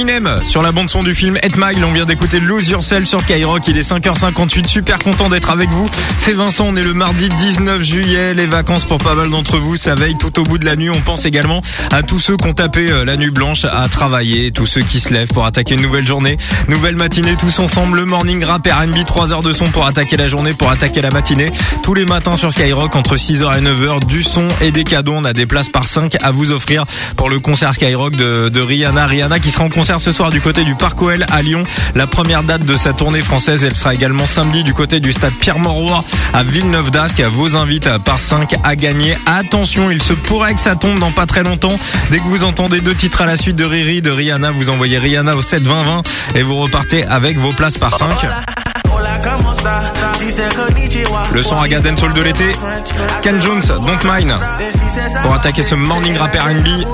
Eminem sur la bande son du film 8 Mile, on vient d'écouter Lose Yourself sur Skyrock, il est 5h58, super content d'être avec vous. C'est Vincent, on est le mardi 19 juillet, les vacances pour pas mal d'entre vous, ça veille tout au bout de la nuit. On pense également à tous ceux qui ont tapé euh, la nuit blanche à travailler, tous ceux qui se lèvent pour attaquer une nouvelle journée, nouvelle matinée tous ensemble, le morning rap R&B, 3 heures de son pour attaquer la journée, pour attaquer la matinée. Tous les matins sur Skyrock entre 6h et 9h, du son et des cadeaux, on a des places par 5 à vous offrir pour le concert Skyrock de, de Rihanna. Rihanna qui sera en concert ce soir du côté du Parc OL à Lyon. La première date de sa tournée française, elle sera également samedi du côté du stade Pierre-Mauroy à Villeneuve d'Ascq. Vos invites par 5 à gagner. Attention, il se pourrait que ça tombe dans pas très longtemps. Dès que vous entendez deux titres à la suite de Riri, de Rihanna, vous envoyez Rihanna au 7 20 20 et vous repartez avec vos places par 5. Le son à Soul de l'été. Ken Jones, Don't Mine. Pour attaquer ce morning rap R&B.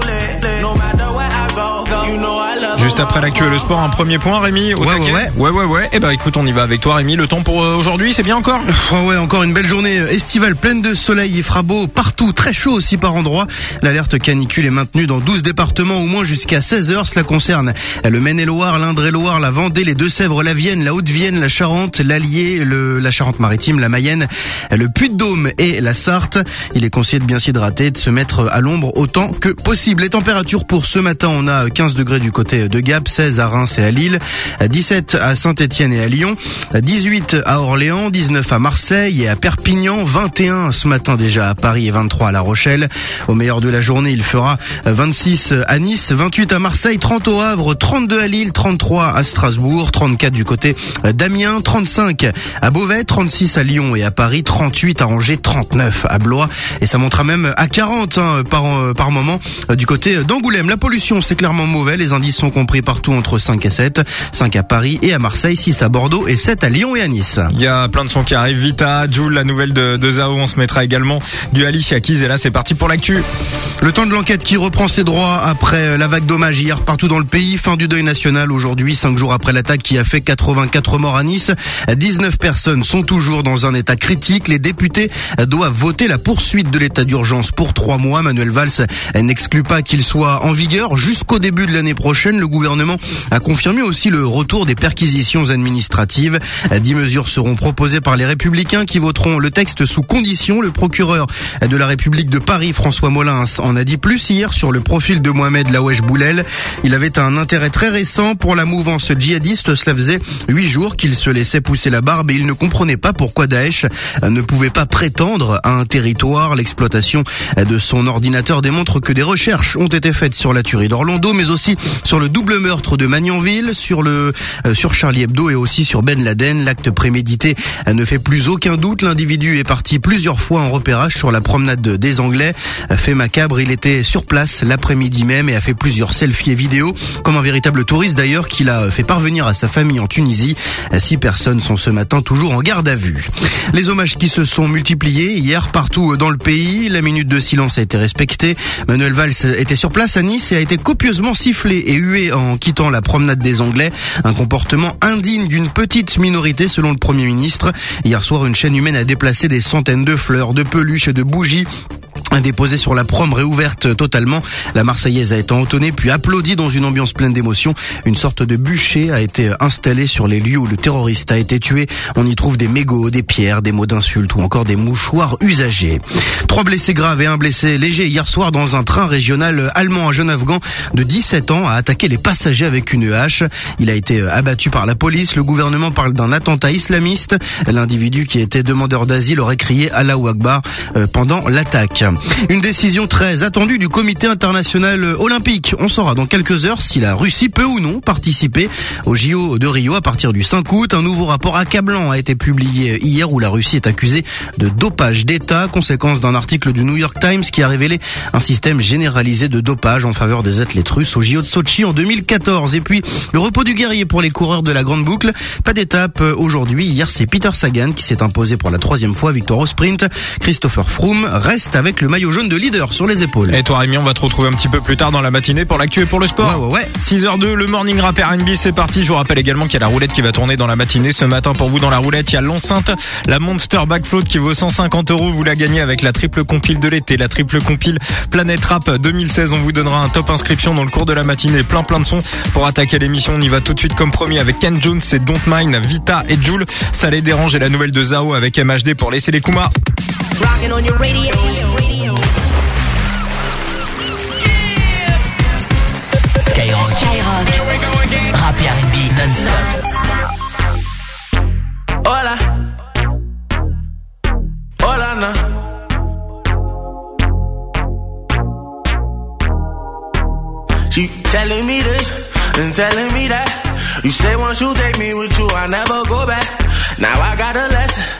Juste après l'actu et le sport, un premier point, Rémi. ouais, ouais, ouais, ouais, ouais, ouais. Eh ben, écoute, on y va avec toi, Rémi. Le temps pour euh, aujourd'hui, c'est bien encore? Oh, Ouais, encore une belle journée estivale pleine de soleil. Il fera beau partout, très chaud aussi par endroits. L'alerte canicule est maintenue dans 12 départements, au moins jusqu'à 16 heures. Cela concerne le Maine-et-Loire, l'Indre-et-Loire, la Vendée, les Deux-Sèvres, la Vienne, la Haute-Vienne, la Charente, l'Allier, le, la Charente-Maritime, la Mayenne, le Puy-de-Dôme et la Sarthe. Il est conseillé de bien s'hydrater, de se mettre à l'ombre autant que possible. Les températures pour ce matin, on a 15 degrés du côté de Gap, 16 à Reims et à Lille, 17 à Saint-Étienne et à Lyon, 18 à Orléans, 19 à Marseille et à Perpignan, 21 ce matin déjà à Paris et 23 à La Rochelle. Au meilleur de la journée, il fera 26 à Nice, 28 à Marseille, 30 au Havre, 32 à Lille, 33 à Strasbourg, 34 du côté d'Amiens, 35 à Beauvais, 36 à Lyon et à Paris, 38 à Angers, 39 à Blois et ça montera même à 40 hein, par, par moment du côté d'Angoulême. La pollution, c'est clairement mauvais, les indices sont compris partout entre 5 et 7. 5 à Paris et à Marseille, 6 à Bordeaux et 7 à Lyon et à Nice. Il y a plein de sons qui arrivent. Vita, Jules, la nouvelle de, de Zao. On se mettra également du Alicia Keys. Et là, c'est parti pour l'actu. Le temps de l'enquête qui reprend ses droits après la vague d'hommage hier partout dans le pays. Fin du deuil national aujourd'hui, 5 jours après l'attaque qui a fait 84 morts à Nice. 19 personnes sont toujours dans un état critique. Les députés doivent voter la poursuite de l'état d'urgence pour 3 mois. Manuel Valls n'exclut pas qu'il soit en vigueur jusqu'au début de l'année prochaine. Le gouvernement a confirmé aussi le retour des perquisitions administratives. Dix mesures seront proposées par les républicains qui voteront le texte sous condition. Le procureur de la République de Paris, François Molins, en a dit plus hier sur le profil de Mohamed Lawesh Boulel. Il avait un intérêt très récent pour la mouvance djihadiste. Cela faisait huit jours qu'il se laissait pousser la barbe et il ne comprenait pas pourquoi Daesh ne pouvait pas prétendre à un territoire. L'exploitation de son ordinateur démontre que des recherches ont été faites sur la tuerie d'Orlando, mais aussi sur le double meurtre de Magnanville, sur le euh, sur Charlie Hebdo et aussi sur Ben Laden. L'acte prémédité euh, ne fait plus aucun doute. L'individu est parti plusieurs fois en repérage sur la promenade des Anglais. Euh, fait macabre, il était sur place l'après-midi même et a fait plusieurs selfies et vidéos, comme un véritable touriste d'ailleurs qu'il a fait parvenir à sa famille en Tunisie. Six personnes sont ce matin toujours en garde à vue. Les hommages qui se sont multipliés hier partout dans le pays. La minute de silence a été respectée. Manuel Valls était sur place à Nice et a été copieusement sifflé et hué en quittant la promenade des Anglais. Un comportement indigne d'une petite minorité selon le Premier ministre. Hier soir, une chaîne humaine a déplacé des centaines de fleurs, de peluches et de bougies Déposée sur la prom réouverte totalement. La Marseillaise a été entonnée puis applaudie dans une ambiance pleine d'émotion. Une sorte de bûcher a été installé sur les lieux où le terroriste a été tué. On y trouve des mégots, des pierres, des mots d'insultes ou encore des mouchoirs usagés. Trois blessés graves et un blessé léger hier soir dans un train régional allemand. Un jeune Afghan de 17 ans a attaqué les passagers avec une hache. Il a été abattu par la police. Le gouvernement parle d'un attentat islamiste. L'individu qui était demandeur d'asile aurait crié Allahu Akbar euh, pendant l'attaque. Une décision très attendue du comité international olympique. On saura dans quelques heures si la Russie peut ou non participer au JO de Rio à partir du 5 août. Un nouveau rapport accablant a été publié hier où la Russie est accusée de dopage d'État, conséquence d'un article du New York Times qui a révélé un système généralisé de dopage en faveur des athlètes russes au JO de Sochi en 2014. Et puis le repos du guerrier pour les coureurs de la grande boucle. Pas d'étape aujourd'hui. Hier c'est Peter Sagan qui s'est imposé pour la troisième fois victoire au sprint. Christopher Froome reste avec le maillot jaune de leader sur les épaules. Et toi Rémi, on va te retrouver un petit peu plus tard dans la matinée pour l'actu et pour le sport. Ouais, ouais, ouais. 6h02, le morning rap R&B, c'est parti. Je vous rappelle également qu'il y a la roulette qui va tourner dans la matinée. Ce matin, pour vous, dans la roulette, il y a l'enceinte, la Monster Backfloat qui vaut 150 euros. Vous la gagnez avec la triple compile de l'été, la triple compile Planète Rap 2016. On vous donnera un top inscription dans le cours de la matinée. Plein, plein de sons pour attaquer l'émission. On y va tout de suite comme promis avec Ken Jones et Don't Mind, Vita et Jules. Ça les dérange et la nouvelle de Zao avec MHD pour laisser les Kuma. Rocking on your radio. She telling me this and telling me that. You say once you take me with you, I never go back. Now I got a lesson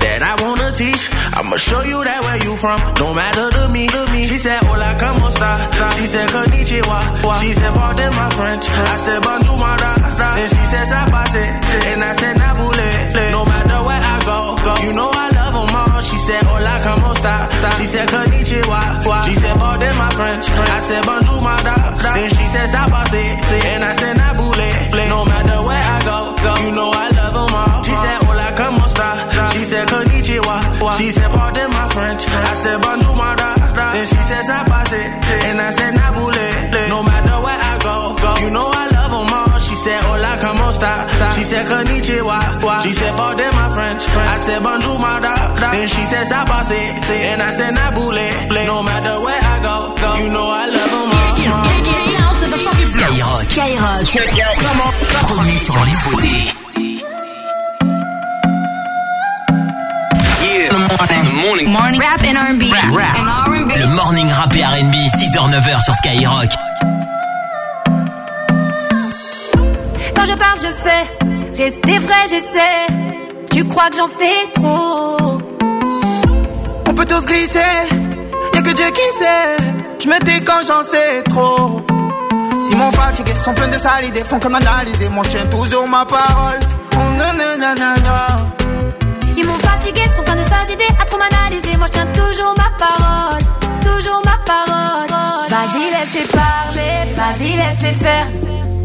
that I wanna teach. I'ma show you that where you from. No matter to me, to me. She said, Hola, como esta? She said, Konnichiwa. She said, pardon my French. I said, bonjour, my da. Then she said, sabase. And I said, nabule. No matter where I go, go. You know I love. She said, Hola, como esta? She said, Konnichiwa. She said, pardon my French. I said, bonjour, my da. Then she said, sabase. And I said, nabule. No matter where I go, go. You know I love them all. She said, Hola, como esta? She said, Konnichiwa. She said, pardon my French. I said, bonjour, my da. Then she said, sabase. And I said, nabule. No matter where I go, go. You know I love She said, hola, como esta? She said, konnichiwa. She said, pardon my French. I said, bonjour, my da. Then she said, sabase. And I said, nabule. No matter where I go, go. You know I love them all. Skyrock. Skyrock. Premier sur l'infodé. Morning. Rap and R&B. Rap. And R&B. Le morning rap et R&B, 6h-9h sur Skyrock. Je fais. Rester vrai, j'essaie. Tu crois que j'en fais trop? On peut tous glisser, y'a que Dieu qui sait. Je me tais quand j'en sais trop. Ils m'ont fatigué, sont pleins de sales idées, font que m'analyser. Moi je tiens toujours ma parole. Oh, nanana. Ils m'ont fatigué, sont pleins de sales idées, à trop m'analyser. Moi je tiens toujours ma parole, toujours ma parole. Vas-y, laisse-les parler, vas-y, laisse-les faire.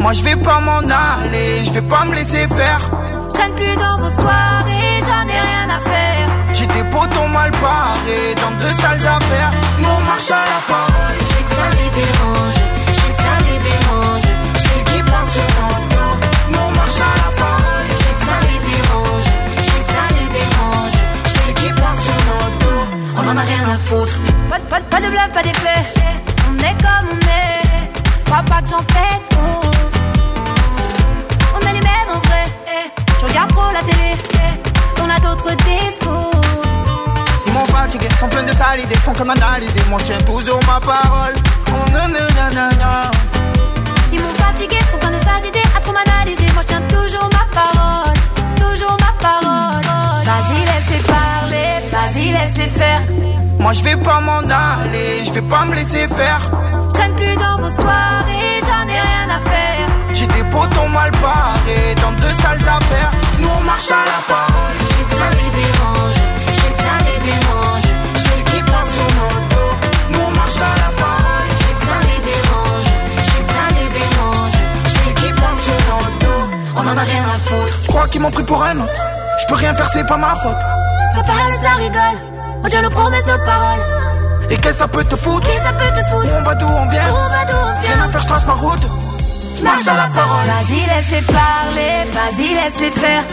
Moi je vais pas m'en aller, je vais pas me laisser faire. Je traîne plus dans vos soirées, j'en ai rien à faire. J'ai des potons mal parés dans de sales affaires. Nous on marche à la parole. Je sais que ça les dérange, je sais que ça les dérange. Je sais qu'ils pensent sur ton dos. Nous on marche à la parole. Je sais que ça les dérange, je sais que ça les dérange. Je sais qu'ils pensent sur notre dos. On en a rien à foutre. Pas, pas, pas de bluff, pas d'effet. On est crois pas que j'en fais trop. Je regarde trop la télé. On a d'autres défauts. Ils m'ont fatigué, sont pleins de sales idées, font que m'analyser. Moi je tiens toujours ma parole. Oh, nanana. Ils m'ont fatigué, sont plein de sales idées à trop m'analyser. Moi je tiens toujours ma parole, toujours ma parole. Vas-y, laisse-les parler, vas-y, laisse-les faire. Moi je vais pas m'en aller, je vais pas me laisser faire. Je traîne plus dans vos soirées, j'en ai rien à faire. Potons mal barrés dans de sales affaires. Nous on marche à la parole. Je sais que ça les dérange, je sais que ça les dérange. Je sais qu'ils passent sur nos dos. Nous on marche à la parole. Je sais que ça les dérange, je sais que ça les dérange. Je sais qu'ils passent sur nos dos. On en a rien à foutre. Je crois qu'ils m'ont pris pour un autre? Je peux rien faire, c'est pas ma faute. Ça parle, ça rigole. On tient nos promesses de parole. Et qu'est-ce que ça peut te foutre? Qui ça peut te Où foutre? On va d'où on vient? Où on va d'où on Rien à vient faire, je trace ma route. Je marche à la parole. Vas-y, laisse-les parler, vas-y, laisse-les faire.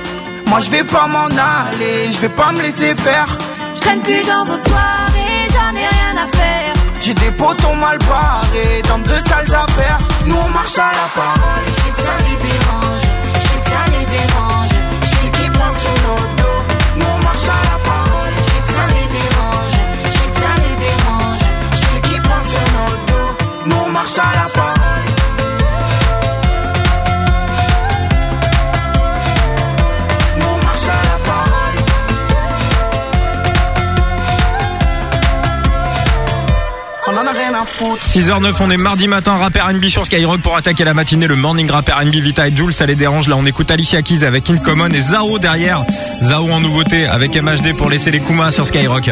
Moi je vais pas m'en aller, je vais pas me laisser faire. Je traîne plus dans vos soirées, j'en ai rien à faire. J'ai des potons mal barrés dans de sales affaires. Nous on marche à la parole. Je sais que ça les dérange, je sais que ça les dérange. Je sais qu'ils passent sur nos dos. Nous on marche à la parole. Je sais que ça les dérange, je sais que ça les dérange. Je sais qu'ils passent sur nos dos. Nous on marche à la parole. 6h09, on est mardi matin, rapper NB sur Skyrock pour attaquer la matinée, le morning rapper NB Vita et Jules, ça les dérange. Là, on écoute Alicia Keys avec In Common et Zao derrière. Zao en nouveauté avec MHD pour laisser les Kuma sur Skyrock.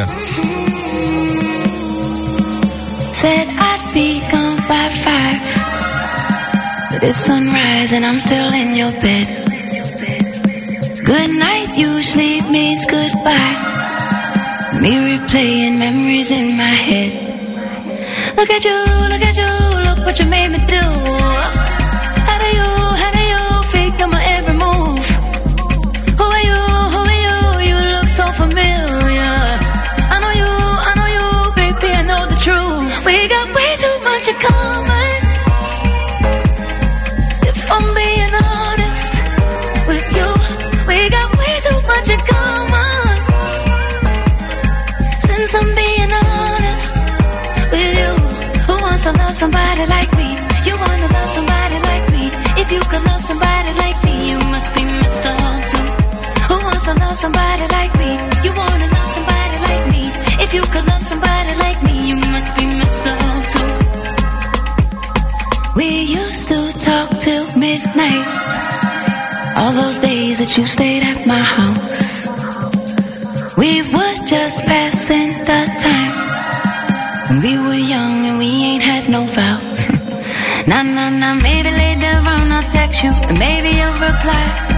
Said by it's sunrise and I'm still in your bed. Good night usually means goodbye. Me replaying memories in my head. Look at you, look at you, look what you made me do. Somebody like me? You wanna love somebody like me? If you could love somebody like me, you must be messed up too. We used to talk till midnight. All those days that you stayed at my house. We were just passing the time. When we were young and we ain't had no vows. nah, nah, nah, maybe later on I'll text you and maybe you'll reply.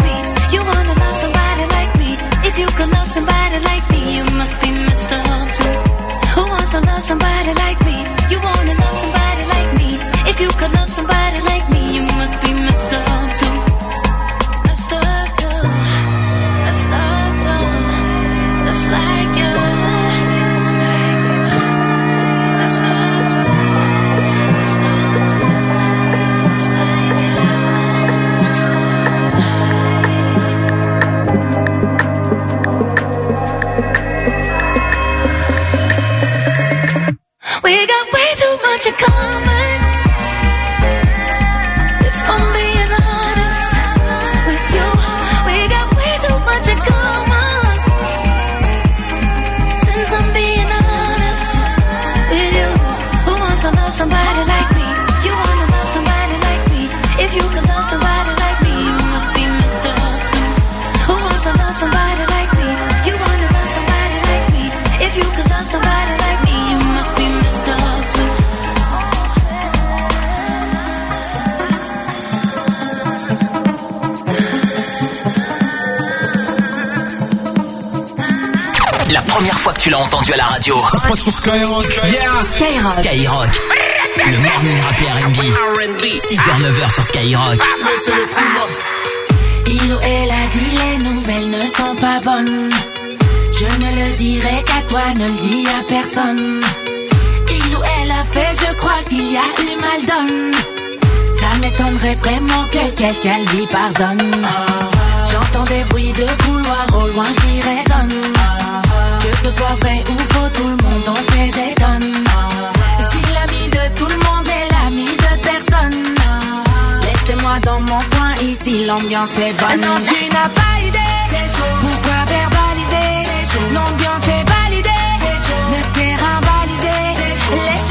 too much l'as entendu à la radio. Ça se passe sur Skyrock. Skyrock. Skyrock. Le morning rap et R&B. 6h, 9h sur Skyrock. Il ou elle a dit les nouvelles ne sont pas bonnes. Je ne le dirai qu'à toi, ne le dis à personne. Il ou elle a fait, je crois qu'il y a eu mal donne. Ça m'étonnerait vraiment que quelqu'un lui pardonne. J'entends des bruits de couloir au loin qui résonnent. Que ce soit vrai ou faux, tout le monde en fait des tonnes. Si l'ami de tout le monde est l'ami de personne. Laissez-moi dans mon coin, ici l'ambiance est bonne. Non, tu n'as pas idée. Pourquoi verbaliser? L'ambiance est validée. Le terrain balisé. Laisse-les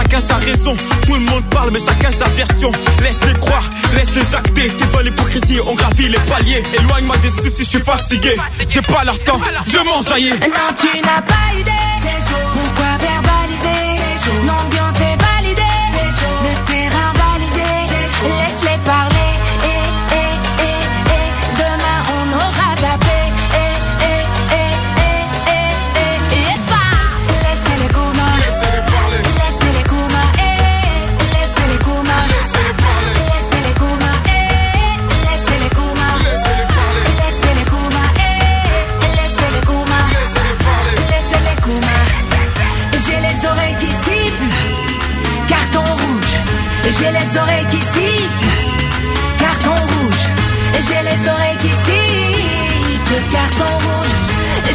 Chacun sa raison, tout le monde parle mais chacun sa version. Laisse-les croire, laisse-les jacter T'es dans l'hypocrisie, on gravit les paliers. Éloigne-moi des soucis, je suis fatigué. J'ai pas leur temps, je m'en jaillis Non, tu n'as pas idée. Pourquoi verbaliser? L'ambiance est validée. Le terrain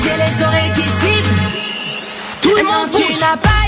J'ai les oreilles qui sifflent. Tout le monde tu n'as pas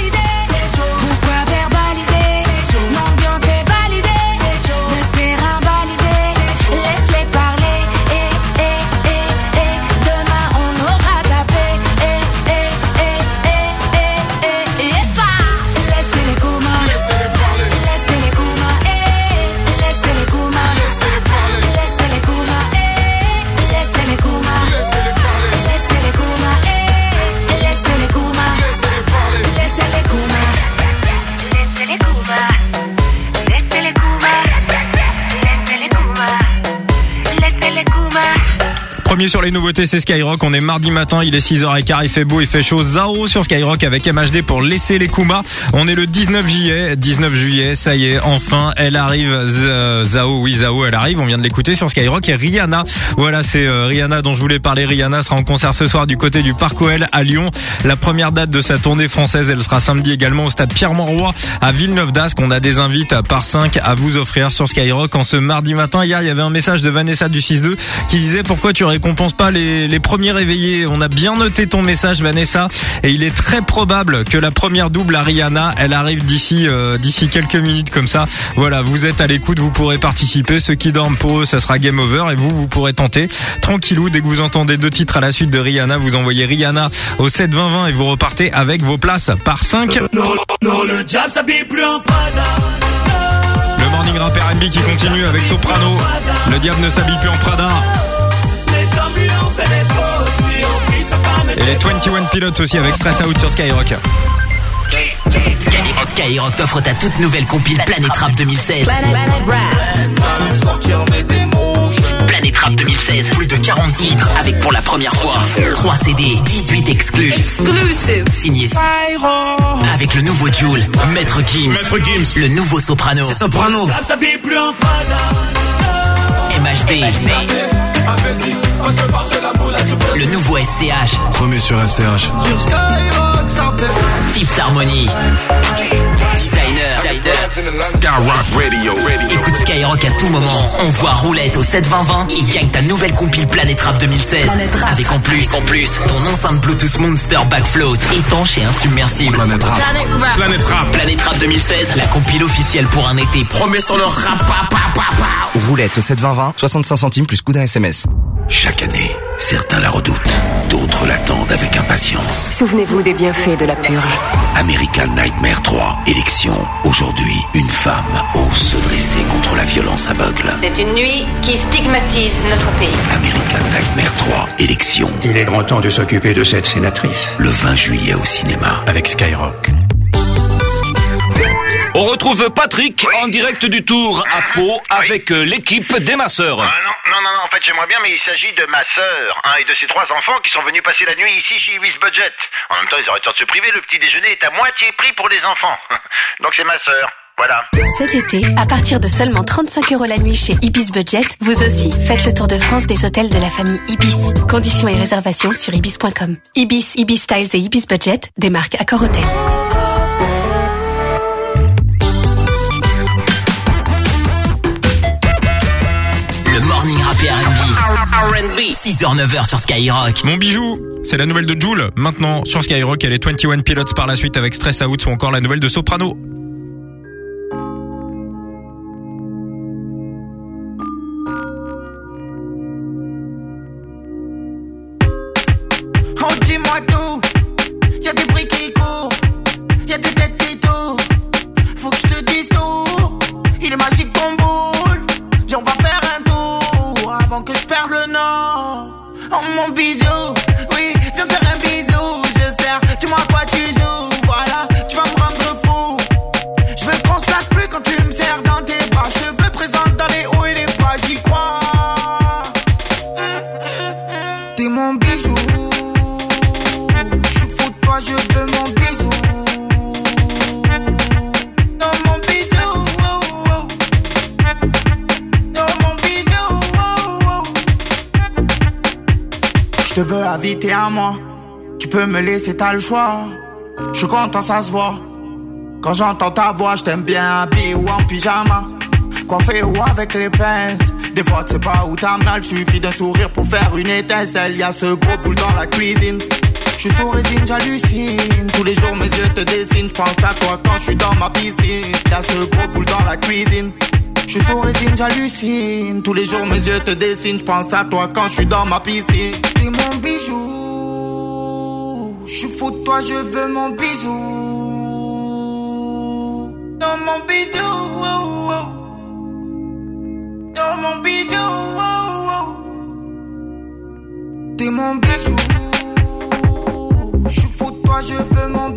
Sur les nouveautés, c'est Skyrock. On est mardi matin, il est 6h15, il fait beau, il fait chaud. Zao sur Skyrock avec MHD pour laisser les Kumas. On est le 19 juillet, 19 juillet, ça y est, enfin, elle arrive. Zao, oui, Zao, elle arrive. On vient de l'écouter sur Skyrock. Et Rihanna, voilà, c'est euh, Rihanna dont je voulais parler. Rihanna sera en concert ce soir du côté du Parc OL à Lyon. La première date de sa tournée française, elle sera samedi également au stade Pierre-Mauroy à Villeneuve d'Ascq. On a des invites par 5 à vous offrir sur Skyrock en ce mardi matin. Hier, il y avait un message de Vanessa du 6-2 qui disait pourquoi tu récompenses pas les, les premiers réveillés. On a bien noté ton message, Vanessa, et il est très probable que la première double à Rihanna, elle arrive d'ici euh, d'ici quelques minutes comme ça. Voilà, vous êtes à l'écoute, vous pourrez participer. Ceux qui dorment pour eux, ça sera game over, et vous, vous pourrez tenter tranquillou. Dès que vous entendez deux titres à la suite de Rihanna, vous envoyez Rihanna au 7 20 20 et vous repartez avec vos places par 5. Non, non, le diable s'habille plus en Prada. Le morning rap R&B qui continue avec Soprano. Le diable ne s'habille plus en Prada. Et les 21 Pilots aussi avec Stress Out sur Skyrock. Skyrock, Skyrock t'offre ta toute nouvelle compile Planète Rap 2016. Planète Rap 2016. Plus de 40 titres avec pour la première fois 3 CD, 18 exclus. Exclusive. Signé avec le nouveau Joule, Maître Gims. Maître Gims. Le nouveau Soprano. Prada. MHD. Le nouveau SCH. Premier sur SCH. Fifth Harmony. Skyrock Radio. Écoute Skyrock à tout moment. On voit roulette au 72020 et gagne ta nouvelle compile Planète Rap 2016. Avec en plus, en plus, ton enceinte Bluetooth Monster Backfloat étanche et insubmersible. Planète Rap. Planète Rap. Planète Rap 2016, la compile officielle pour un été. Promets sur le rap. Pa, pa, pa, pa. Roulette au 72020, 65 centimes plus coup d'un SMS. Chaque année, certains la redoutent, d'autres l'attendent avec impatience. Souvenez-vous des bienfaits de la purge. American Nightmare 3, élection. Aujourd'hui, une femme ose se dresser contre la violence aveugle. C'est une nuit qui stigmatise notre pays. American Nightmare 3, élection. Il est grand temps de s'occuper de cette sénatrice. Le 20 juillet au cinéma. Avec Skyrock. On retrouve Patrick en direct du tour à Pau avec euh, l'équipe des masseurs. Ah non, non, non, en fait j'aimerais bien, mais il s'agit de ma sœur hein, et de ses trois enfants qui sont venus passer la nuit ici chez Ibis Budget. En même temps, ils auraient tort de se priver, le petit déjeuner est à moitié prix pour les enfants. Donc c'est ma sœur. Voilà. Cet été, à partir de seulement 35 euros la nuit chez Ibis Budget, vous aussi faites le tour de France des hôtels de la famille Ibis. Conditions et réservations sur ibis.com. Ibis, Ibis Styles et Ibis Budget, des marques Accor Hotel. R&B. R&B. 6h-9h sur Skyrock. Mon bijou, c'est la nouvelle de Joule. Maintenant, sur Skyrock, elle est 21 Pilots par la suite avec Stress Out ou encore la nouvelle de Soprano. Oh, dis-moi tout. Y a des bruits qui courent. Y a des têtes peux me laisser, t'as le choix. Je suis content, ça se voit. Quand j'entends ta voix, je t'aime bien habillé ou en pyjama. Coiffé ou avec les pinces. Des fois, tu sais pas où t'as mal. Suffit d'un sourire pour faire une étincelle. Y a ce gros boule dans la cuisine. Je suis sous résine, j'hallucine. Tous les jours, mes yeux te dessinent. Je pense à toi quand je suis dans ma piscine. Y a ce gros boule dans la cuisine. Je suis sous résine, j'hallucine. Tous les jours, mes yeux te dessinent. Je pense à toi quand je suis dans ma piscine. T'es mon bijou. Je suis fou de toi, je veux mon bisou. Dans mon bisou. oh, oh. Dans mon bijou. oh, oh. T'es mon bijou. Je suis fou de toi, je veux mon bisou.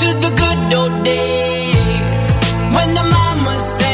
to the good old days. When the mama sang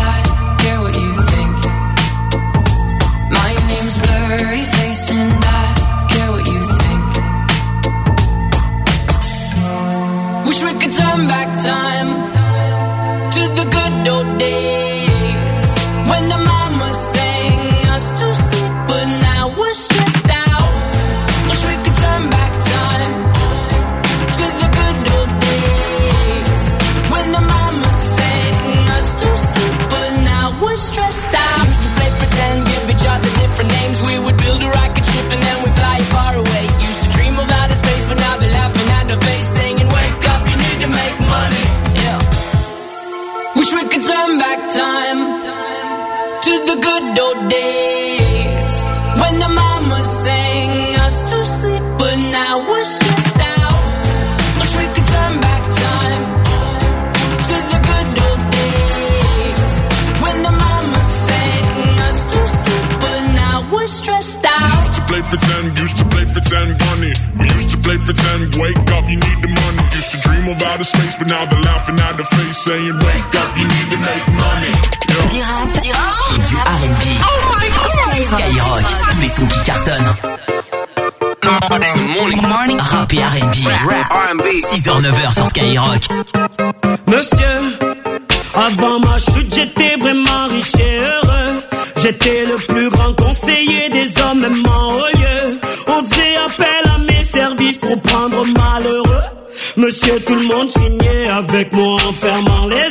turn back time to the good old days play pretend, wake up, you need the money. Used to dream of outer space, but now they're laughing at the face, saying, wake up, you need to make money. Du rap, du rap, du R&B. Skyrock, tous les sons qui cartonnent. Morning. Rap et R&B. R&B. 6h, 9h sur Skyrock. Monsieur, avant ma chute, j'étais vraiment riche et heureux. J'étais le plus grand malheureux. Monsieur, tout le monde signait avec moi en fermant les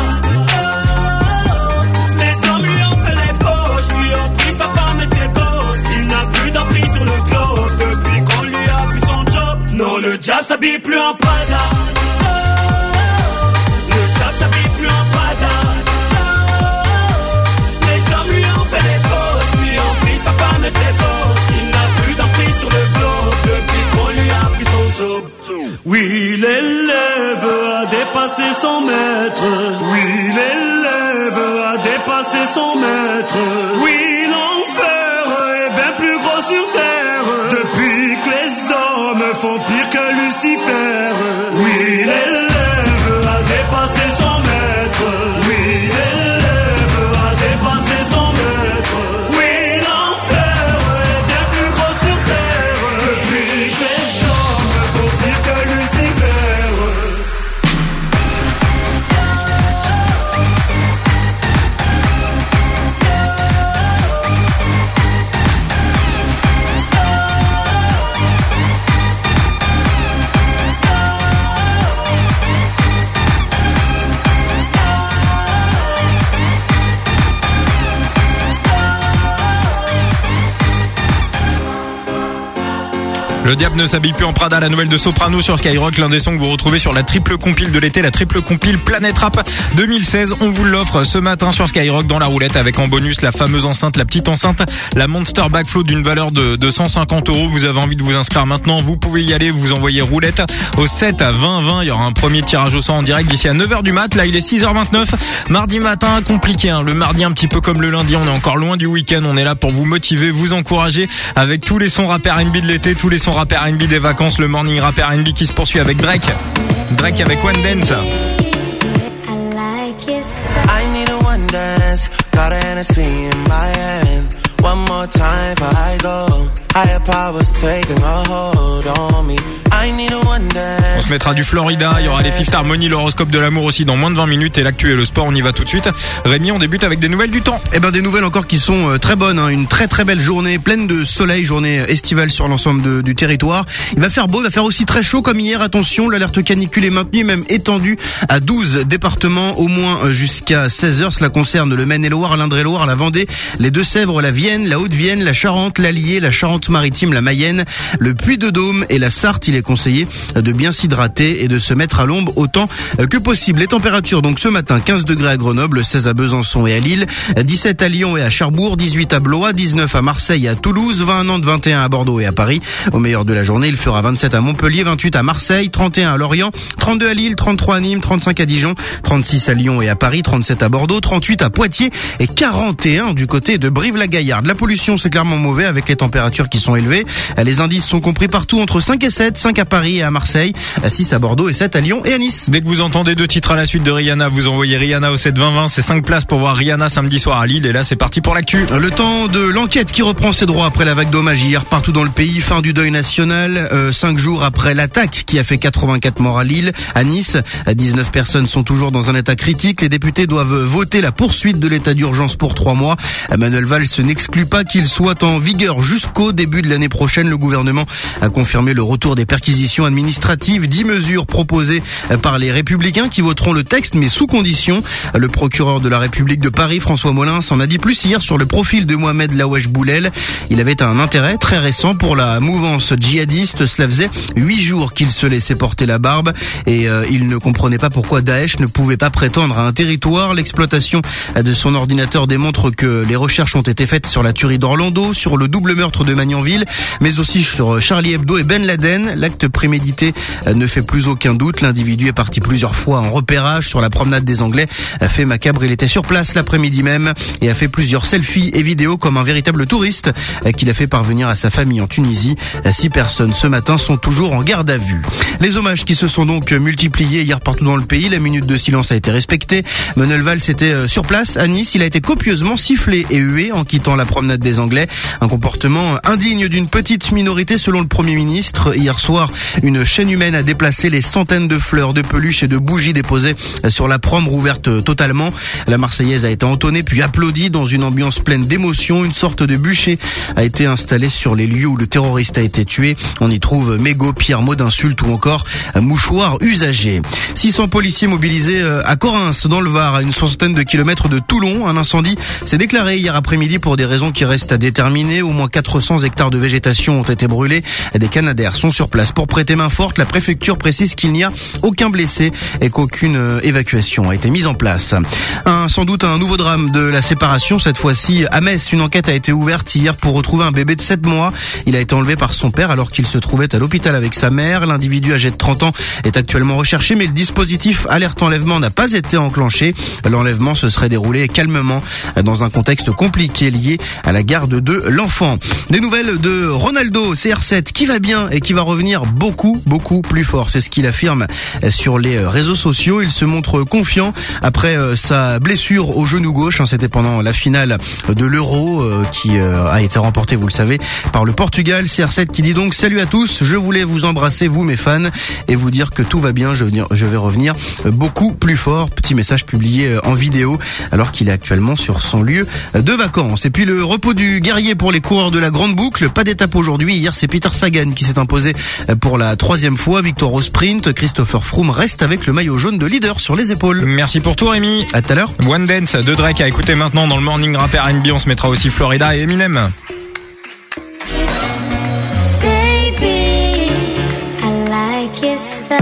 S'habille plus en Le diable s'habille plus en Prada. Oh, Les hommes lui ont fait des poches, lui ont pris sa femme et ses gosses. Il n'a plus d'emprise sur le globe depuis qu'on lui a pris son job. Oui, l'élève a dépassé son maître. Oui, l'élève a dépassé son maître. Oui, Le diable ne s'habille plus en Prada, la nouvelle de Soprano sur Skyrock, l'un des sons que vous retrouvez sur la triple compile de l'été, la triple compile Planète Rap 2016. On vous l'offre ce matin sur Skyrock dans la roulette avec en bonus la fameuse enceinte, la petite enceinte, la Monster Backflow d'une valeur de 250 euros. Vous avez envie de vous inscrire maintenant, vous pouvez y aller, vous envoyez roulette au 7 à 20 20. Il y aura un premier tirage au sort en direct d'ici à 9h du mat. Là, il est 6h29. Mardi matin, compliqué. Hein. Le mardi, un petit peu comme le lundi, on est encore loin du week-end. On est là pour vous motiver, vous encourager avec tous les sons rap R&B de l'été, tous les sons rap R&B des vacances, le morning rap R&B qui se poursuit avec Drake. Drake avec One Dance. I Higher powers taking a hold on me. I need a one dance. On se mettra du Florida, il y aura les Fifth Harmony, l'horoscope de l'amour aussi dans moins de 20 minutes et l'actu et le sport, on y va tout de suite. Rémi, on débute avec des nouvelles du temps. Eh ben des nouvelles encore qui sont euh, très bonnes. hein. Une très très belle journée, pleine de soleil, journée estivale sur l'ensemble du territoire. Il va faire beau, il va faire aussi très chaud comme hier. Attention, l'alerte canicule est maintenue, même étendue à 12 départements, au moins euh, jusqu'à 16 heures. Cela concerne le Maine-et-Loire, l'Indre-et-Loire, la Vendée, les Deux-Sèvres, la Vienne, la Haute-Vienne, la Charente, l'Allier, la Charente-Maritime, la Mayenne, le Puy-de-Dôme et la Sarthe. Il est conseillé de bien s'hydrater et de se mettre à l'ombre autant que possible. Les températures donc ce matin 15 degrés à Grenoble, 16 à Besançon et à Lille, 17 à Lyon et à Cherbourg, 18 à Blois, 19 à Marseille et à Toulouse, 20 à Nantes, 21 à Bordeaux et à Paris. Au meilleur de la journée, il fera 27 à Montpellier, 28 à Marseille, 31 à Lorient, 32 à Lille, 33 à Nîmes, 35 à Dijon, 36 à Lyon et à Paris, 37 à Bordeaux, 38 à Poitiers et 41 du côté de Brive-la-Gaillarde. La pollution, c'est clairement mauvais avec les températures qui sont élevées. Les indices sont compris partout entre 5 et 7, 5 à Paris et à Marseille, 6 à Bordeaux et 7 à Lyon et à Nice. Dès que vous entendez deux titres à la suite de Rihanna, vous envoyez Rihanna au 7 20 20. C'est 5 places pour voir Rihanna samedi soir à Lille. Et là, c'est parti pour l'actu. Le temps de l'enquête qui reprend ses droits après la vague d'hommage hier partout dans le pays. Fin du deuil national, euh, cinq jours après l'attaque qui a fait 84 morts à Lille, à Nice. 19 personnes sont toujours dans un état critique. Les députés doivent voter la poursuite de l'état d'urgence pour trois mois. Manuel Valls n'exclut pas qu'il soit en vigueur jusqu'au début de l'année prochaine. Le gouvernement a confirmé le retour des perquisitions administratives. 10 mesures proposées par les républicains qui voteront le texte mais sous condition. Le procureur de la République de Paris, François Molins, en a dit plus hier sur le profil de Mohamed Lawesh Boulel. Il avait un intérêt très récent pour la mouvance djihadiste. Cela faisait huit jours qu'il se laissait porter la barbe et euh, il ne comprenait pas pourquoi Daesh ne pouvait pas prétendre à un territoire. L'exploitation de son ordinateur démontre que les recherches ont été faites sur la tuerie d'Orlando, sur le double meurtre de Mais aussi sur Charlie Hebdo et Ben Laden. L'acte prémédité euh, ne fait plus aucun doute. L'individu est parti plusieurs fois en repérage sur la promenade des Anglais. A Fait macabre, il était sur place l'après-midi même et a fait plusieurs selfies et vidéos comme un véritable touriste euh, qu'il a fait parvenir à sa famille en Tunisie. Euh, Six personnes ce matin sont toujours en garde à vue. Les hommages qui se sont donc multipliés hier partout dans le pays. La minute de silence a été respectée. Manuel Valls était euh, sur place à Nice. Il a été copieusement sifflé et hué en quittant la promenade des Anglais. Un comportement indigne d'une petite minorité selon le Premier ministre. Hier soir, une chaîne humaine a déplacé les centaines de fleurs, de peluches et de bougies déposées sur la prom rouverte totalement. La Marseillaise a été entonnée puis applaudie dans une ambiance pleine d'émotion. Une sorte de bûcher a été installé sur les lieux où le terroriste a été tué. On y trouve mégots, pierres, mots d'insultes ou encore mouchoirs usagés. 600 policiers mobilisés euh, à Corinthe, dans le Var, à une soixantaine de kilomètres de Toulon. Un incendie s'est déclaré hier après-midi pour des raisons qui restent à déterminer. Au moins 400 hectares de végétation ont été brûlés. Des canadaires sont sur place pour prêter main forte. La préfecture précise qu'il n'y a aucun blessé et qu'aucune euh, évacuation a été mise en place. Un, sans doute un nouveau drame de la séparation. Cette fois-ci, à Metz, une enquête a été ouverte hier pour retrouver un bébé de 7 mois. Il a été enlevé par son père alors qu'il se trouvait à l'hôpital avec sa mère. L'individu âgé de 30 ans est actuellement recherché, mais le dispositif alerte enlèvement n'a pas été enclenché. L'enlèvement se serait déroulé calmement dans un contexte compliqué lié à la garde de l'enfant. Des nouvelles de Ronaldo, CR7, qui va bien et qui va revenir beaucoup, beaucoup plus fort. C'est ce qu'il affirme sur les réseaux sociaux. Il se montre confiant après euh, sa blessure au genou gauche. hein. C'était pendant la finale de l'Euro euh, qui euh, a été remportée, vous le savez, par le Portugal. CR7 qui dit donc salut à tous. Je voulais vous embrasser, vous mes fans, et vous dire que tout va bien. Je, vais revenir beaucoup plus fort. Petit message publié euh, en vidéo alors qu'il est actuellement sur son lieu de vacances. Et puis le repos du guerrier pour les coureurs de la grande boucle. Pas d'étape aujourd'hui. Hier, c'est Peter Sagan qui s'est imposé pour la troisième fois. Victoire au sprint. Christopher Froome reste avec le maillot jaune de leader sur les épaules. Merci pour tout Rémi. À tout à l'heure. One Dance de Drake à écouter maintenant dans le Morning Rap R&B. On se mettra aussi Florida et Eminem. Baby, I like your stuff.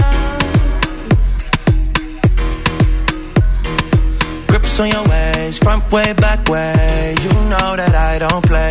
Grips on your ways, front way, back way. You know that I don't play.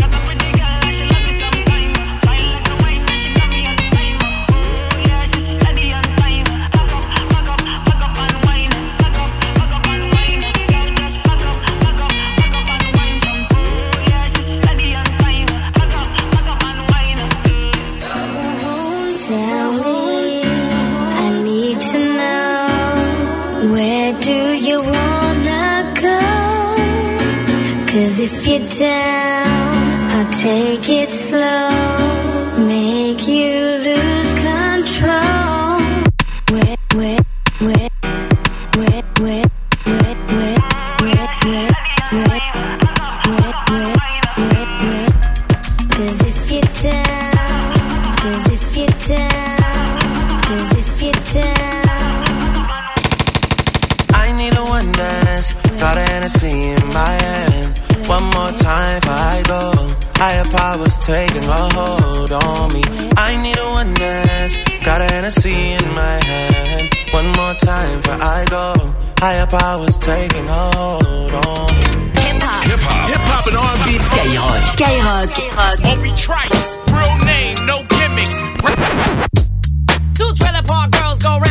I'll take it slow, make you lose control. Where, where, where, time before I go. Higher powers taking a hold on me. I need a one dance. Got a Hennessy in my hand. One more time before I go. Higher powers taking a hold on me. Hip hop. Hip hop. Hip hop and R&B. Skyrock. Skyrock. Skyrock. Obi Trice, real name, no gimmicks. Two trailer park girls go round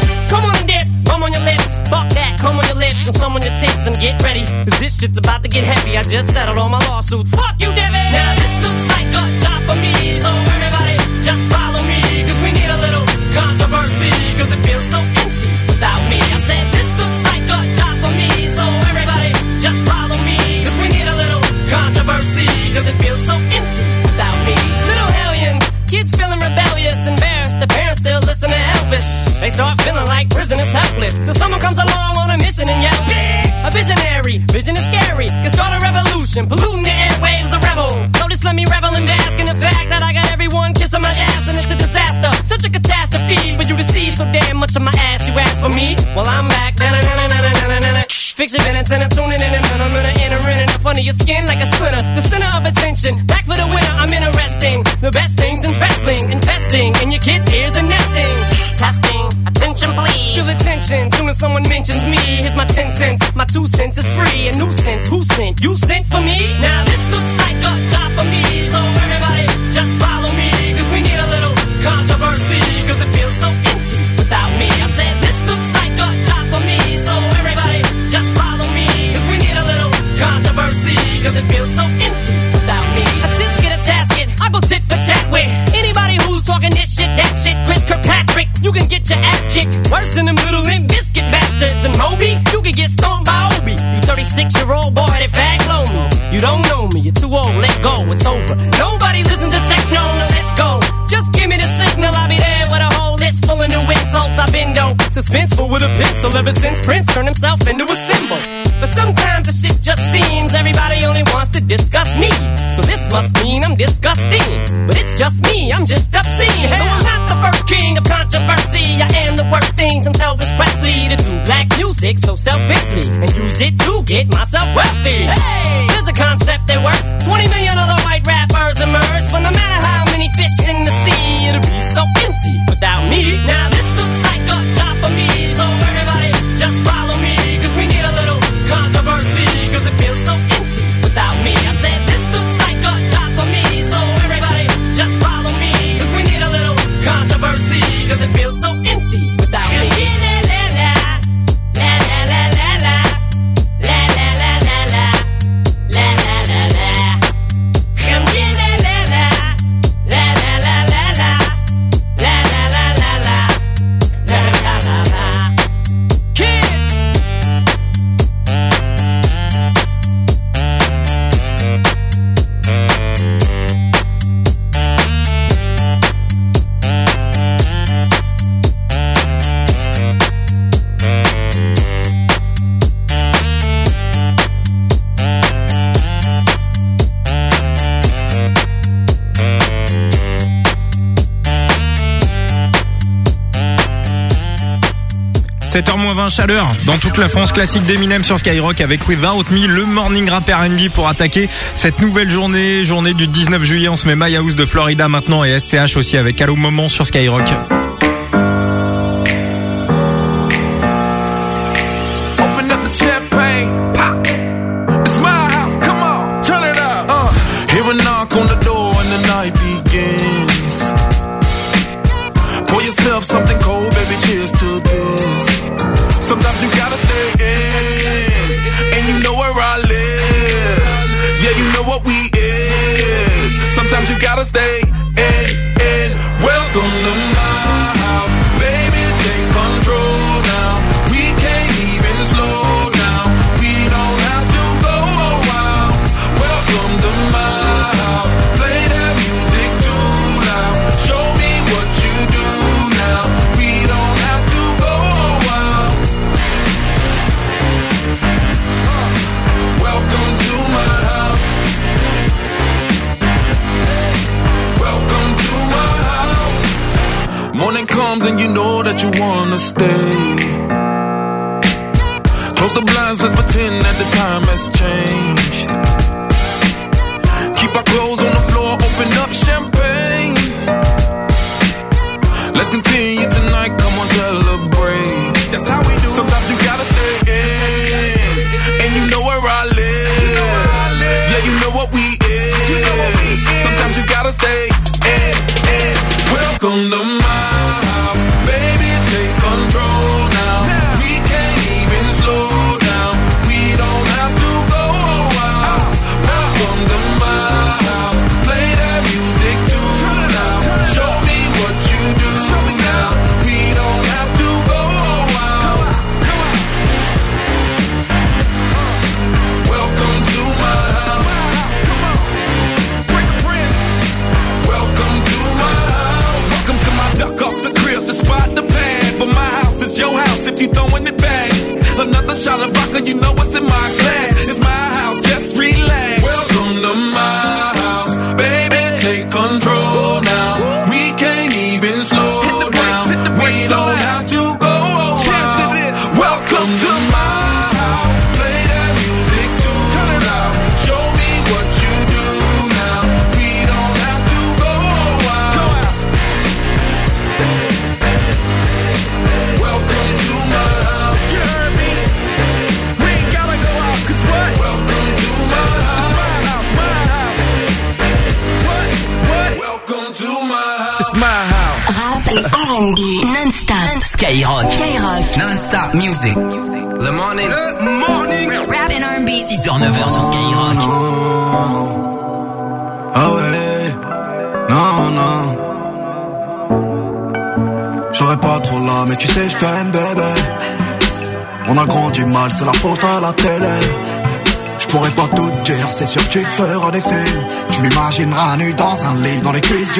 come on your lips, fuck that, come on your lips and some on your tits and get ready. Cause this shit's about to get heavy. I just settled all my lawsuits. Fuck you, Devin! Now this looks like a job for me, so start feeling like prisoners helpless. Till someone comes along on a mission and yells, Bitch! A visionary, vision is scary. Can start a revolution, polluting the airwaves, a rebel. So just let me revel and bask in the fact that I got everyone kissing my ass and it's a disaster. Such a catastrophe for you to see so damn much of my ass. You ask for me? Well, I'm back. Fix your minutes and I'm tuning in and I'm gonna enter in and up under your skin like a splinter. The center of attention, back for the winner. I'm interesting. The best things in wrestling, investing in your kids' ears and nesting. Testing, attention please. Feel attention. soon as someone mentions me. Here's my ten cents, my two cents is free. A nuisance, who sent? You sent for me? Now this looks like a job for me. So everybody just follow you can get your ass kicked. Worse than them little limp biscuit bastards. And Moby, you can get stomped by Obi. You 36 year old boy that fag me. You don't know me, you're too old, let go, it's over. Nobody listen to techno, now let's go. Just give me the signal, I'll be there with a whole list full of new insults. I've been dope, suspenseful with a pencil ever since Prince turned himself into a symbol. But sometimes the shit just seems everybody only wants to discuss me. So this must mean I'm disgusting. But it's just me, I'm just obscene. Though I'm not the first king of controversy, I am the worst things in Elvis Presley to do black music so selfishly and use it to get myself wealthy. Hey, there's a concept that works. 20 million other white rappers emerge, but no matter how many fish in the sea, it'll be so empty without me. Now this 7h20 chaleur dans toute la France classique d'Eminem sur Skyrock avec Without Me, le morning rap R&B pour attaquer cette nouvelle journée, journée du 19 juillet. On se met My House de Florida maintenant et SCH aussi avec Allo Moment sur Skyrock.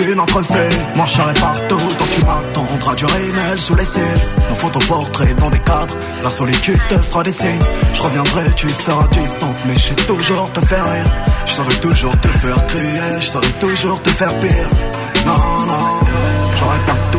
D'une entrefait. Serai partout, tant tu m'attendras du rémel sous les cils. Nos photoportraits dans des cadres, la solitude te fera des signes. Je reviendrai, tu seras distante, mais je sais toujours te faire rire. Je saurais toujours te faire crier, je saurais toujours te faire pire. Non, non, j'aurais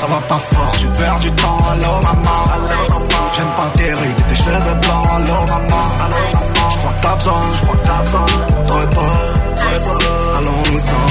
Ça va pas fort, j'ai perdu du temps. Allô, maman. J'aime pas tes rides tes cheveux blancs. Allô, maman. Je crois que t'as besoin de repos. Allons-nous-en.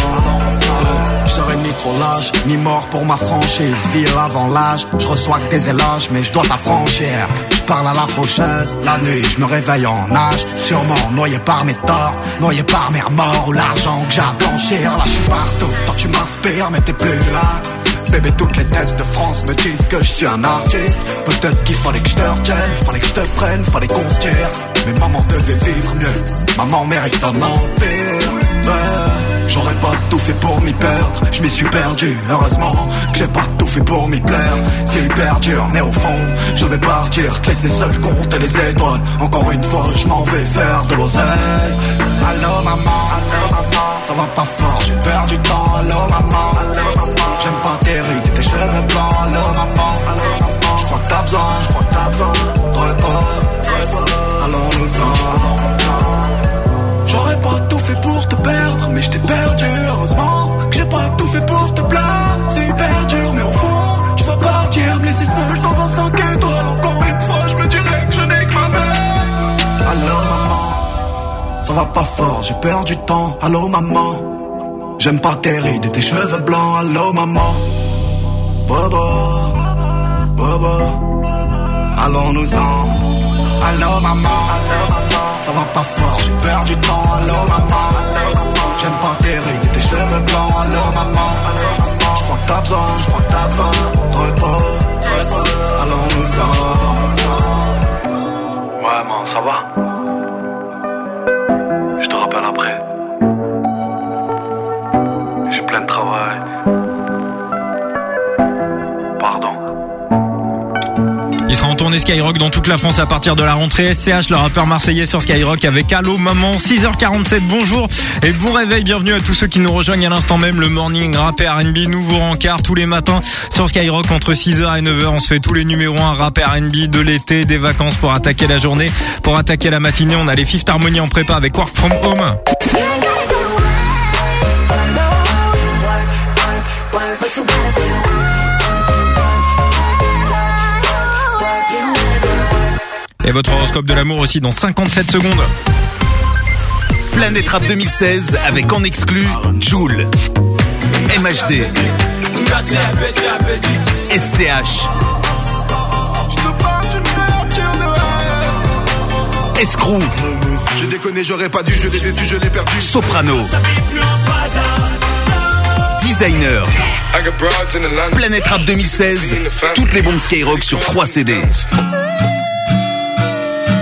Je serai ni trop lâche, ni mort pour ma franchise. Vire avant l'âge, je reçois que des éloges, mais je dois t'affranchir. Parle à la faucheuse, la nuit, je me réveille en âge. Sûrement noyé par mes torts, noyé par mes remords ou l'argent que j'ai à blanchir. Là, je partout, toi tu m'inspires, mais t'es plus là. Bébé, toutes les tests de France me disent que je suis un artiste. Peut-être qu'il fallait que je te retienne, fallait que je te prenne, fallait qu'on se tire. Mais maman devait vivre mieux, maman mérite un empire. J'aurais pas tout fait pour m'y perdre, je m'y suis perdu. Heureusement que j'ai pas tout fait pour m'y plaire. C'est hyper dur, mais au fond, je vais partir, te laisser seul compter les étoiles. Encore une fois, je m'en vais faire de l'oseille. Allô maman, ça va pas fort, j'ai perdu du temps. Allô maman, j'aime pas et tes cheveux blancs. Allô maman, je que t'as besoin repos. Allons-nous-en. J'aurais pas tout fait pour te perdre, mais je t'ai perdu. Heureusement que j'ai pas tout fait pour te plaire. C'est hyper dur, mais au fond, tu vas partir, me laisser seul dans un 5 étoiles. Encore une fois, je me dirais que je n'ai que ma mère. Allô maman, ça va pas fort, j'ai perdu du temps. Allô maman, j'aime pas tes rides et tes cheveux blancs. Allô maman, Bobo, Bobo, allons-nous-en. Allô maman, ça va pas fort, j'ai perdu du temps. Allô maman, j'aime pas tes rides tes cheveux blancs. Allô maman, je crois que t'as besoin de repos. Allons-nous-en. Ouais, man, ça va? Tournée Skyrock dans toute la France à partir de la rentrée. SCH, le rappeur marseillais sur Skyrock avec Allo Maman, 6h47, bonjour et bon réveil, bienvenue à tous ceux qui nous rejoignent à l'instant même, le morning rap R&B, nouveau rencard tous les matins sur Skyrock entre 6h et 9h, on se fait tous les numéros 1 rap R&B de l'été, des vacances pour attaquer la journée, pour attaquer la matinée, on a les Fifth Harmony en prépa avec Work From Home. Et votre horoscope de l'amour aussi dans 57 secondes. Planète Rap 2016 avec en exclu Joule, MHD, SCH, Escrew, J'ai déconné, j'aurais pas dû, je l'ai déçu, je l'ai perdu. Soprano, Designer. Planète Rap 2016, toutes les bombes Skyrock sur 3 CD.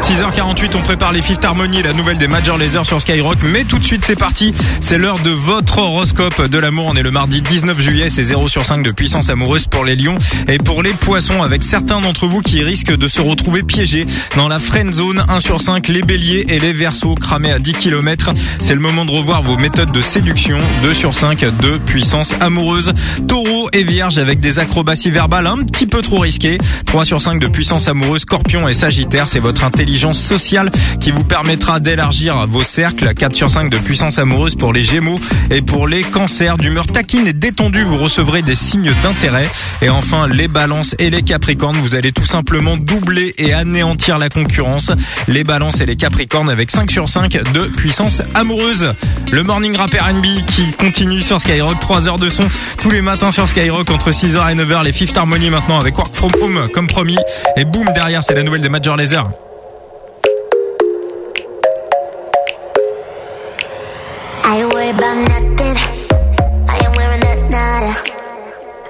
6h48, on prépare les Fifth Harmony, la nouvelle des Major Laser sur Skyrock. Mais tout de suite, c'est parti. C'est l'heure de votre horoscope de l'amour. On est le mardi 19 juillet. C'est 0 sur 5 de puissance amoureuse pour les lions et pour les poissons avec certains d'entre vous qui risquent de se retrouver piégés dans la friend zone 1 sur 5, les béliers et les versos cramés à 10 km. C'est le moment de revoir vos méthodes de séduction. 2 sur 5 de puissance amoureuse. Taureau et vierge avec des acrobaties verbales un petit peu trop risquées. 3 sur 5 de puissance amoureuse. Scorpion et sagittaire, c'est votre intelligence sociale qui vous permettra d'élargir vos cercles. 4 sur 5 de puissance amoureuse pour les gémeaux et pour les cancers. D'humeur taquine et détendue, vous recevrez des signes d'intérêt. Et enfin, les balances et les capricornes, vous allez tout simplement doubler et anéantir la concurrence. Les balances et les capricornes avec 5 sur 5 de puissance amoureuse. Le morning rap R&B qui continue sur Skyrock. 3 heures de son tous les matins sur Skyrock entre 6h et 9h. Les Fifth Harmony maintenant avec Work From Home comme promis. Et boum, derrière, c'est la nouvelle des Major Laser.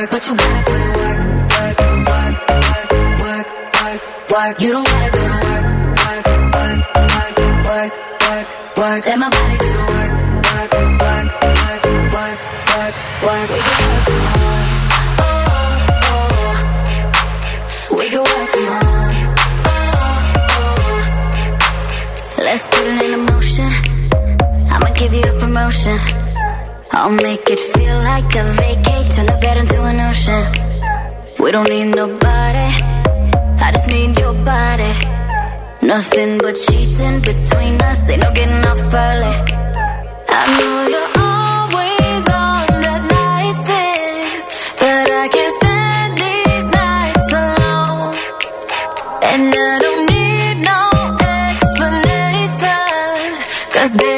work. But you gotta put in work, work, work, work, work, work, work. You don't gotta go to work, work, work, work, work, work, work. Let my body do the work, work, work, work, work, work, work. We can work tomorrow. Oh, oh. We can work tomorrow. Let's put it in motion. I'ma give you a promotion. I'll make it feel like a vacate, turn the bed into an ocean. We don't need nobody. I just need your body. Nothing but sheets in between us. Ain't no getting off early. I know you're always on that night shift, but I can't stand these nights alone. And I don't need no explanation. Cause baby,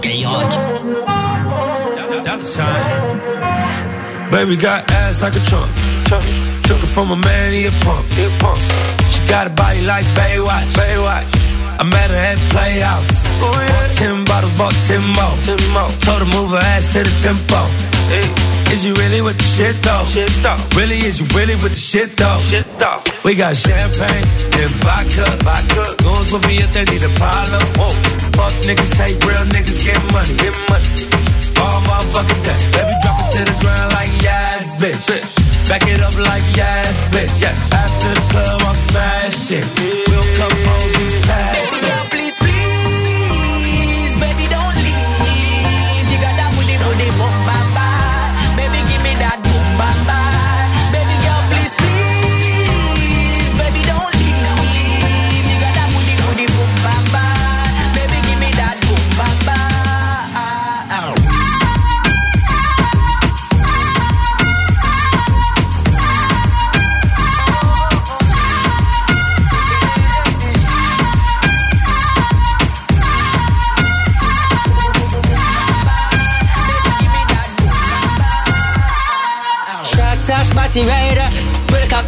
Skyrock. Baby got ass like a trunk. Took it from a man, he a pump. She got a body like Baywatch. Baywatch. I met her at Playhouse. Bought ten bottles, bought ten more. Told her move her ass to the tempo. Is you really with the shit though? Really, is you really with the shit though? We got champagne and vodka. vodka. Goons will be if they need a problem. Whoa. Fuck niggas, hate real niggas, get money. Get money. All motherfucking day. Baby, drop it to the ground like yes, bitch. Back it up like yes, bitch. Yeah. After the club, I'm smashing. We'll come home, we pass it.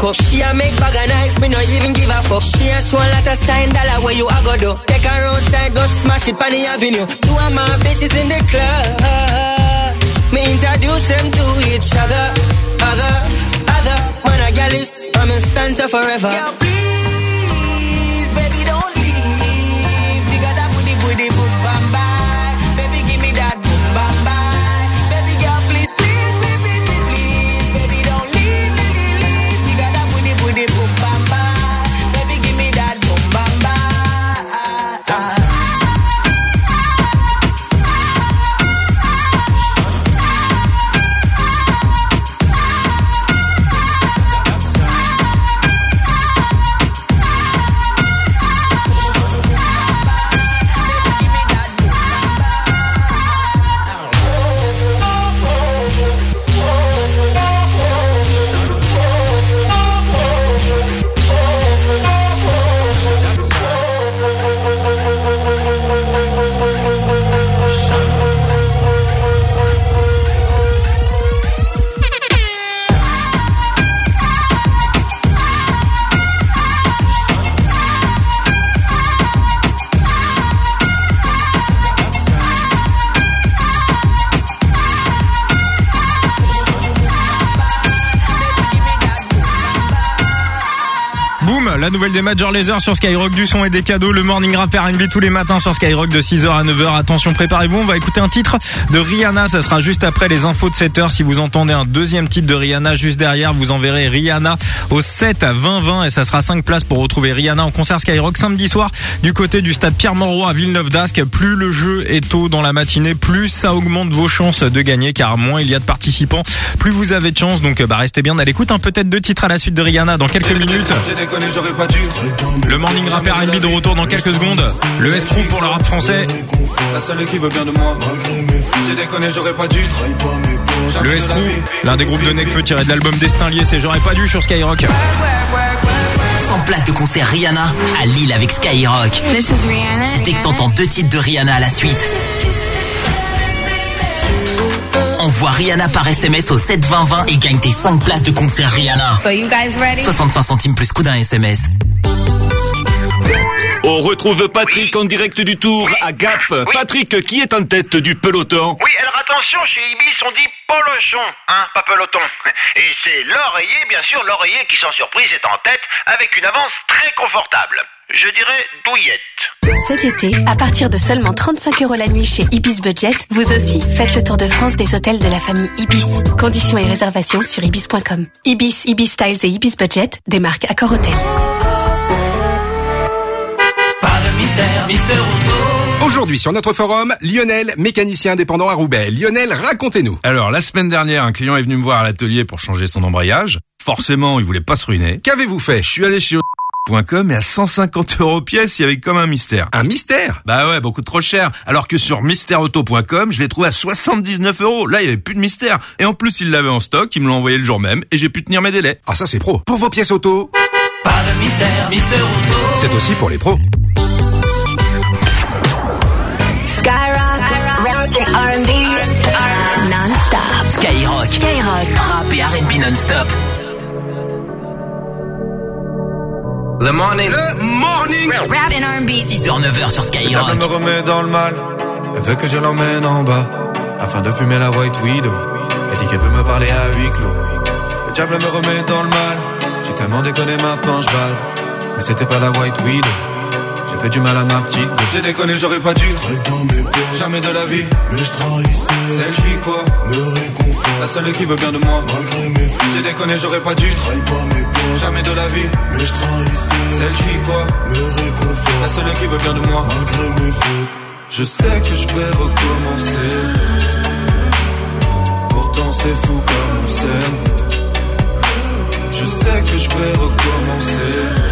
With a cock up, she a make bag of nice, me no even give a fuck. She a show lot of sign dollar where you a go do. Take her outside, go smash it on the avenue. Two of my bitches in the club. Me introduce them to each other, other, other. Man a gal is, I'm in stanza forever. Please, Boom, la nouvelle des Major Laser sur Skyrock, du son et des cadeaux, le morning rap R&B tous les matins sur Skyrock de 6h à 9h. Attention, préparez-vous, on va écouter un titre de Rihanna, ça sera juste après les infos de 7h. Si vous entendez un deuxième titre de Rihanna juste derrière, vous enverrez Rihanna au 7 à 20 20 et ça sera 5 places pour retrouver Rihanna en concert Skyrock samedi soir du côté du stade Pierre-Mauroy à Villeneuve d'Ascq. Plus le jeu est tôt dans la matinée, plus ça augmente vos chances de gagner car moins il y a de participants, plus vous avez de chances. Donc bah restez bien à l'écoute, hein, peut-être deux titres à la suite de Rihanna dans quelques minutes. Le morning rap R&B de retour dans quelques secondes. Le escroc pour le rap français. La seule qui veut bien de moi. J'ai déconné, j'aurais pas dû. Le escroc, l'un des groupes de Necfeu tiré de l'album Destin lié, c'est J'aurais pas dû sur Skyrock. 100 places de concert Rihanna à Lille avec Skyrock. This is Rihanna. Dès que t'entends deux titres de Rihanna à la suite. Envoie Rihanna par SMS au 72020 et gagne tes 5 places de concert Rihanna. So you guys ready? 65 centimes plus coup d'un SMS. On retrouve Patrick en direct du tour à Gap. Patrick, qui est en tête du peloton? Oui, alors attention, chez Ibis, on dit polochon, hein, pas peloton. Et c'est l'oreiller, bien sûr, l'oreiller qui, sans surprise, est en tête avec une avance très confortable. Je dirais douillette. Cet été, à partir de seulement 35 euros la nuit chez Ibis Budget, vous aussi faites le tour de France des hôtels de la famille Ibis. Conditions et réservations sur ibis.com. Ibis, Ibis Styles et Ibis Budget, des marques Accor Hotel. Mystère, Mister Auto. Aujourd'hui sur notre forum, Lionel, mécanicien indépendant à Roubaix. Lionel, racontez-nous. Alors, la semaine dernière, un client est venu me voir à l'atelier pour changer son embrayage. Forcément, il voulait pas se ruiner. Qu'avez-vous fait Je suis allé chez .com et à 150 euros pièce, il y avait comme un mystère. Un mystère? Bah ouais, beaucoup trop cher. Alors que sur mystèreauto.com, je l'ai trouvé à 79 euros. Là, il y avait plus de mystère. Et en plus, il l'avait en stock, il me l'a envoyé le jour même et j'ai pu tenir mes délais. Ah ça c'est pro. Pour vos pièces auto, Pas de mystère, Mister Auto. c'est aussi pour les pros. R&B, non-stop. Skyrock. Skyrock. Rap et R&B non-stop. Le morning. Le morning. Rap and R&B. 6h, 9h sur Le diable Skyrock. me remet dans le mal. Elle veut que je l'emmène en bas. Afin de fumer la White Widow. Elle dit qu'elle veut me parler à huis clos. Le diable me remet dans le mal. J'ai tellement déconné maintenant je. Mais c'était pas la White Widow. J'ai fait du mal à ma petite. J'ai déconné, j'aurais pas dû. Jamais de la vie. Mais je trahissais. Celle qui quoi Me réconfort. La seule qui veut bien de moi. Malgré mes fautes. J'ai déconné, j'aurais pas dû. Jamais de la vie. Mais je trahissais. Celle qui quoi Me réconfort. La seule qui veut bien de moi. Malgré mes fautes. Je sais que je vais recommencer. Pourtant c'est fou comme on s'aime. Je sais que je vais recommencer.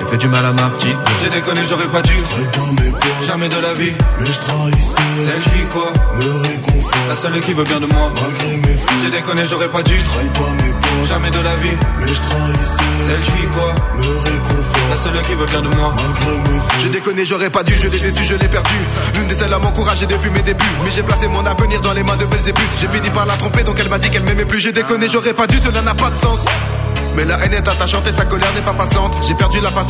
J'ai fait du mal à ma petite. J'ai déconné, j'aurais pas dû. Jamais de la vie. Mais je trahissais. Celle qui quoi? Me réconfort. La seule qui veut bien de moi. Malgré mes fautes. J'ai déconné, j'aurais pas dû. Jamais de la vie. Mais je trahissais. Celle qui quoi? Me réconfort. La seule qui veut bien de moi. Malgré mes fautes. J'ai déconné, j'aurais pas dû, je l'ai déçu, je l'ai perdu. L'une des seules à m'encourager depuis mes débuts. Mais j'ai placé mon avenir dans les mains de Belzébuth. J'ai fini par la tromper, donc elle m'a dit qu'elle m'aimait plus. J'ai déconné, j'aurais pas dû, cela n'a pas de sens. Mais la haine est attachante et sa colère n'est pas passante. J'ai perdu la patience.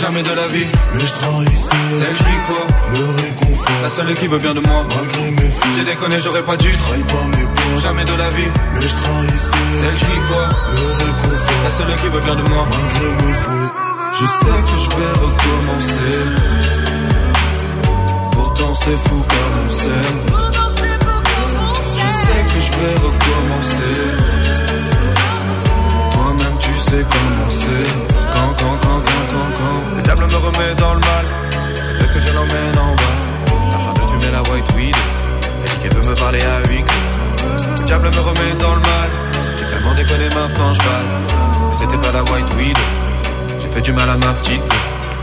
Jamais de la vie. Mais je trahissais. Celle qui quoi Me réconfort. La seule qui veut bien de moi. Malgré mes fautes. J'ai déconné, j'aurais pas dû. Jamais de la vie. Mais je trahissais. Celle qui quoi Me réconfort. La seule qui veut bien de moi. Malgré mes fautes. Je sais que je vais recommencer. Pourtant c'est fou comme on s'aime. Je sais que je vais recommencer. Toi-même tu sais comment c'est. Le diable me remet dans le mal. Veut que je l'emmène en bas. Afin de fumer la White Weed. Dit qu'elle veut me parler à huis clos. Le diable me remet dans le mal. J'ai tellement déconné maintenant je bats. Mais c'était pas la White Weed. J'ai fait du mal à ma petite.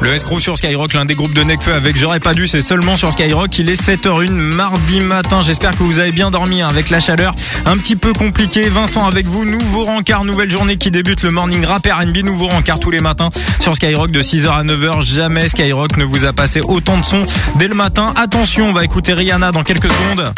Le escroc sur Skyrock, l'un des groupes de Necfeu avec J'aurais pas dû, c'est seulement sur Skyrock. Il est 7h01 mardi matin. J'espère que vous avez bien dormi hein, avec la chaleur. Un petit peu compliqué. Vincent avec vous, nouveau rencard, nouvelle journée qui débute le morning rap R&B, nouveau rencard tous les matins sur Skyrock de 6h à 9h. Jamais Skyrock ne vous a passé autant de sons dès le matin. Attention, on va écouter Rihanna dans quelques secondes.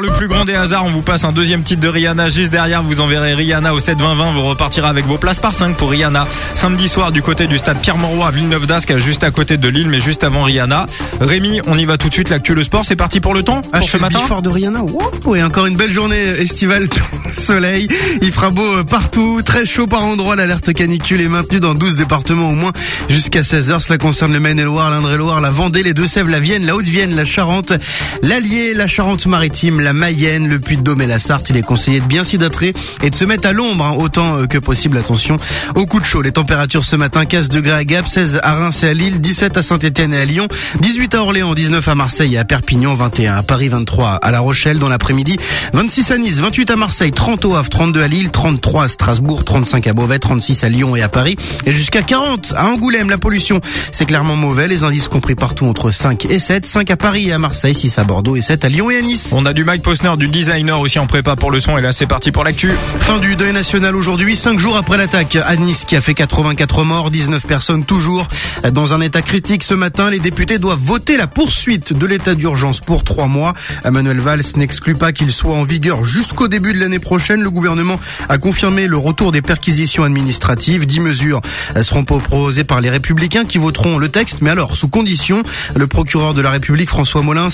Par le plus grand des hasards, on vous passe un deuxième titre de Rihanna juste derrière, vous enverrez Rihanna au 7-20-20, vous repartirez avec vos places par 5 pour Rihanna. Samedi soir du côté du stade Pierre-Mauroy à Villeneuve-d'Ascq, juste à côté de Lille, mais juste avant Rihanna. Rémi, on y va tout de suite, l'actu le sport, c'est parti pour le temps Ah, pour ce matin before de Rihanna. Wow, et encore une belle journée estivale, soleil. Il fera beau euh, partout, très chaud par endroits. L'alerte canicule est maintenue dans 12 départements au moins jusqu'à 16h. Cela concerne le Maine-et-Loire, l'Indre-et-Loire, la Vendée, les Deux-Sèvres, la Vienne, la Haute-Vienne, la Charente, l'Allier, la Charente-Maritime, la Mayenne, le Puy-de-Dôme et la Sarthe. Il est conseillé de bien s'hydratrer et de se mettre à l'ombre hein, autant euh, que possible. Attention au coup de chaud. Les températures ce matin 15 degrés à Gap, 16 à Reims et à Lille, 17 à Saint-Etienne et à Lyon, 18 à Orléans, 19 à Marseille et à Perpignan, 21 à Paris, 23 à La Rochelle dans l'après-midi, 26 à Nice, 28 à Marseille, 30 au Havre, 32 à Lille, 33 à Strasbourg, 35 à Beauvais, 36 à Lyon et à Paris et jusqu'à 40 à Angoulême. La pollution, c'est clairement mauvais. Les indices compris partout entre 5 et 7, 5 à Paris et à Marseille, 6 à Bordeaux et 7 à Lyon et à Nice. On a du Posner, du designer aussi en prépa pour le son et là c'est parti pour l'actu. Fin du deuil national aujourd'hui, 5 jours après l'attaque à Nice qui a fait 84 morts, 19 personnes toujours dans un état critique ce matin. Les députés doivent voter la poursuite de l'état d'urgence pour 3 mois. Emmanuel Valls n'exclut pas qu'il soit en vigueur jusqu'au début de l'année prochaine. Le gouvernement a confirmé le retour des perquisitions administratives. 10 mesures seront proposées par les républicains qui voteront le texte, mais alors sous condition. Le procureur de la République, François Molins,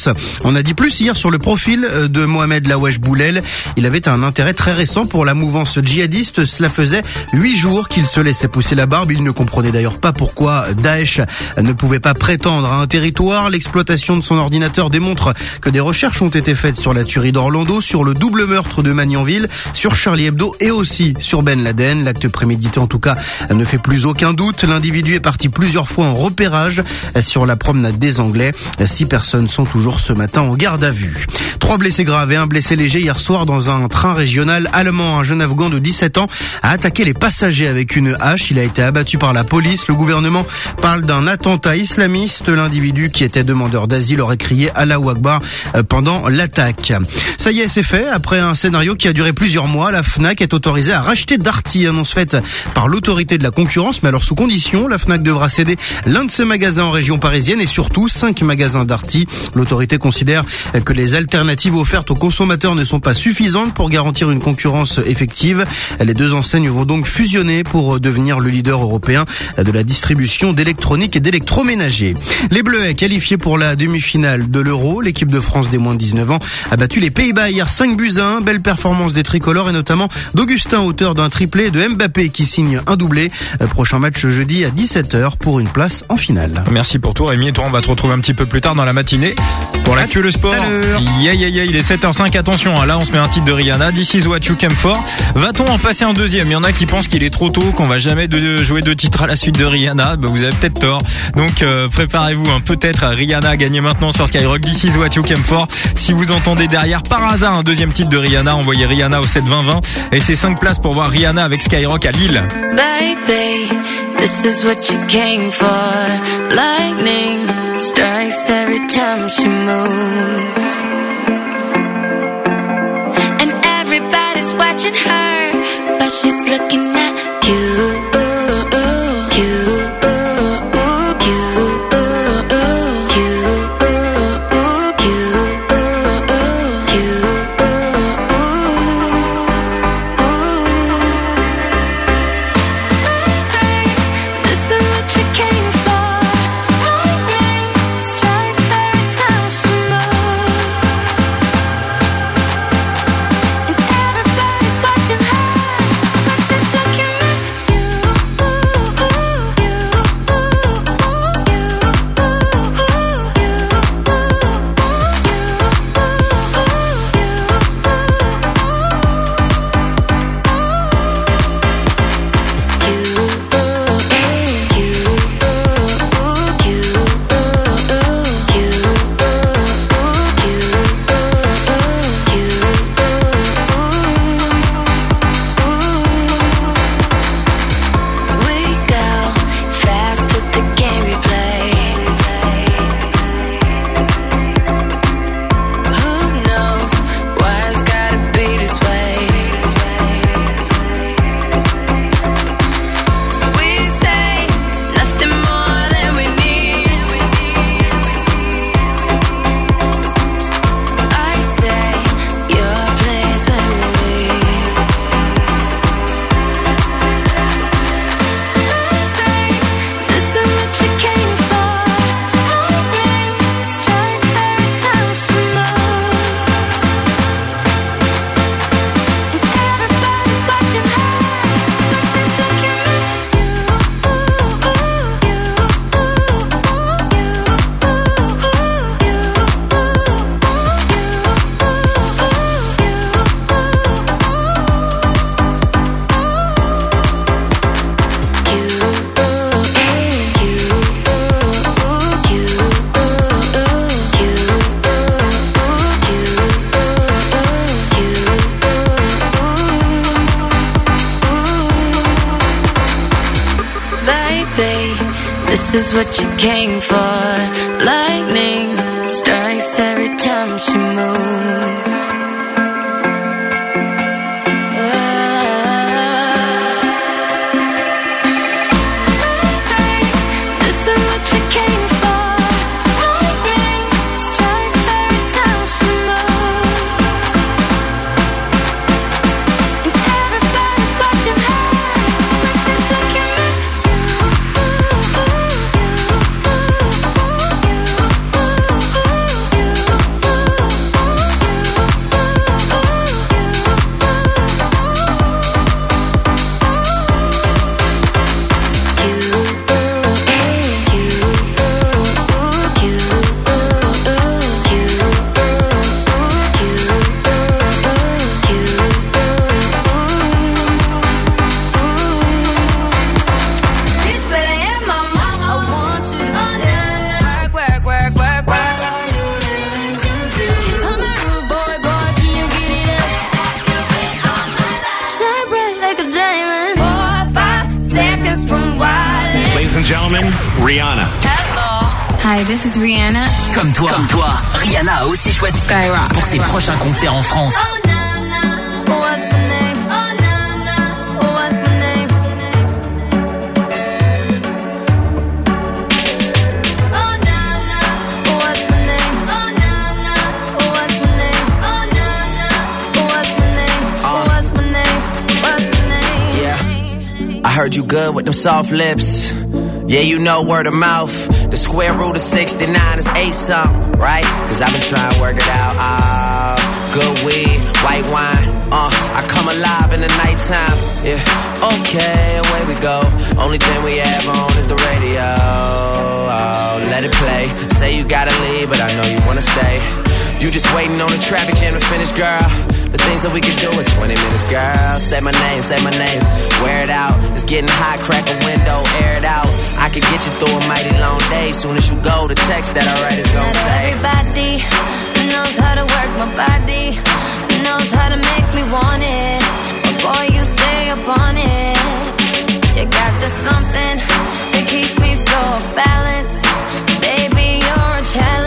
en a dit plus hier sur le profil de Mohamed Lawesh Boulel. Il avait un intérêt très récent pour la mouvance djihadiste. Cela faisait huit jours qu'il se laissait pousser la barbe. Il ne comprenait d'ailleurs pas pourquoi Daesh ne pouvait pas prétendre à un territoire. L'exploitation de son ordinateur démontre que des recherches ont été faites sur la tuerie d'Orlando, sur le double meurtre de Magnanville, sur Charlie Hebdo et aussi sur Ben Laden. L'acte prémédité en tout cas ne fait plus aucun doute. L'individu est parti plusieurs fois en repérage sur la promenade des Anglais. Six personnes sont toujours ce matin en garde à vue. Trois blessés graves et un blessé léger hier soir dans un train régional allemand. Un jeune Afghan de 17 ans a attaqué les passagers avec une hache. Il a été abattu par la police. Le gouvernement parle d'un attentat islamiste. L'individu qui était demandeur d'asile aurait crié Allah Akbar pendant l'attaque. Ça y est, c'est fait. Après un scénario qui a duré plusieurs mois, la FNAC est autorisée à racheter Darty. Annonce faite par l'autorité de la concurrence, mais alors sous condition. La FNAC devra céder l'un de ses magasins en région parisienne et surtout cinq magasins Darty. L'autorité considère que les alternatives offertes aux consommateurs ne sont pas suffisantes pour garantir une concurrence effective. Les deux enseignes vont donc fusionner pour devenir le leader européen de la distribution d'électronique et d'électroménager. Les Bleus qualifiés pour la demi-finale de l'Euro. L'équipe de France des moins de 19 ans a battu les Pays-Bas hier 5 buts à 1. Belle performance des tricolores et notamment d'Augustin, auteur d'un triplé de Mbappé qui signe un doublé. Prochain match jeudi à 17h pour une place en finale. Merci pour tout Rémi et toi on va te retrouver un petit peu plus tard dans la matinée pour l'actu le sport. Yeah, yeah, yeah, il est 7h05, attention, hein, là on se met un titre de Rihanna, This is what you came for. Va-t-on en passer un deuxième? Il y en a qui pensent qu'il est trop tôt, qu'on va jamais jouer deux titres à la suite de Rihanna. Bah, vous avez peut-être tort. Donc euh, préparez-vous, hein, peut-être Rihanna a gagné maintenant sur Skyrock, This is what you came for. Si vous entendez derrière par hasard un deuxième titre de Rihanna, envoyez Rihanna au 7 20 20 et c'est 5 places pour voir Rihanna avec Skyrock à Lille. Baby, this is what you came for. Lightning strikes every time she moves. Watching her, but she's looking at my name? What's my name? Yeah. I heard you good with them soft lips. Yeah, you know word of mouth. The square root of 69 is 8 something, right? Cause I've been trying to work it out. Ah, good weed, white wine. Uh, I come alive in the nighttime. Yeah, okay, away we go. Only thing we have on is the radio. Oh, let it play. Say you gotta leave, but I know you wanna stay. You just waiting on the traffic jam to finish, girl. The things that we could do in 20 minutes, girl. Say my name, say my name. Wear it out. It's getting hot, crack a window, air it out. I could get you through a mighty long day. Soon as you go, the text that I write is gonna Not say. everybody knows how to work my body, knows how to make me want it. But boy, you stay upon it. You got the something that keeps me so off balance. Baby, you're a challenge.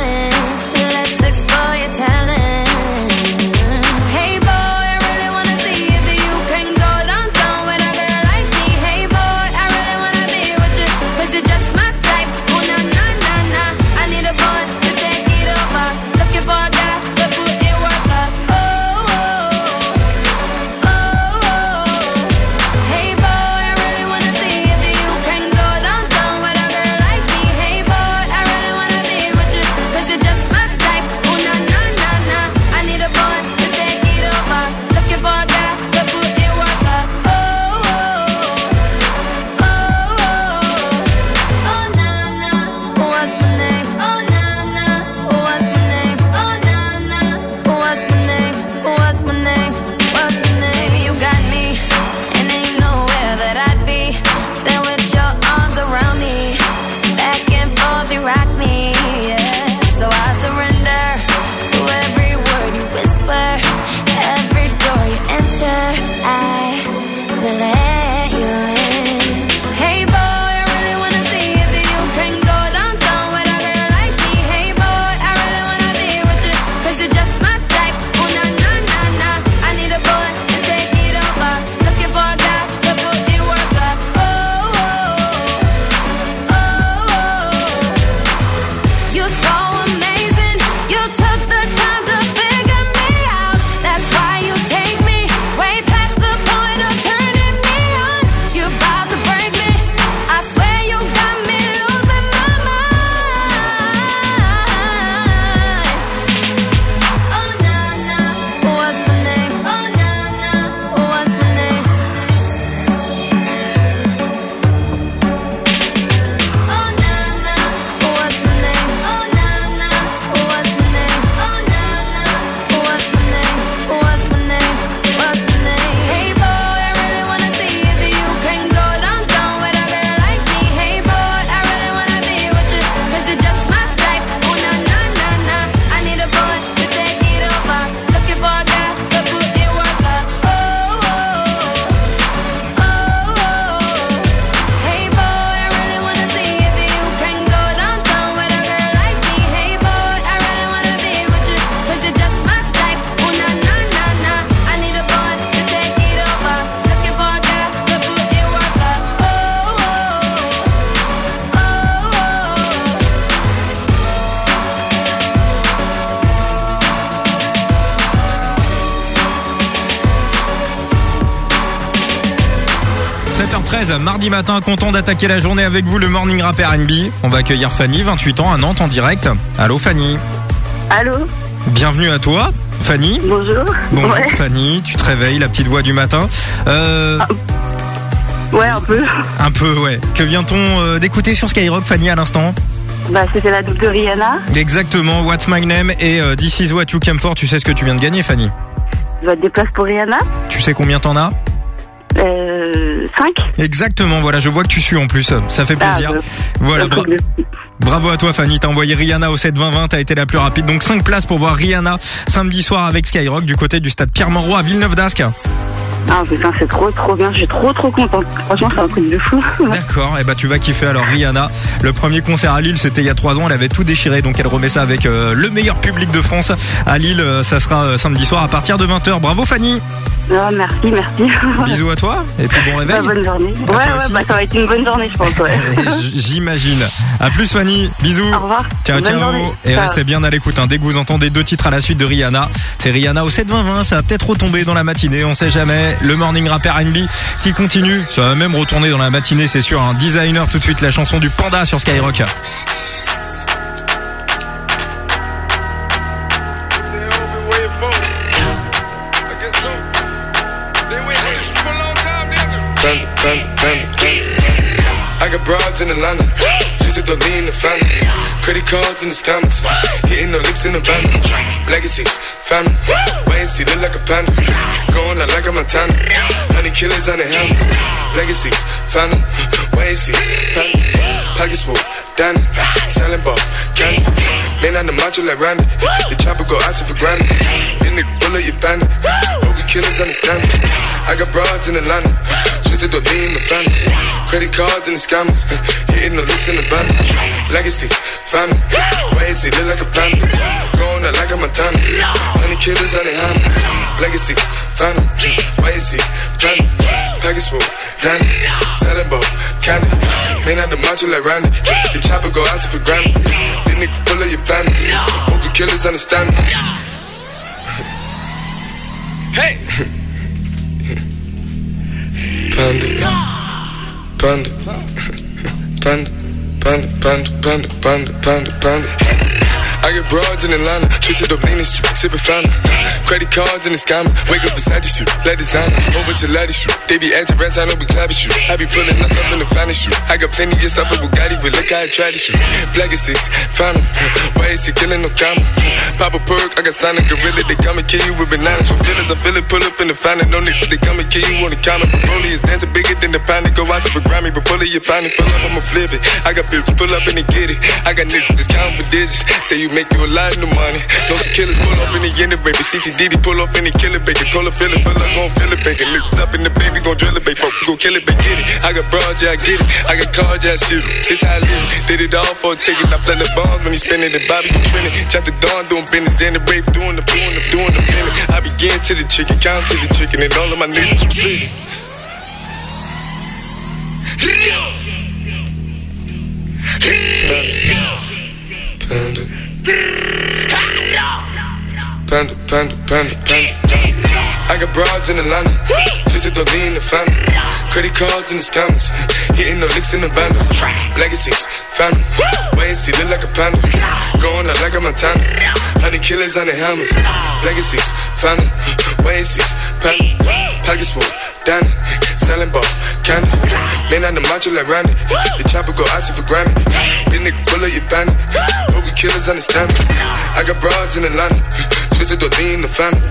Mardi matin, content d'attaquer la journée avec vous, le Morning Rap R&B. On va accueillir Fanny, 28 ans, à Nantes en direct. Allô Fanny Allô Bienvenue à toi, Fanny. Bonjour. Bonjour Ouais. Fanny, tu te réveilles, la petite voix du matin. Euh, Ouais, un peu. un peu, ouais. Que vient-on euh, d'écouter sur Skyrock, Fanny, à l'instant Bah, c'était la double de Rihanna. Exactement, What's My Name et euh, This Is What You Came For. Tu sais ce que tu viens de gagner, Fanny Je vais des places pour Rihanna. Tu sais combien t'en as Euh, 5. Exactement, voilà, je vois que tu suis en plus. Ça fait plaisir. Ah, bah, voilà, bra- de- bravo à toi Fanny, t'as envoyé Rihanna au 7-20-20, t'as été la plus rapide. Donc 5 places pour voir Rihanna samedi soir avec Skyrock du côté du stade Pierre-Mauroy à Villeneuve d'Ascq. Ah, putain, c'est trop, trop bien. Je suis trop, trop contente. Franchement, c'est un truc de fou. D'accord, et bah tu vas kiffer alors Rihanna. Le premier concert à Lille, c'était il y a 3 ans, elle avait tout déchiré, donc elle remet ça avec euh, le meilleur public de France à Lille. euh, ça sera euh, samedi soir à partir de 20h. Bravo Fanny Merci, merci. Bisous à toi, et puis bon réveil. Bah, bonne journée. À Ouais, ouais, bah, ça va être une bonne journée, je pense, ouais. J'imagine. À plus Fanny, bisous. Au revoir. Ciao, Bonne ciao. journée. Et Ciao. restez bien à l'écoute. hein. Dès que vous entendez deux titres à la suite de Rihanna, c'est Rihanna au 7-20-20. Ça va peut-être retomber dans la matinée, on sait jamais. Le morning rapper R&B qui continue. Ça va même retourner dans la matinée, c'est sûr. Un designer tout de suite, la chanson du panda sur Skyrock. Got in Atlanta, just to lean the family. Credit cards in the scammers, hitting the licks in the van. Legacies, family, wait and see, look like a panda. Going out like a Montana, honey killers on their helmets. Legacies, family, wait and see, family. Pockets full, Danny, selling ball, candy. Man on the macho like Randy, the chopper go out to for granted. Then the bullet you bandit, hope you killers understand it. I got broads in Atlanta, twisted to lean the family. Credit cards and the scammers, hitting the looks in the van. Legacy, family, wait and see, look like a panda. Going out like a Montana, honey killers on their hands. Legacy, family, wait and see, family. Package full, Danny, selling ball, candy. Man out the macho like Randy, the chopper go out to for granted. Then they pull up your bandit, hope you killers understand me. Hey! Panda. Panda. Panda. Panda, panda, panda, panda, panda, panda. I get broads in Atlanta, twisted up lean street, sipping fountain. Credit cards in the scammers, wake up beside you, let designer, over to let shoot. They be acting rats, I know we clapping shoot. I be pulling us up in the finest shoot. I got plenty of stuff with Bugatti, but look how I try to shoot. Black is six, found 'em. Why is he killing no comma? Pop a perk, I got signed a gorilla, they come and kill you with bananas. For feelings, I feel it, pull up in the fountain, no niggas, they come and kill you on the counter. Broly is dancing bigger than the pound, go out to the Grammy, but pull it, you find it, pull up, I'ma flip it. I got bitches, pull up and they get it. I got niggas that's counting for digits, say you make you a lot of money. Some killers pull up in the end, baby. CTDD pull off in the killer, baby. Call a feel it, feel like gon' feel it, baby. Lift up in the baby, gon' drill it, baby. Fuck, gon' kill it, baby. Get it. I got broads, yeah, I get it. I got cars, yeah, I shoot it. This how I live. Did it all for a ticket. I play the bombs when he spinning the Bobby, you trending. Chop the dawn, doing business in the brave, doing the doing the doing the minute. I begin to the chicken, count to the chicken, and all of my niggas split. Panda. Panda, panda, panda, panda. panda. I got broads in Atlanta, just to lean the family. Credit cards and the scammers, hitting the licks in the bundle. Legacies, family, wait and see, look like a panda. Going out like a Montana, honey killers on the helmets. Legacies, family, wait and see, panda. Pockets full, Danny, selling ball, candy. Man on the macho like Randy, the chopper go out for Grammy. Then nigga pull up your bandit, hope you killers understand me. I got broads in Atlanta, twisted to lean the family.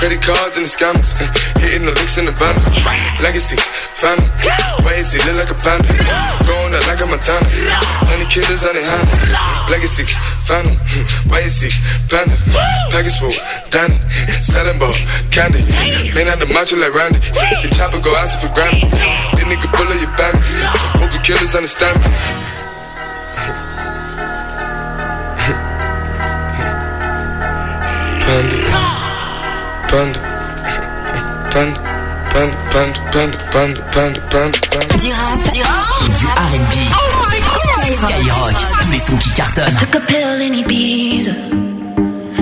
Credit cards and the scammers, hitting the licks in the bundle. Legacy, family, wait and see, look like a panda. Going out like a Montana, honey killers on their hands. Legacy, family, wait and see, panda. Package full, Danny, selling ball, candy. Man out the macho like Randy, the chopper go out for Grammy. Then nigga pull up your bandit, hope you killers understand me. Panda, panda, panda, panda, panda, panda, panda, panda, panda, panda. Du rap, du rap. Et du R&B. Skyrock, tous les sons qui cartonnent. Took a pill in Ibiza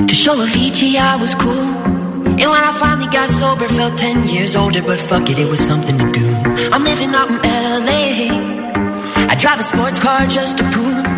to show Avicii I was cool. And when I finally got sober, felt 10 years older, but fuck it, it was something to do. I'm living out in LA. I drive a sports car just to prove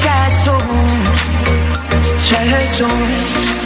sad song, sad song.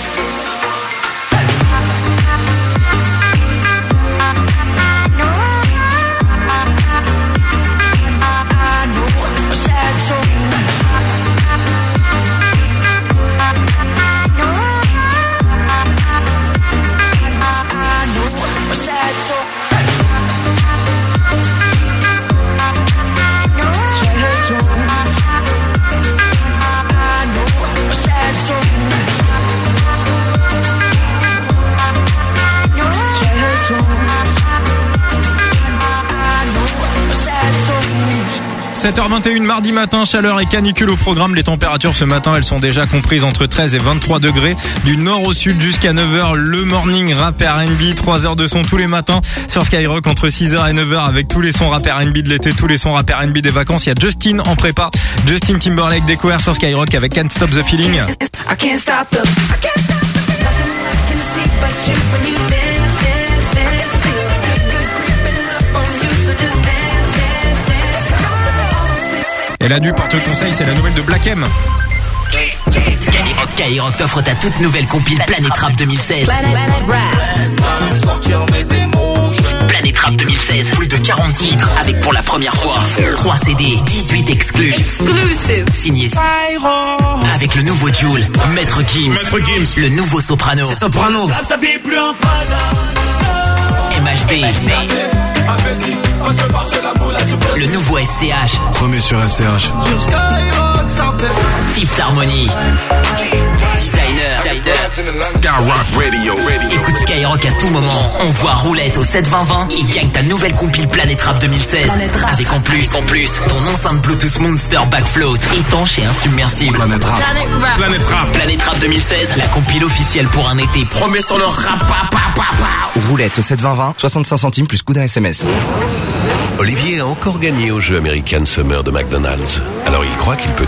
7h21 mardi matin, chaleur et canicule au programme. Les températures ce matin, elles sont déjà comprises entre 13 et 23 degrés. Du nord au sud jusqu'à 9h, le morning rap R&B. 3 heures de son tous les matins sur Skyrock entre 6h et 9h avec tous les sons rap R&B de l'été, tous les sons rap R&B des vacances. Il y a Justin en prépa. Justin Timberlake découvert sur Skyrock avec Can't Stop the Feeling. Et la du porte-conseil, c'est la nouvelle de Black M. Skyrock, Skyrock t'offre ta toute nouvelle compile Planète Rap 2016. Planète Rap 2016, plus de 40 titres avec pour la première fois 3 CD, 18 exclus. Exclusive. Signé avec le nouveau Joule, Maître Gims, le nouveau Soprano, Soprano. MHD, le nouveau SCH, Premier sur SCH. Tips Harmony, Designer, Skyrock Radio, Radio. Écoute Skyrock à tout moment. On voit roulette au 72020 et gagne ta nouvelle compile Planète Rap 2016. Avec en plus, en plus, ton enceinte Bluetooth Monster Backfloat étanche et insubmersible. Planète Rap. Planète Rap. Planète Rap 2016, la compile officielle pour un été. Promets sur le rap. pa, pa, pa, pa. Roulette au 72020, 65 centimes plus coup d'un SMS. Olivier a encore gagné au jeu American Summer de McDonald's. Alors il croit qu'il peut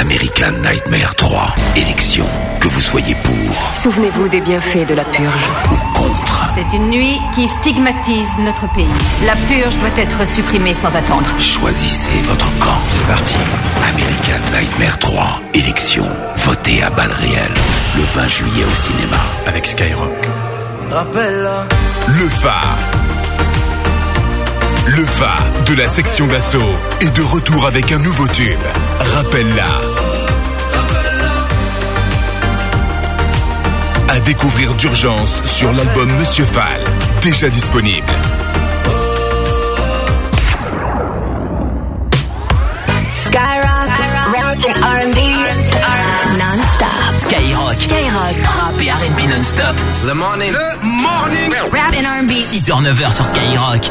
American Nightmare 3. Élection. Que vous soyez pour Souvenez-vous des bienfaits de la purge. ou contre. C'est une nuit qui stigmatise notre pays. La purge doit être supprimée sans attendre. Choisissez votre camp. C'est parti. American Nightmare 3. Élection. Votez à balles réelles. Le 20 juillet au cinéma. Avec Skyrock. Rappelle-la. Le phare. Le phare de la section d'assaut est de retour avec un nouveau tube. Rappelle-la. À découvrir d'urgence sur l'album Monsieur Fall, déjà disponible. Skyrock, R&B, non-stop. Skyrock. Skyrock. Rap et R&B non-stop. Le morning. Le morning. Rap and R&B. 6h, 9h sur Skyrock.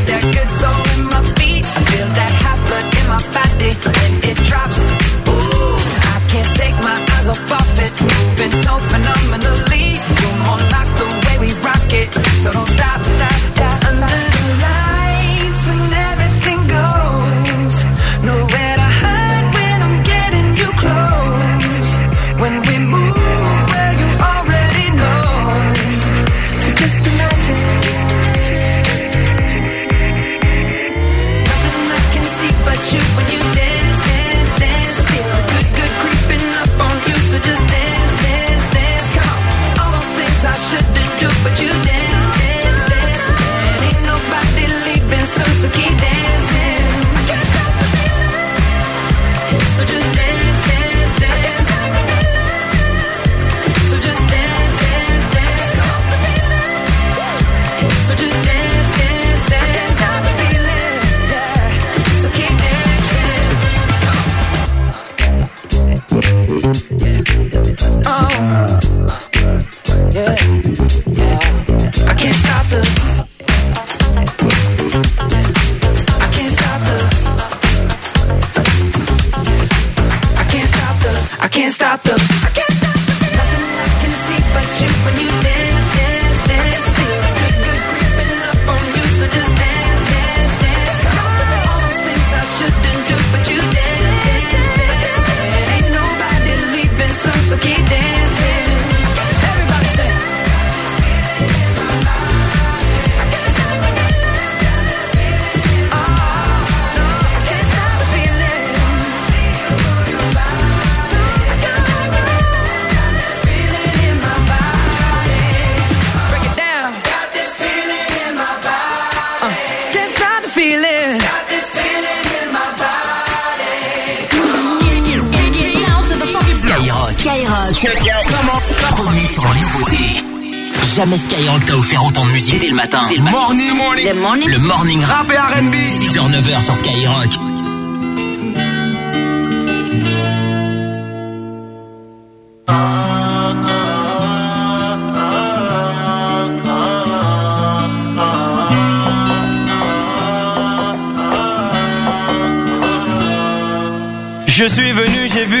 stop the. I can't stop the. Nothing I can see but you when you Skyrock. Jamais Skyrock t'a offert autant de musique dès le matin. Dès le. Morning. morning. Morning. Le morning rap et R&B. 6h 9h sur Skyrock. Je suis venu, j'ai vu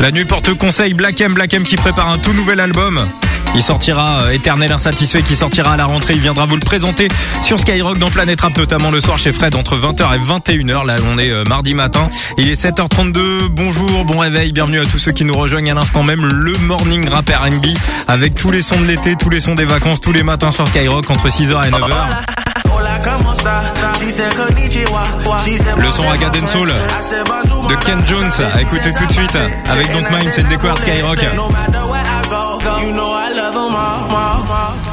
La nuit porte conseil Black M, Black M qui prépare un tout nouvel album. Il sortira euh, Éternel Insatisfait qui sortira à la rentrée. Il viendra vous le présenter sur Skyrock dans Planète Rap, notamment le soir chez Fred entre 20h et 21h. Là, on est euh, mardi matin. Il est 7h32. Bonjour, bon réveil. Bienvenue à tous ceux qui nous rejoignent à l'instant même. Le Morning Rap R&B avec tous les sons de l'été, tous les sons des vacances, tous les matins sur Skyrock entre 6h et 9h. Le son Raga Soul de Ken Jones. À écouter tout de suite avec Don't Mind, c'est le découverte Skyrock.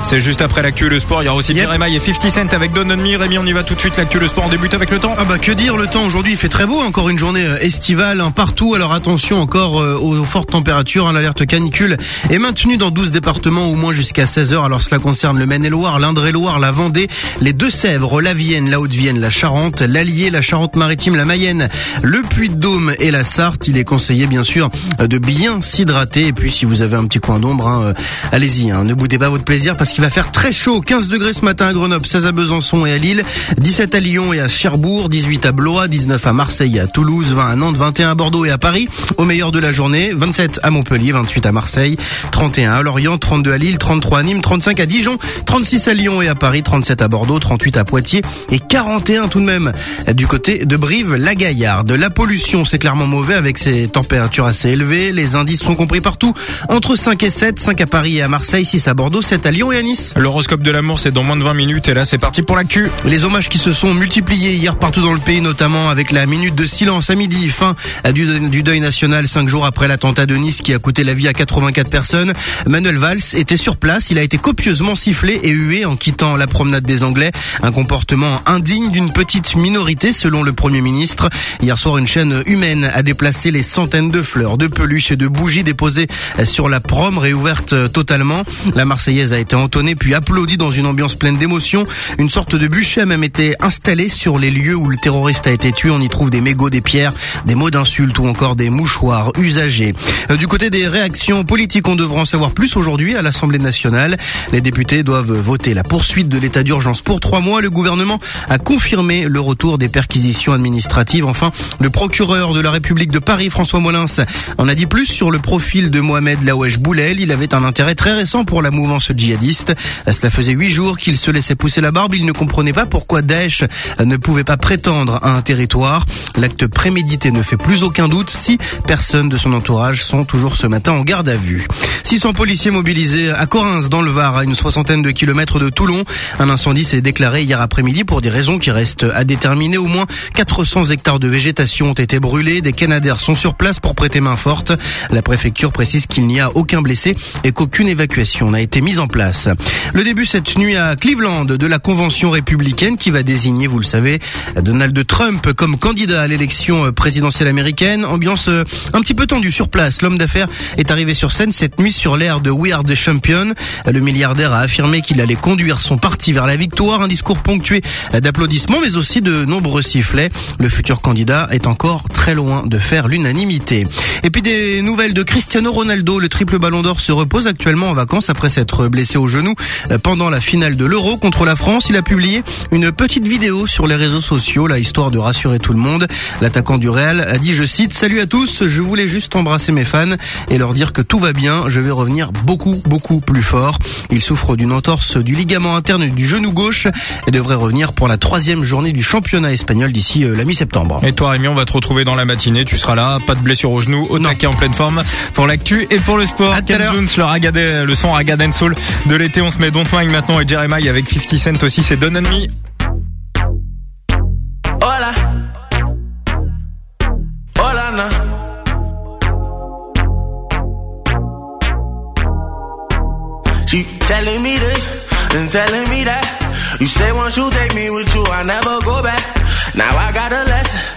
C'est juste après l'actu le sport, il y aura aussi Pierre Emmaille et 50 Cent avec Don On Me. Rémi, on y va tout de suite, l'actu le sport, on débute avec le temps. Ah bah que dire, le temps aujourd'hui il fait très beau, encore une journée euh, estivale hein, partout, alors attention encore euh, aux fortes températures, hein, l'alerte canicule est maintenue dans 12 départements au moins jusqu'à 16h, alors cela concerne le Maine-et-Loire, l'Indre-et-Loire, la Vendée, les Deux-Sèvres, la Vienne, la Haute-Vienne, la Charente, l'Allier, la Charente-Maritime, la Mayenne, le Puy-de-Dôme et la Sarthe, il est conseillé bien sûr de bien s'hydrater. Et puis si vous avez un petit coin d'ombre, hein, euh, allez-y, hein, ne boudez pas votre plaisir parce qu'il va faire très chaud, 15 degrés ce matin à Grenoble, 16 à Besançon et à Lille, 17 à Lyon et à Cherbourg, 18 à Blois, 19 à Marseille et à Toulouse, 20 à Nantes, 21 à Bordeaux et à Paris, au meilleur de la journée, 27 à Montpellier, 28 à Marseille, 31 à Lorient, 32 à Lille, 33 à Nîmes, 35 à Dijon, 36 à Lyon et à Paris, 37 à Bordeaux, 38 à Poitiers et 41 tout de même du côté de Brive, la Gaillarde. La pollution, c'est clairement mauvais avec ces températures assez élevées. Les indices sont compris partout entre 5 et 7, 5 à Paris et à Marseille, 6 à Bordeaux, 7 à Lyon et à Yanis L'horoscope de l'amour, c'est dans moins de 20 minutes. Et là, c'est parti pour la cul. Les hommages qui se sont multipliés hier partout dans le pays, notamment avec la minute de silence à midi, fin du, du deuil national, cinq jours après l'attentat de Nice qui a coûté la vie à 84 personnes. Manuel Valls était sur place. Il a été copieusement sifflé et hué en quittant la promenade des Anglais. Un comportement indigne d'une petite minorité, selon le Premier ministre. Hier soir, une chaîne humaine a déplacé les centaines de fleurs, de peluches et de bougies déposées sur la prom réouverte totalement. La Marseillaise a été entonnée puis applaudie dans une ambiance pleine d'émotion. Une sorte de bûcher a même été installé sur les lieux où le terroriste a été tué. On y trouve des mégots, des pierres, des mots d'insultes ou encore des mouchoirs usagés. Euh, Du côté des réactions politiques, on devra en savoir plus aujourd'hui à l'Assemblée nationale. Les députés doivent voter la poursuite de l'état d'urgence pour trois mois. Le gouvernement a confirmé le retour des perquisitions administratives. Enfin, le procureur de la République de Paris, François Molins, en a dit plus sur le profil de Mohamed Laouesh Boulel. Il avait un intérêt très récent pour la mouvance djihadiste. Cela faisait huit jours qu'il se laissait pousser la barbe. Il ne comprenait pas pourquoi Daesh ne pouvait pas prétendre à un territoire. L'acte prémédité ne fait plus aucun doute. Six personnes de son entourage sont toujours ce matin en garde à vue. 600 policiers mobilisés à Correns dans le Var, à une soixantaine de kilomètres de Toulon. Un incendie s'est déclaré hier après-midi pour des raisons qui restent à déterminer. Au moins 400 hectares de végétation ont été brûlés. Des canadaires sont sur place pour prêter main forte. La préfecture précise qu'il n'y a aucun blessé et qu'aucune évacuation n'a été mise en place. Le début cette nuit à Cleveland de la convention républicaine qui va désigner, vous le savez, Donald Trump comme candidat à l'élection présidentielle américaine. Ambiance euh, un petit peu tendue sur place. L'homme d'affaires est arrivé sur scène cette nuit sur l'air de We Are the Champion. Le milliardaire a affirmé qu'il allait conduire son parti vers la victoire. Un discours ponctué d'applaudissements mais aussi de nombreux sifflets. Le futur candidat est encore très loin de faire l'unanimité. Et puis des nouvelles de Cristiano Ronaldo. Le triple ballon d'or se repose actuellement en vacances après s'être blessé au genou pendant la finale de l'Euro contre la France. Il a publié une petite vidéo sur les réseaux sociaux, la histoire de rassurer tout le monde. L'attaquant du Real a dit, je cite, Salut à tous, je voulais juste embrasser mes fans et leur dire que tout va bien, je vais revenir beaucoup, beaucoup plus fort. Il souffre d'une entorse du ligament interne du genou gauche et devrait revenir pour la troisième journée du championnat espagnol d'ici euh, la mi-septembre. Et toi, Rémi, on va te retrouver dans la matinée. Tu seras là, pas de blessure au genou, au taquet en pleine forme pour l'actu et pour le sport. Ken Jones, le, ragadé, le son Ragad and Soul de l'été. On se met Don't Mind maintenant et Jeremiah avec 50 Cent aussi. C'est Don and Me. Hola. Hola, na. She telling me this and telling me that. You say once you take me with you, I never go back. Now I got a lesson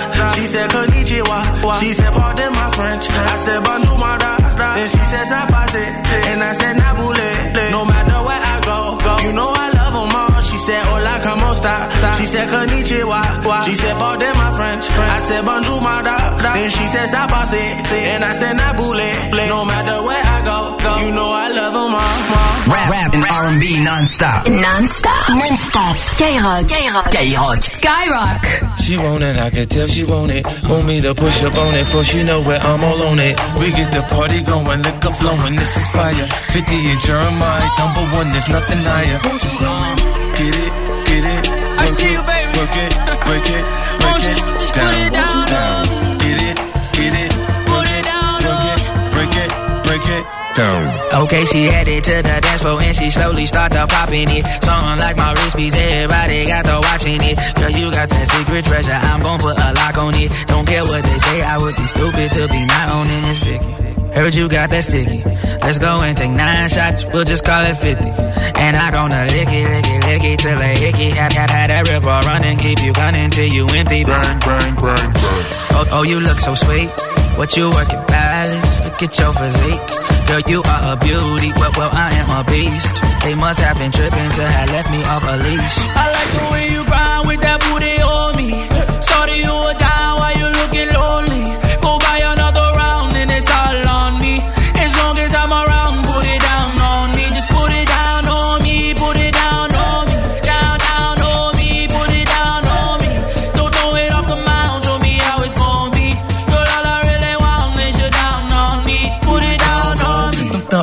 She said, konnichiwa. She said, pardon my French. I said, my da. Then she said, sabate. And I said, nabule. No matter where I go, go. You know I said, hola, como esta? She said, konnichiwa. She said, pardon my French. I said, bonjour, my da. Then she said, sabase. And I said, nabule. No matter where I go, go. You know I love them all. Rap, rap and R&B non-stop. Non-stop. Non-stop. Skyrock. Skyrock. Skyrock. Skyrock. She want it, I can tell she want it. Want me to push up on it, for she know where I'm all on it. We get the party going, liquor flowing, this is fire. 50 and Jeremiah, number one, there's nothing higher. Get it, get it. I see you, baby. Work it, break it, break it. just put it down on? Get it, get it. Put it down on me. Break it, break it down. Okay, she headed to the dance floor and she slowly start to popping it. Something like my wrist piece, everybody got to watching it. Girl, you got that secret treasure, I'm gon' put a lock on it. Don't care what they say, I would be stupid to be not owning this Vicky. Heard you got that sticky. Let's go and take nine shots, we'll just call it 50. And I gonna lick it, lick it, lick it till I hickey. Had, had, had that river running, keep you gunning till you empty. Bang, bang, bang, bang. Oh, oh, you look so sweet. What you working balance? Look at your physique. Girl, you are a beauty. Well, well, I am a beast. They must have been tripping to have left me off a leash. I like the way you grind with that booty on me. Sorry you were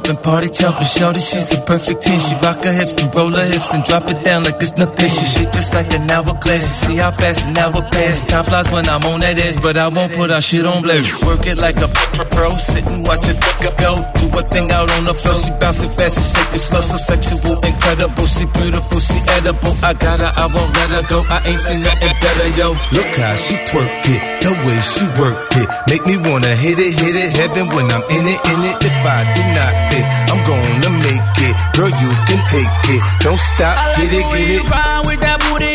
thumping, party jumping, shorty, she's a perfect ten. She rock her hips and roll her hips and drop it down like it's nothing. She shit just like an hourglass. You see how fast an hour pass. Time flies when I'm on that ass, but I won't put our shit on blast. Work it like a pro, sit and watch it go. Do a thing out on the floor. She bouncing fast and shake it slow, so sexual, incredible. She beautiful, she edible. I got her, I won't let her go. I ain't seen nothing better, yo. Look how she twerk it, the way she work it. Make me wanna hit it, hit it, heaven when I'm in it, in it. If I do not fit, I'm gonna make it. Girl, you can take it. Don't stop, I like get the it, way get you it. grind with that booty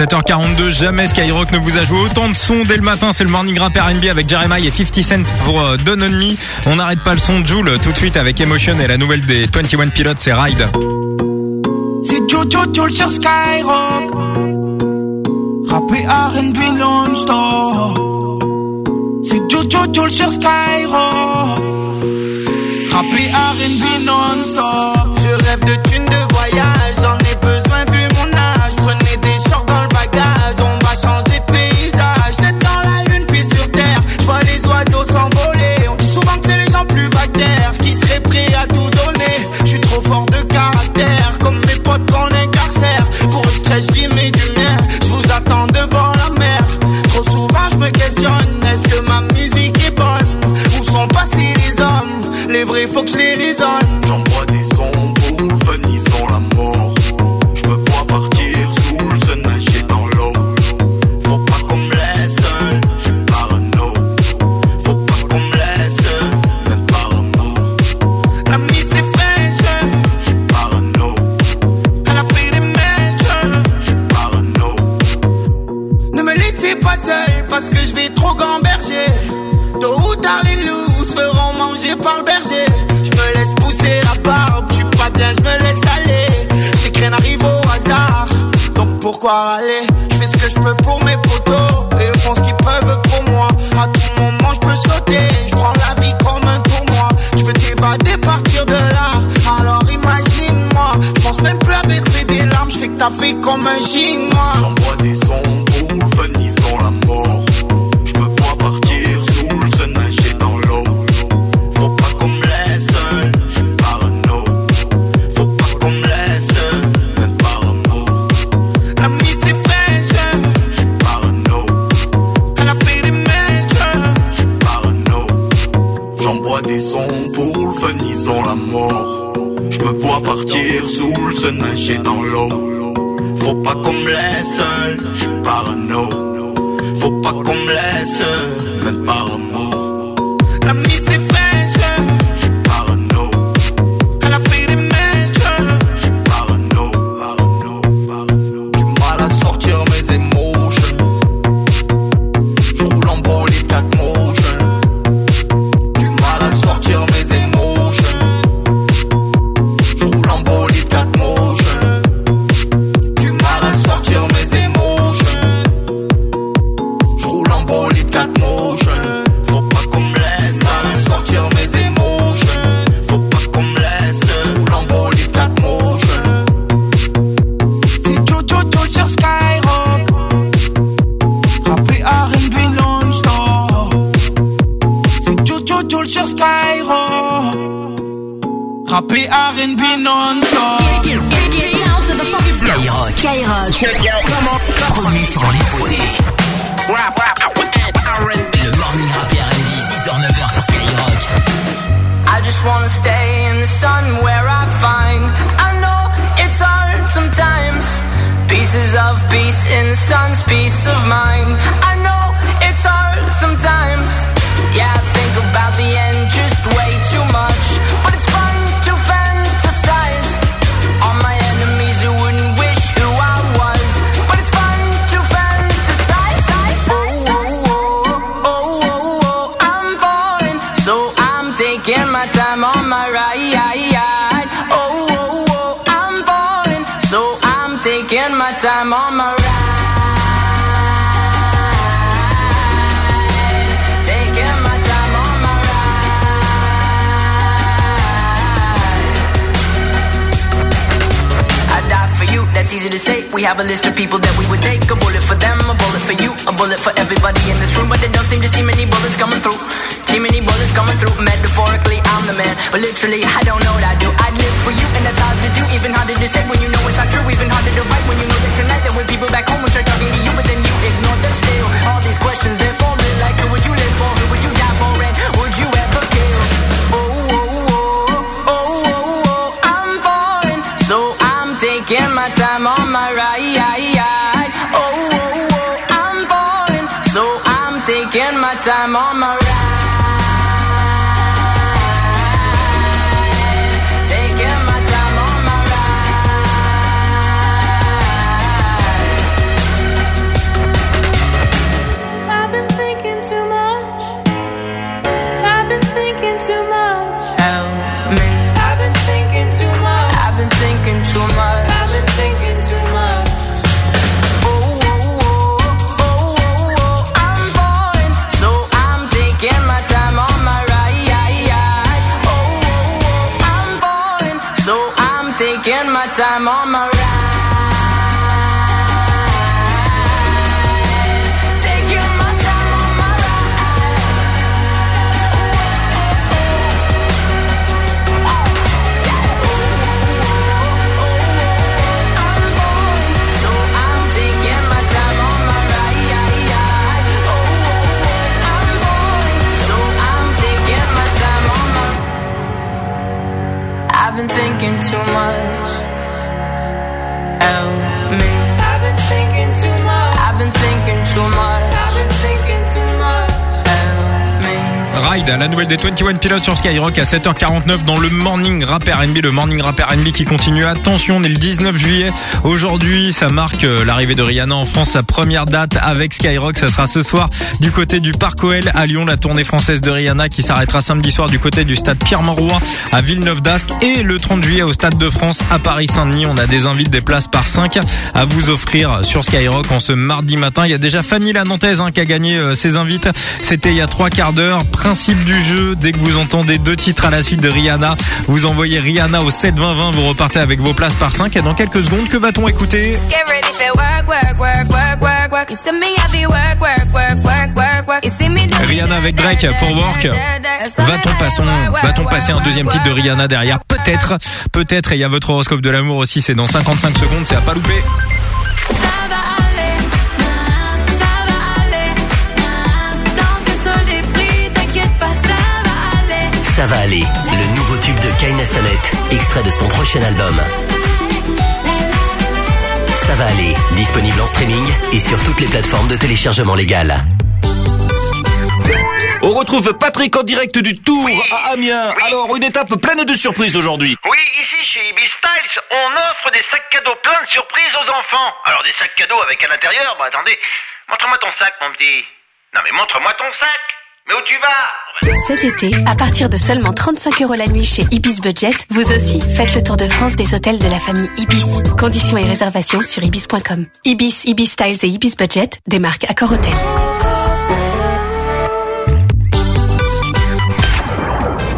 7h42, jamais Skyrock ne vous a joué autant de sons dès le matin. C'est le Morning Rap R&B avec Jeremiah et 50 Cent pour euh, Don't On Me. On n'arrête pas le son de Joule tout de suite avec Emotion et la nouvelle des 21 Pilots, c'est Ride. C'est Jojo Joule sur Skyrock. Rappé R&B non-stop. C'est Jojo Joule sur Skyrock. Rappé R&B non-stop. les vrais, faut que je les raisonne pourquoi Je fais ce que je peux pour mes potos. Et eux font ce qu'ils peuvent pour moi. À tout moment je peux sauter. Je prends la vie comme un tournoi. Tu peux t'évader partir de là. Alors imagine-moi. Je pense même plus à verser des larmes. Je fais que t'as fait comme un chinois. the people that time on my time on my ride. La nouvelle des 21 Pilots sur Skyrock à 7h49 dans le Morning Rap R&B, le Morning Rap R&B qui continue. Attention, on est le 19 juillet. Aujourd'hui, ça marque euh, l'arrivée de Rihanna en France, sa première date avec Skyrock. Ça sera ce soir du côté du Parc OL à Lyon, la tournée française de Rihanna qui s'arrêtera samedi soir du côté du stade Pierre-Mauroy à Villeneuve d'Ascq et le 30 juillet au stade de France à Paris-Saint-Denis. On a des invites, des places par 5 à vous offrir sur Skyrock en ce mardi matin. Il y a déjà Fanny la Nantaise hein, qui a gagné euh, ses invites. C'était il y a trois quarts d'heure. Principe du jeu, dès que vous entendez deux titres à la suite de Rihanna, vous envoyez Rihanna au 7 20 20, vous repartez avec vos places par 5 et dans quelques secondes, que va-t-on écouter Rihanna avec Drake pour Work. Va-t-on passer, va-t-on passer un deuxième titre de Rihanna derrière Peut-être, peut-être. Et il y a votre horoscope de l'amour aussi, c'est dans 55 secondes, c'est à pas louper. Ça va aller, le nouveau tube de Kaina Sanet, extrait de son prochain album. Ça va aller, disponible en streaming et sur toutes les plateformes de téléchargement légal. On retrouve Patrick en direct du Tour à Amiens. Alors, une étape pleine de surprises aujourd'hui. Oui, ici chez Ibis Styles, on offre des sacs cadeaux plein de surprises aux enfants. Alors des sacs cadeaux avec à l'intérieur, bah attendez, montre-moi ton sac mon petit. Non mais montre-moi ton sac. Mais où tu vas Cet été, à partir de seulement 35 euros la nuit chez Ibis Budget, vous aussi faites le tour de France des hôtels de la famille Ibis. Conditions et réservations sur ibis.com. Ibis, Ibis Styles et Ibis Budget, des marques Accor Hotel.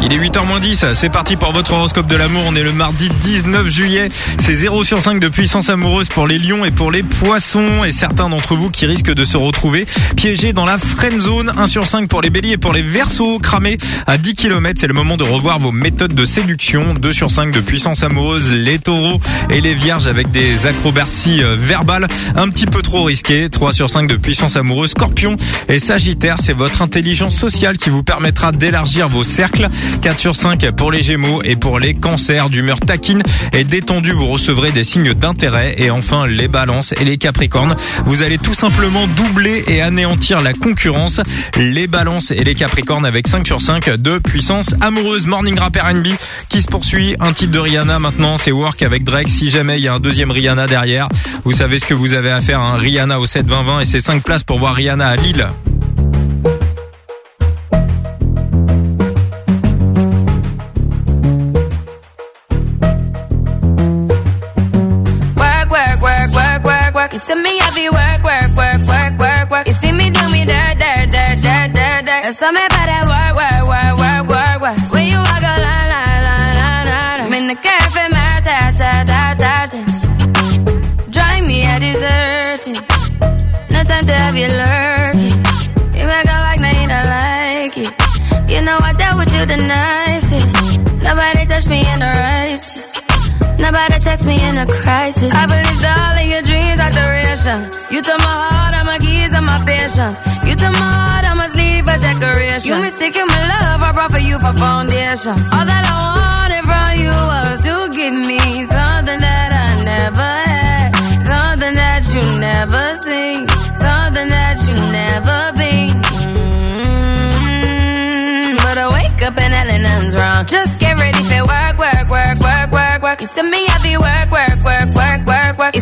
Il est 8h10, c'est parti pour votre horoscope de l'amour. On est le mardi 19 juillet. C'est 0 sur 5 de puissance amoureuse pour les lions et pour les poissons. Et certains d'entre vous qui risquent de se retrouver piégés dans la friend zone. 1 sur 5 pour les béliers et pour les versos cramés à 10 km. C'est le moment de revoir vos méthodes de séduction. 2 sur 5 de puissance amoureuse, les taureaux et les vierges avec des acrobaties euh, verbales un petit peu trop risquées. 3 sur 5 de puissance amoureuse, scorpion et sagittaire. C'est votre intelligence sociale qui vous permettra d'élargir vos cercles. 4 sur 5 pour les Gémeaux et pour les cancers d'humeur taquine et détendue, vous recevrez des signes d'intérêt et enfin les balances et les capricornes. Vous allez tout simplement doubler et anéantir la concurrence. Les balances et les capricornes avec 5 sur 5 de puissance amoureuse. Morning Rap R&B qui se poursuit. Un titre de Rihanna maintenant, c'est Work avec Drake. Si jamais il y a un deuxième Rihanna derrière, vous savez ce que vous avez à faire. Un Rihanna au 7 20 20 et c'est 5 places pour voir Rihanna à Lille. The nicest. Nobody touched me in the righteous. Nobody text me in a crisis. I believed all of your dreams are duration. You took my heart, all my keys, and my patience. You took my heart, I must leave a decoration. You mistaken my love, I brought for you for foundation. All that I wanted from you was to give me something that I never had, something that you never seen, something that you never been. Up and nothing's wrong. Just get ready for work, work, work, work, work, work. You see me heavy work, work, work, work, work, work. You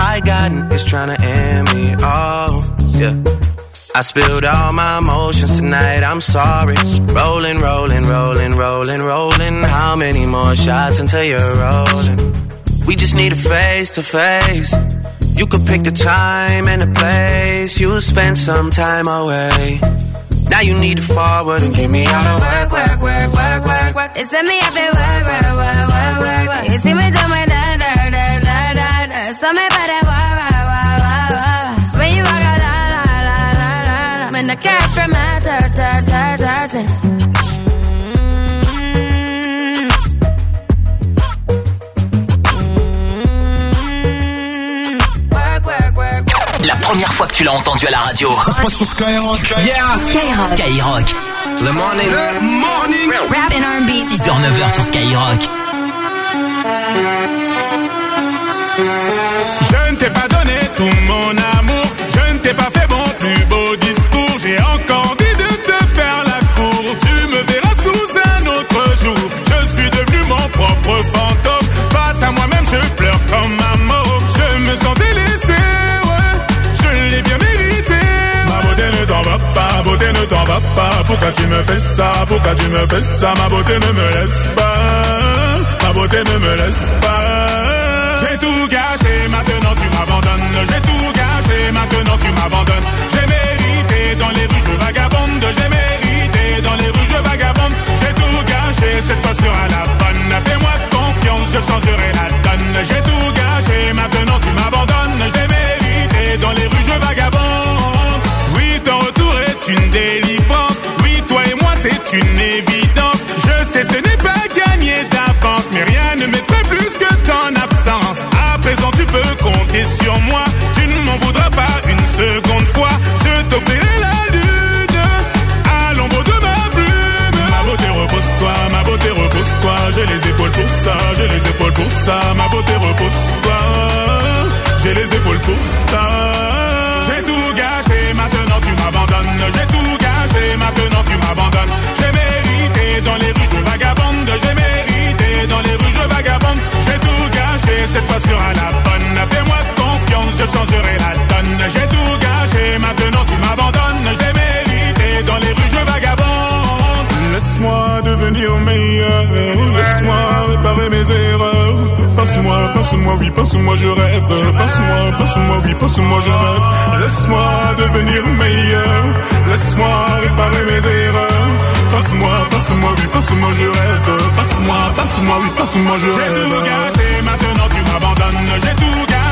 I got niggas trying to end me. Oh, yeah. I spilled all my emotions tonight, I'm sorry. Rolling, rolling, rolling, rolling, rolling. How many more shots until you're rolling? We just need a face to face. You could pick the time and the place. You'll spend some time away. Now you need to forward and get me out of work, work, work, work, work, work. It's me up at work, work, work, work, work, work. Da. So me better work, work, work, work, work. When you walk out, la la la la la la. When the cat from my dirt, dirt, dirt, dirt. La première fois que tu l'as entendu à la radio. Ça se passe sur Skyrock. Yeah. Skyrock. Skyrock. Le morning. Le morning. Rap and R&B. 6h, 9h sur Skyrock. Je ne t'ai pas donné tout mon amour. Je ne t'ai pas fait mon plus beau discours. J'ai encore envie de te faire la cour. Tu me verras sous un autre jour. Je suis devenu mon propre fantôme. Face à moi-même, je pleure comme un mort. Je me sens délaissé, ouais. Je l'ai bien mérité. Ma beauté ne t'en va pas, beauté ne t'en va pas. Pourquoi tu me fais ça, pourquoi tu me fais ça? Ma beauté ne me laisse pas. Ma beauté ne me laisse pas. J'ai tout gâché, maintenant tu m'abandonnes. J'ai tout gâché, maintenant tu m'abandonnes. J'ai mérité dans les rues, je vagabonde. J'ai mérité dans les rues, je vagabonde. J'ai tout gâché, cette fois sera la bonne. Fais-moi confiance, je changerai la donne. J'ai tout gâché, maintenant tu m'abandonnes. J'ai mérité dans les rues, je vagabonde. Oui, ton retour est une délivrance. Oui, toi et moi, c'est une évidence. Je sais, ce n'est compter sur moi. Tu ne m'en voudras pas une seconde fois. Je t'offrirai la lune à l'ombre de ma plume. Ma beauté, repose-toi, ma beauté, repose-toi. J'ai les épaules pour ça, j'ai les épaules pour ça. Ma beauté, repose-toi. J'ai les épaules pour ça. J'ai tout gâché, maintenant tu m'abandonnes. J'ai tout gâché, maintenant tu m'abandonnes. J'ai mérité dans les rues, je vagabonde. J'ai mérité dans les rues, je vagabonde. J'ai tout gâché, cette fois la bonne. Fais-moi confiance, je changerai la donne. J'ai tout gâché, maintenant tu m'abandonnes. J'ai mérité dans les rues, je vagabonde. Laisse-moi devenir meilleur. Laisse-moi réparer mes erreurs. Passe-moi, passe-moi, oui, passe-moi, je rêve. Passe-moi, passe-moi, oui, passe-moi, je rêve. Laisse-moi devenir meilleur. Laisse-moi réparer mes erreurs. Passe-moi, passe-moi, oui, passe-moi, je rêve. Passe-moi, passe-moi, oui, passe-moi, je rêve. J'ai tout gâché, maintenant tu m'abandonnes. J'ai tout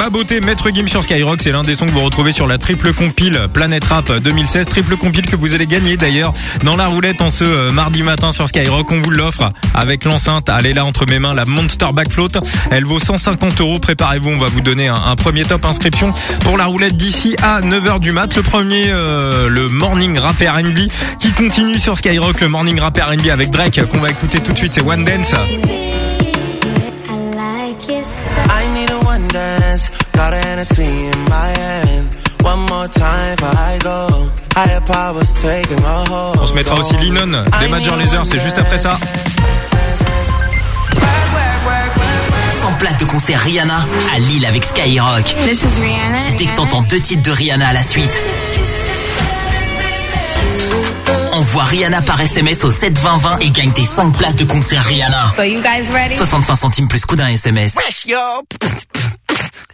Ma beauté, Maître Game sur Skyrock, c'est l'un des sons que vous retrouvez sur la triple compile Planète Rap 2016. Triple compile que vous allez gagner d'ailleurs dans la roulette en ce euh, mardi matin sur Skyrock. On vous l'offre avec l'enceinte. Elle est là entre mes mains, la Monster Backfloat. Elle vaut 150 euros. Préparez-vous, on va vous donner un, un premier top inscription pour la roulette d'ici à 9h du mat. Le premier, euh, le Morning Rap R&B qui continue sur Skyrock. Le Morning Rap R&B avec Drake qu'on va écouter tout de suite. C'est One Dance. Dance, got a Hennessy in my hand. One more time before I go. Higher powers taking a hold. On se mettra aussi Linon des Major Lazer. C'est juste après ça. 100 places de concert Rihanna à Lille avec Skyrock. This is Rihanna. Dès que t'entends deux titres de Rihanna à la suite, Envoie Rihanna par SMS au 72020 et gagne tes 5 places de concert Rihanna. So you guys ready? 65 centimes plus coup d'un SMS.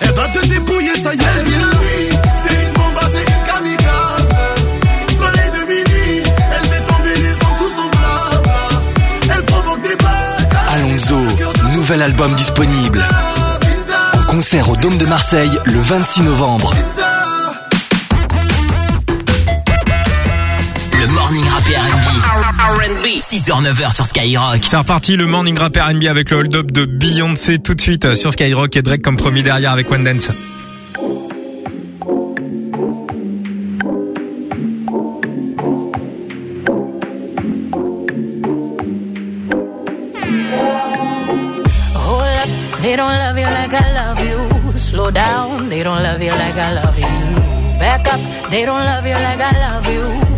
Elle va te dépouiller, ça y est, oui. C'est une bombe, c'est une kamikaze. Soleil de minuit, elle fait tomber les ans sous son blabla. Elle provoque des batailles. Alonso, nouvel album disponible. En concert au Dôme de Marseille le 26 novembre. Le morning rap et R&B. 6h, 9h sur Skyrock. C'est reparti, le morning rap R&B avec le hold-up de Beyoncé tout de suite euh, sur Skyrock et Drake comme promis derrière avec One Dance. Hold up, they don't love you like I love you. Slow down, they don't love you like I love you. Back up, they don't love you like I love you.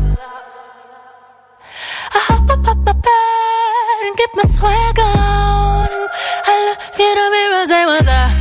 I hop up up my bed and get my swag on. I look in the mirror, and say what's up.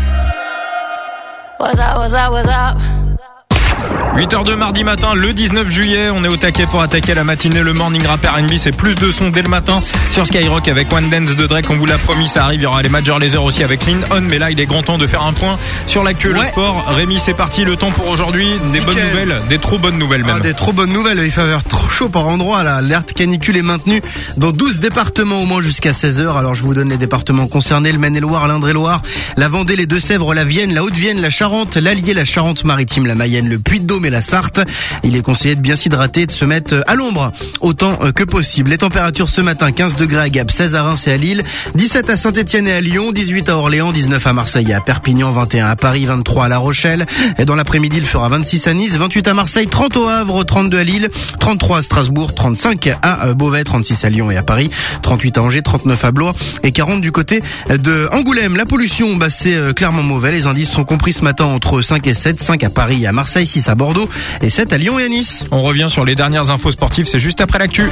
What's up, what's up, what's up? 8h de mardi matin, le 19 juillet, on est au taquet pour attaquer la matinée, le morning rap R&B, c'est plus de son dès le matin sur Skyrock avec One Dance de Drake, on vous l'a promis, ça arrive, il y aura les Major Laser aussi avec Lean On, mais là il est grand temps de faire un point sur l'actuel Ouais. sport. Rémi, c'est parti, le temps pour aujourd'hui, des bonnes nouvelles, des trop bonnes nouvelles même. Ah, des trop bonnes nouvelles, il fait faire trop chaud par endroit là. L'alerte canicule est maintenue dans 12 départements au moins jusqu'à 16h. Alors je vous donne les départements concernés, le Maine-et-Loire, l'Indre-et-Loire, la Vendée, les Deux-Sèvres, la Vienne, la Haute-Vienne, la Charente, l'Allier, la Charente-Maritime, la Mayenne, le Puy-de-Dôme et la Sarthe. Il est conseillé de bien s'hydrater et de se mettre à l'ombre autant euh, que possible. Les températures ce matin 15 degrés à Gap, 16 à Reims et à Lille, 17 à Saint-Etienne et à Lyon, 18 à Orléans, 19 à Marseille et à Perpignan, 21 à Paris, 23 à La Rochelle. Et dans l'après-midi, il fera 26 à Nice, 28 à Marseille, 30 au Havre, 32 à Lille, 33 à Strasbourg, 35 à euh, Beauvais, 36 à Lyon et à Paris, 38 à Angers, 39 à Blois et 40 du côté de Angoulême. La pollution, bah, c'est euh, clairement mauvais. Les indices sont compris ce matin entre 5 et 7, 5 à Paris et à Marseille, 6 à Bordeaux et 7 à Lyon et à Nice. On revient sur les dernières infos sportives, c'est juste après l'actu.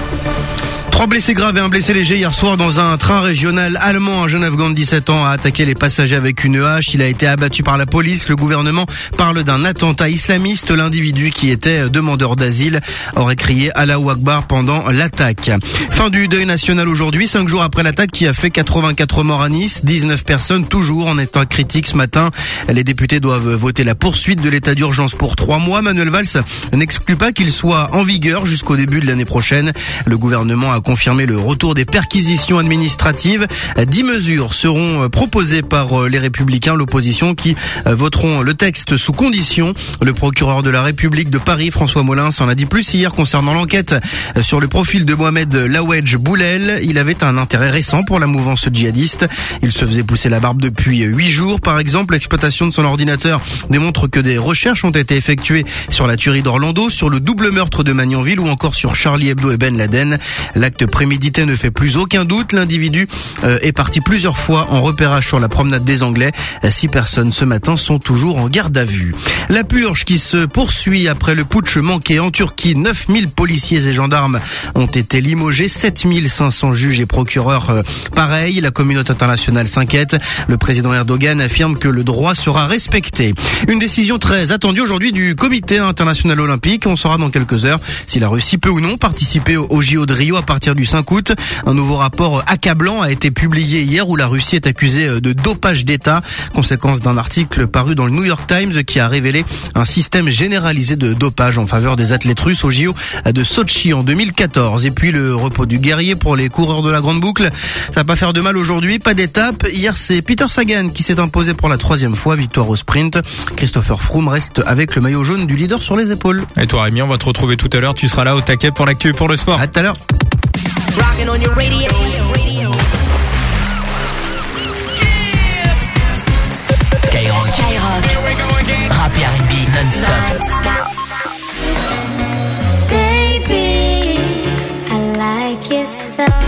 Trois blessés graves et un blessé léger hier soir dans un train régional allemand. Un jeune Afghan de 17 ans a attaqué les passagers avec une hache. Il a été abattu par la police. Le gouvernement parle d'un attentat islamiste. L'individu qui était demandeur d'asile aurait crié Allahu Akbar pendant l'attaque. Fin du deuil national aujourd'hui, cinq jours après l'attaque qui a fait 84 morts à Nice. 19 personnes toujours en état critique ce matin. Les députés doivent voter la poursuite de l'état d'urgence pour trois mois. Manuel Valls n'exclut pas qu'il soit en vigueur jusqu'au début de l'année prochaine. Le gouvernement a confirmé le retour des perquisitions administratives. Dix mesures seront euh, proposées par euh, les républicains, l'opposition, qui euh, voteront le texte sous condition. Le procureur de la République de Paris, François Molins, en a dit plus hier concernant l'enquête sur le profil de Mohamed Lawedge Boulel. Il avait un intérêt récent pour la mouvance djihadiste. Il se faisait pousser la barbe depuis huit jours. Par exemple, l'exploitation de son ordinateur démontre que des recherches ont été effectuées sur la tuerie d'Orlando, sur le double meurtre de Magnanville ou encore sur Charlie Hebdo et Ben Laden. L'acte prémédité ne fait plus aucun doute. L'individu euh, est parti plusieurs fois en repérage sur la promenade des Anglais. Six personnes ce matin sont toujours en garde à vue. La purge qui se poursuit après le putsch manqué en Turquie. 9000 policiers et gendarmes ont été limogés. 7500 juges et procureurs euh, pareil. La communauté internationale s'inquiète. Le président Erdogan affirme que le droit sera respecté. Une décision très attendue aujourd'hui du comité international olympique. On saura dans quelques heures si la Russie peut ou non participer au JO de Rio à partir du 5 août. Un nouveau rapport accablant a été publié hier où la Russie est accusée de dopage d'État, conséquence d'un article paru dans le New York Times qui a révélé un système généralisé de dopage en faveur des athlètes russes au JO de Sochi en 2014. Et puis le repos du guerrier pour les coureurs de la grande boucle. Ça va pas faire de mal aujourd'hui, pas d'étape. Hier c'est Peter Sagan qui s'est imposé pour la troisième fois, victoire au sprint. Christopher Froome reste avec le maillot jaune du leader sur les épaules. Et toi Rémi, on va te retrouver tout à l'heure. Tu seras là au taquet pour l'actu et pour le sport. À tout à l'heure. Rocking on your radio. radio. Skyrock. Rap et R&B non-stop. Baby, I like your stuff.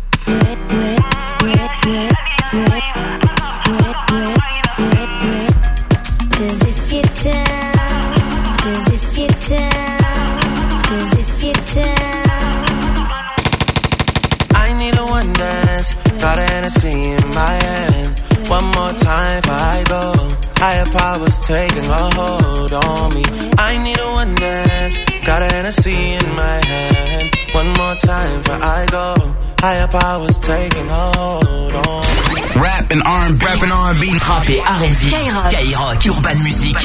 More time before I go. Higher powers taking a hold on me. I need a one dance. Got a Hennessy in my hand. One more time before I go. Higher powers taking a hold on me. Rap and R&B. Rap and R&B. Rap et R&B. Skyrock. Urban Music.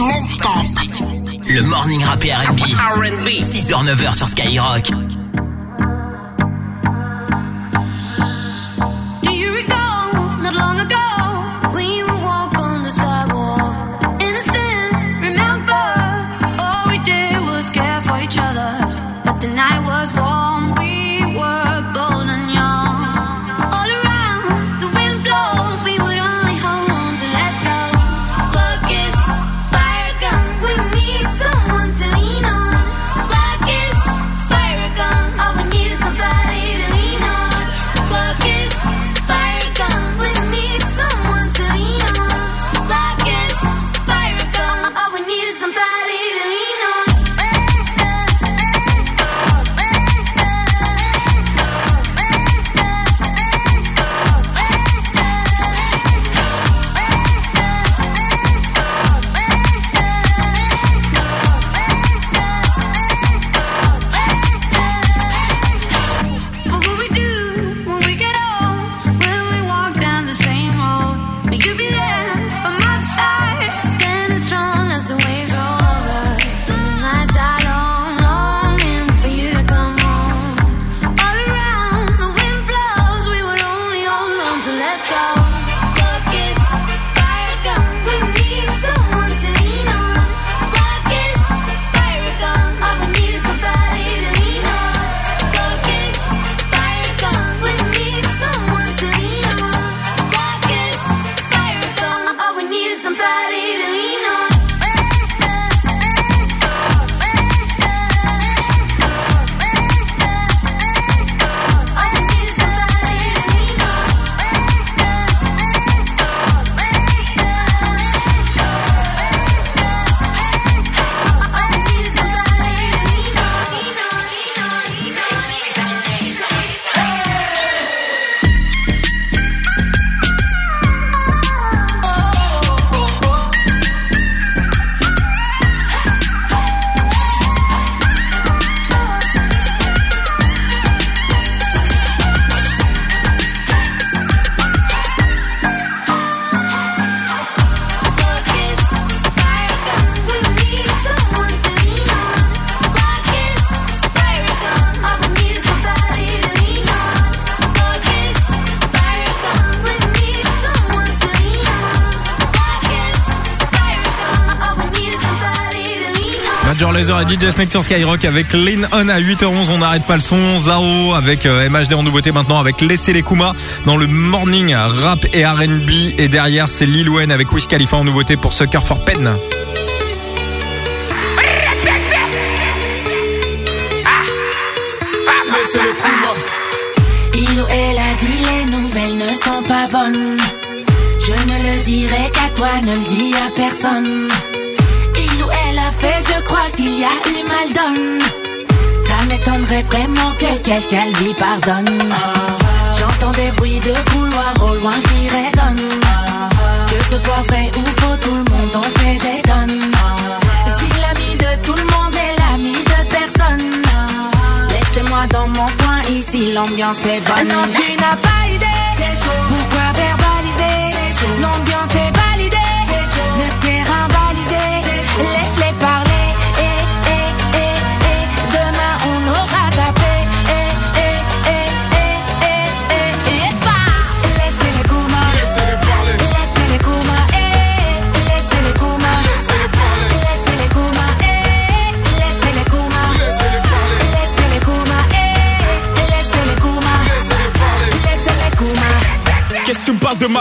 Le morning rap et R&B. R&B. 6h, 9h sur Skyrock. DJ Snake sur Skyrock avec Lean On à 8h11. On n'arrête pas le son. Zao avec euh, MHD en nouveauté maintenant avec Laissez les Kuma dans le morning rap et R&B. Et derrière, c'est Lil Wayne avec Wiz Khalifa en nouveauté pour Sucker for Pen. Il ou elle a dit les nouvelles ne sont pas bonnes. Je ne le dirai qu'à toi, ne le dis à personne. Fait, je crois qu'il y a eu mal donne. Ça m'étonnerait vraiment que quelqu'un lui pardonne. J'entends des bruits de couloir au loin qui résonnent. Que ce soit vrai ou faux, tout le monde en fait des tonnes. Si l'ami de tout le monde est l'ami de personne. Laissez-moi dans mon coin, ici l'ambiance est bonne. Non, tu n'as pas idée. Pourquoi verbaliser? L'ambiance est validée. Le terrain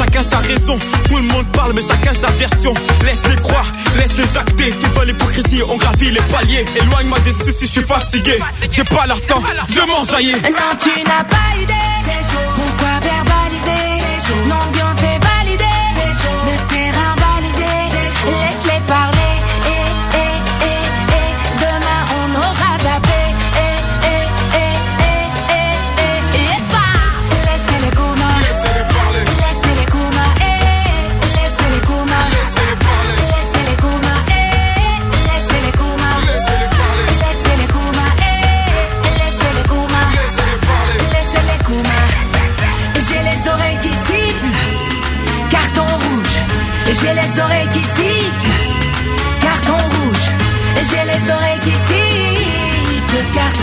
chacun sa raison. Tout le monde parle, mais chacun sa version. Laisse-les croire, laisse-les acter. Tout dans l'hypocrisie, on gravit les paliers. Éloigne-moi des soucis, je suis fatigué. J'ai pas leur temps, je m'en. Non, tu n'as pas idée. Pourquoi verbaliser? L'ambiance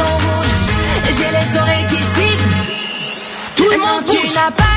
Rouge. J'ai les oreilles qui sifflent. Tout le monde tu n'as pas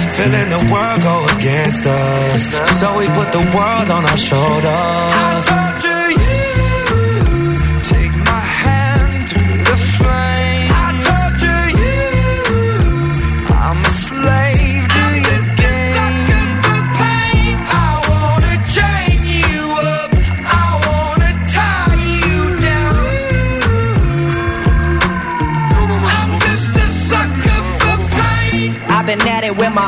Feeling the world go against us. So we put the world on our shoulders. torture you. Take my hand through the flame. I torture you. I'm a slave to your games. pain. I wanna chain you up. I wanna tie you down. I'm just a sucker for pain. I've been at it with my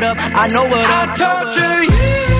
what up, I know what up. I torture you.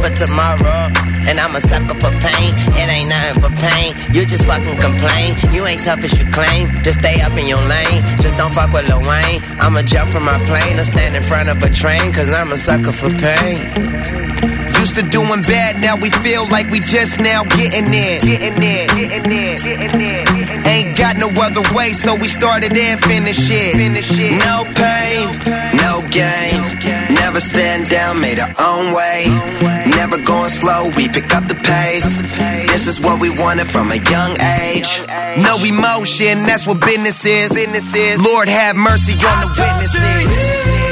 but tomorrow. And I'm a sucker for pain. It ain't nothing but pain. You just fucking complain. You ain't tough as you claim. Just stay up in your lane. Just don't fuck with Lil Wayne. I'ma jump from my plane or stand in front of a train. Cause I'm a sucker for pain. Used to doing bad, now we feel like we just now getting there. Getting getting getting. Ain't got no other way, so we started and finished it. No pain, no game. Never stand down, made our own way. Never going slow, we pick up the pace. This is what we wanted from a young age. No emotion, that's what business is. Lord have mercy on the witnesses.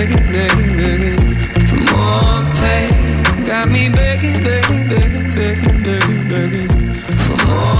Begging, begging, begging, for more pain. Got me begging, begging, begging, begging, begging, begging for more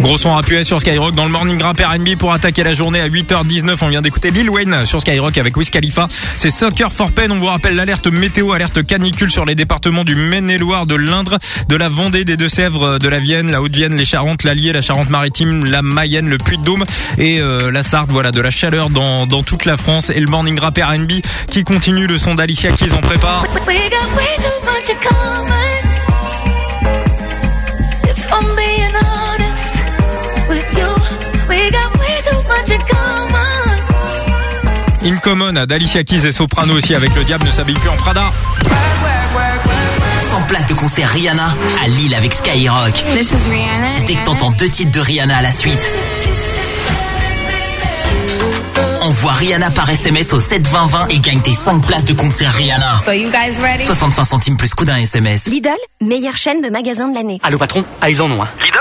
Gros son appuyé sur Skyrock dans le morning rap R&B pour attaquer la journée à 8h19. On vient d'écouter Lil Wayne sur Skyrock avec Wiz Khalifa. C'est Soccer for Pen. On vous rappelle l'alerte météo, alerte canicule sur les départements du Maine-et-Loire, de l'Indre, de la Vendée, des Deux-Sèvres, de la Vienne, la Haute-Vienne, les Charentes, l'Allier, la Charente-Maritime, la Mayenne, le Puy-de-Dôme et euh, la Sarthe. Voilà, de la chaleur dans, dans toute la France. Et le morning rap R&B qui continue. Le son d'Alicia Keys en prépare. In Common d'Alicia Keys et Soprano aussi avec le diable ne s'habille plus en Prada. 100 places de concert Rihanna à Lille avec Skyrock. This is Rihanna. Dès que t'entends deux titres de Rihanna à la suite. Envoie Rihanna par SMS au 72020 et gagne tes 5 places de concert Rihanna. So you guys ready? 65 centimes plus coup d'un SMS. Lidl, meilleure chaîne de magasins de l'année. Allô patron Ah ils en ont hein Lidl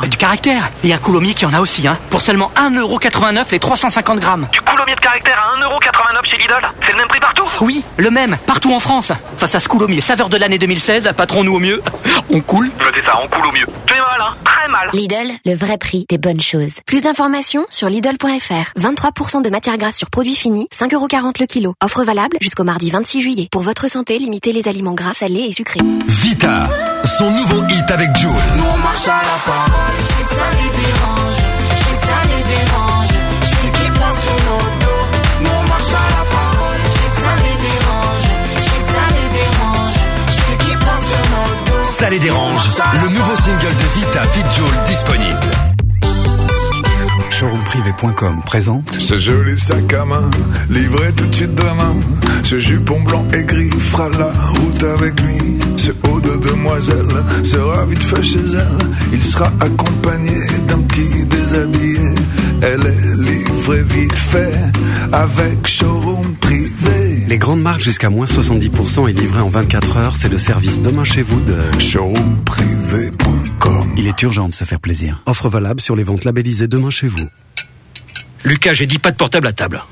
Mais Bah du caractère. Et un coulommier qui en a aussi hein. Pour seulement 1,89€ les 350 grammes. Du coulommier de caractère à 1,89€ chez Lidl. C'est le même prix partout. Oui, le même, partout en France. Face à ce coulommier saveur de l'année 2016, patron nous au mieux. On coule. C'est ça, on coule au mieux. Tu es mal, hein Très mal. Lidl, le vrai prix des bonnes choses. Plus d'informations sur Lidl.fr. 23% de matière grasse sur produits finis, 5,40€ le kilo. Offre valable jusqu'au mardi 26 juillet. Pour votre santé, limitez les aliments gras, salés et sucrés. Vita, son nouveau hit avec Jules. Nous on marche à la parole. Je sais que ça les dérange. Je sais que ça les dérange. Je sais qu'ils pensent sur nos dos. Nous on marche à la parole. Ça les dérange. Le nouveau single de Vita Fit Jules disponible. Showroomprivé.com présente Ce joli sac à main, livré tout de suite demain. Ce jupon blanc et gris fera la route avec lui. Ce haut de demoiselle sera vite fait chez elle. Il sera accompagné d'un petit déshabillé. Elle est livrée vite fait avec showroom privé. Les grandes marques jusqu'à moins 70% et livré en 24 heures, c'est le service demain chez vous de showroomprivé.com. Il est urgent de se faire plaisir. Offre valable sur les ventes labellisées demain chez vous. Lucas, j'ai dit pas de portable à table.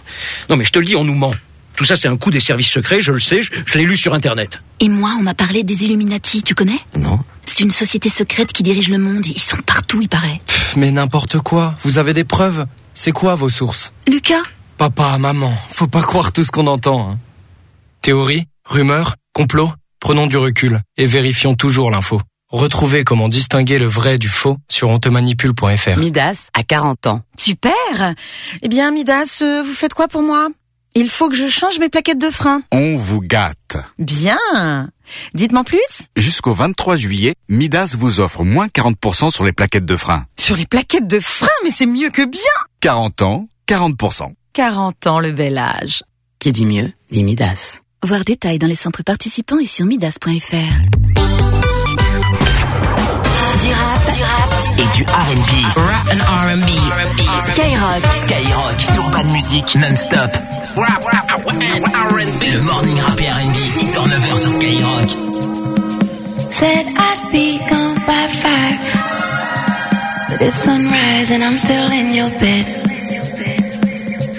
Non mais je te le dis, on nous ment. Tout ça c'est un coup des services secrets, je le sais, je, je l'ai lu sur internet. Et moi, on m'a parlé des Illuminati, tu connais? Non. C'est une société secrète qui dirige le monde. Ils sont partout, il paraît. Mais n'importe quoi. Vous avez des preuves? C'est quoi vos sources? Lucas? Papa, maman, faut pas croire tout ce qu'on entend. hein. Théorie, rumeur, complot, prenons du recul et vérifions toujours l'info. Retrouvez comment distinguer le vrai du faux sur ontemanipule.fr. Midas a 40 ans. Super Eh bien, Midas, euh, vous faites quoi pour moi? Il faut que je change mes plaquettes de frein. On vous gâte. Bien Dites-moi plus? Jusqu'au 23 juillet, Midas vous offre moins 40% sur les plaquettes de frein. Sur les plaquettes de frein, mais c'est mieux que bien 40 ans, 40%. 40 ans, le bel âge. Qui dit mieux, dit Midas. Voir détails dans les centres participants et sur midas.fr. Du rap, du rap Et du R&B. Rap and R&B. Skyrock. Skyrock. Urban Music non-stop. Le morning rap et R&B. 6h-9h sur Skyrock. Said I'd be gone by five. But it's sunrise and I'm still in your bed.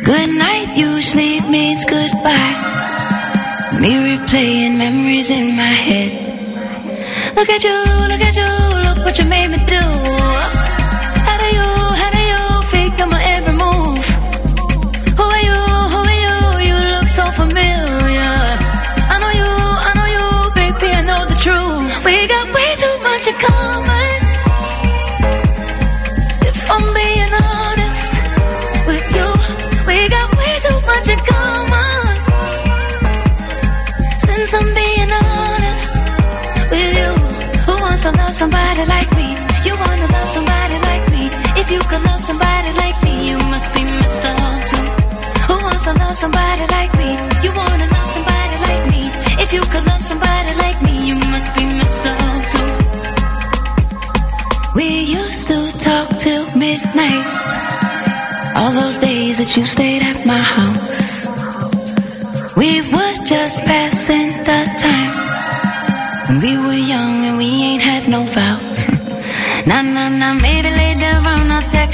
Good night usually means goodbye. Me replaying memories in my head. Look at you, look at you, look what you made me do. somebody like me. You wanna love somebody like me. If you could love somebody like me, you must be messed up Too. Who wants to love somebody like me? You wanna love somebody like me. If you could love somebody like me, you must be messed up Too. We used to talk till midnight. All those days that you stayed at my house. We would just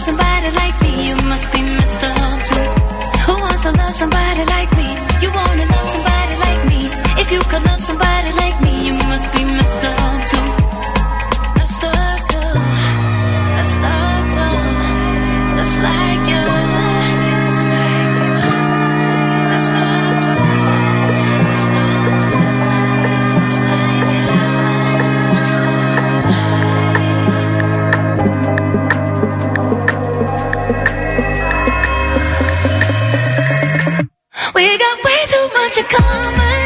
Somebody like me, you must be Mr. Love too. Who wants to love somebody like me? You wanna love somebody like me? If you could love somebody like me, We got way too much in common.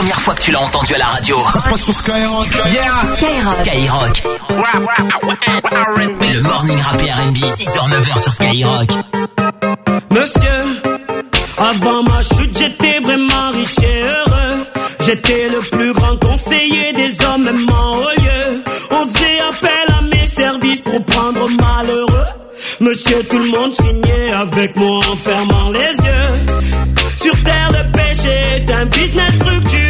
Première fois que tu l'as entendu à la radio. Ça se passe sur Skyrock. Yeah. Skyrock. Le morning rap et R&B, 6h, 9h sur Skyrock. Monsieur, avant ma chute, j'étais vraiment riche et heureux. J'étais le plus grand conseiller des hommes, même en haut lieu. On faisait appel à mes services pour prendre malheureux. Monsieur, tout le monde signait avec moi en fermant les yeux. Sur terre, le péché est un business fructueux.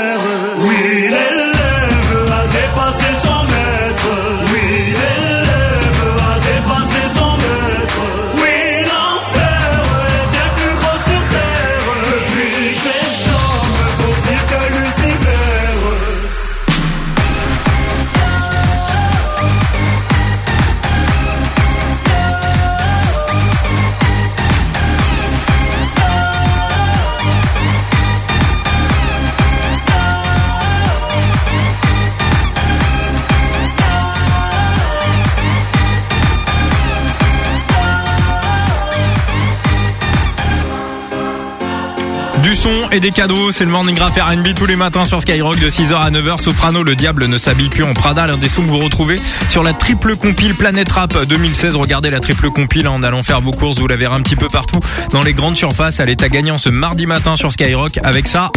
Et des cadeaux, c'est le morning rap R&B tous les matins sur Skyrock de 6h à 9h. Soprano, le diable ne s'habille plus en Prada, l'un des sons que vous retrouvez sur la triple compile Planète Rap 2016. Regardez la triple compile en allant faire vos courses, vous la verrez un petit peu partout dans les grandes surfaces. Elle est à gagner en ce mardi matin sur Skyrock avec ça.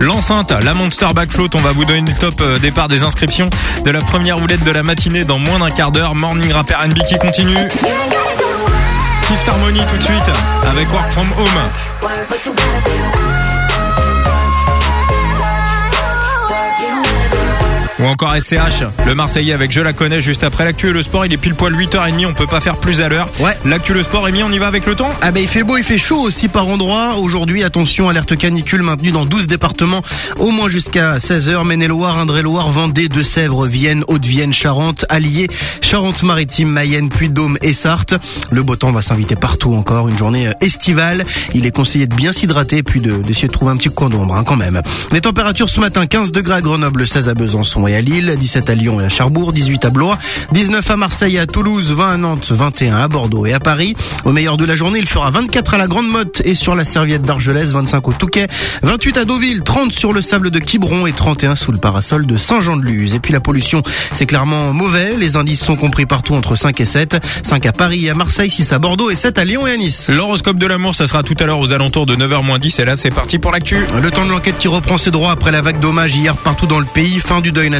L'enceinte, la Monster Back Float, on va vous donner le top euh, départ des inscriptions de la première roulette de la matinée dans moins d'un quart d'heure. Morning Rap R&B qui continue. Fifth Harmony tout de suite avec Work From Home. Ou encore SCH, le Marseillais avec Je la connais juste après l'actu et le sport. Il est pile poil 8h30, on peut pas faire plus à l'heure. Ouais. L'actu le sport, Rémi, on y va avec le temps? Ah ben il fait beau, il fait chaud aussi par endroits. Aujourd'hui, attention, alerte canicule maintenue dans 12 départements, au moins jusqu'à 16h. Maine-et-Loire, Indre-et-Loire, Vendée, Deux-Sèvres, Vienne, Haute-Vienne, Charente, Allier, Charente-Maritime, Mayenne, Puy-de-Dôme et Sarthe. Le beau temps va s'inviter partout encore, une journée euh, estivale. Il est conseillé de bien s'hydrater puis de- d'essayer de, trouver un petit coin d'ombre hein, quand même. Les températures ce matin, 15 degrés à Grenoble, 16 à Besançon et à Lille, 17 à Lyon et à Cherbourg, 18 à Blois, 19 à Marseille et à Toulouse, 20 à Nantes, 21 à Bordeaux et à Paris. Au meilleur de la journée, il fera 24 à la Grande Motte et sur la serviette d'Argelès, 25 au Touquet, 28 à Deauville, 30 sur le sable de Quiberon et 31 sous le parasol de Saint-Jean-de-Luz. Et puis la pollution, c'est clairement mauvais. Les indices sont compris partout entre 5 et 7. 5 à Paris et à Marseille, 6 à Bordeaux et 7 à Lyon et à Nice. L'horoscope de l'amour, ça sera tout à l'heure aux alentours de 9h 10 et là c'est parti pour l'actu. Le temps de l'enquête qui reprend ses droits après la vague d'hommage hier partout dans le pays. Fin du deuil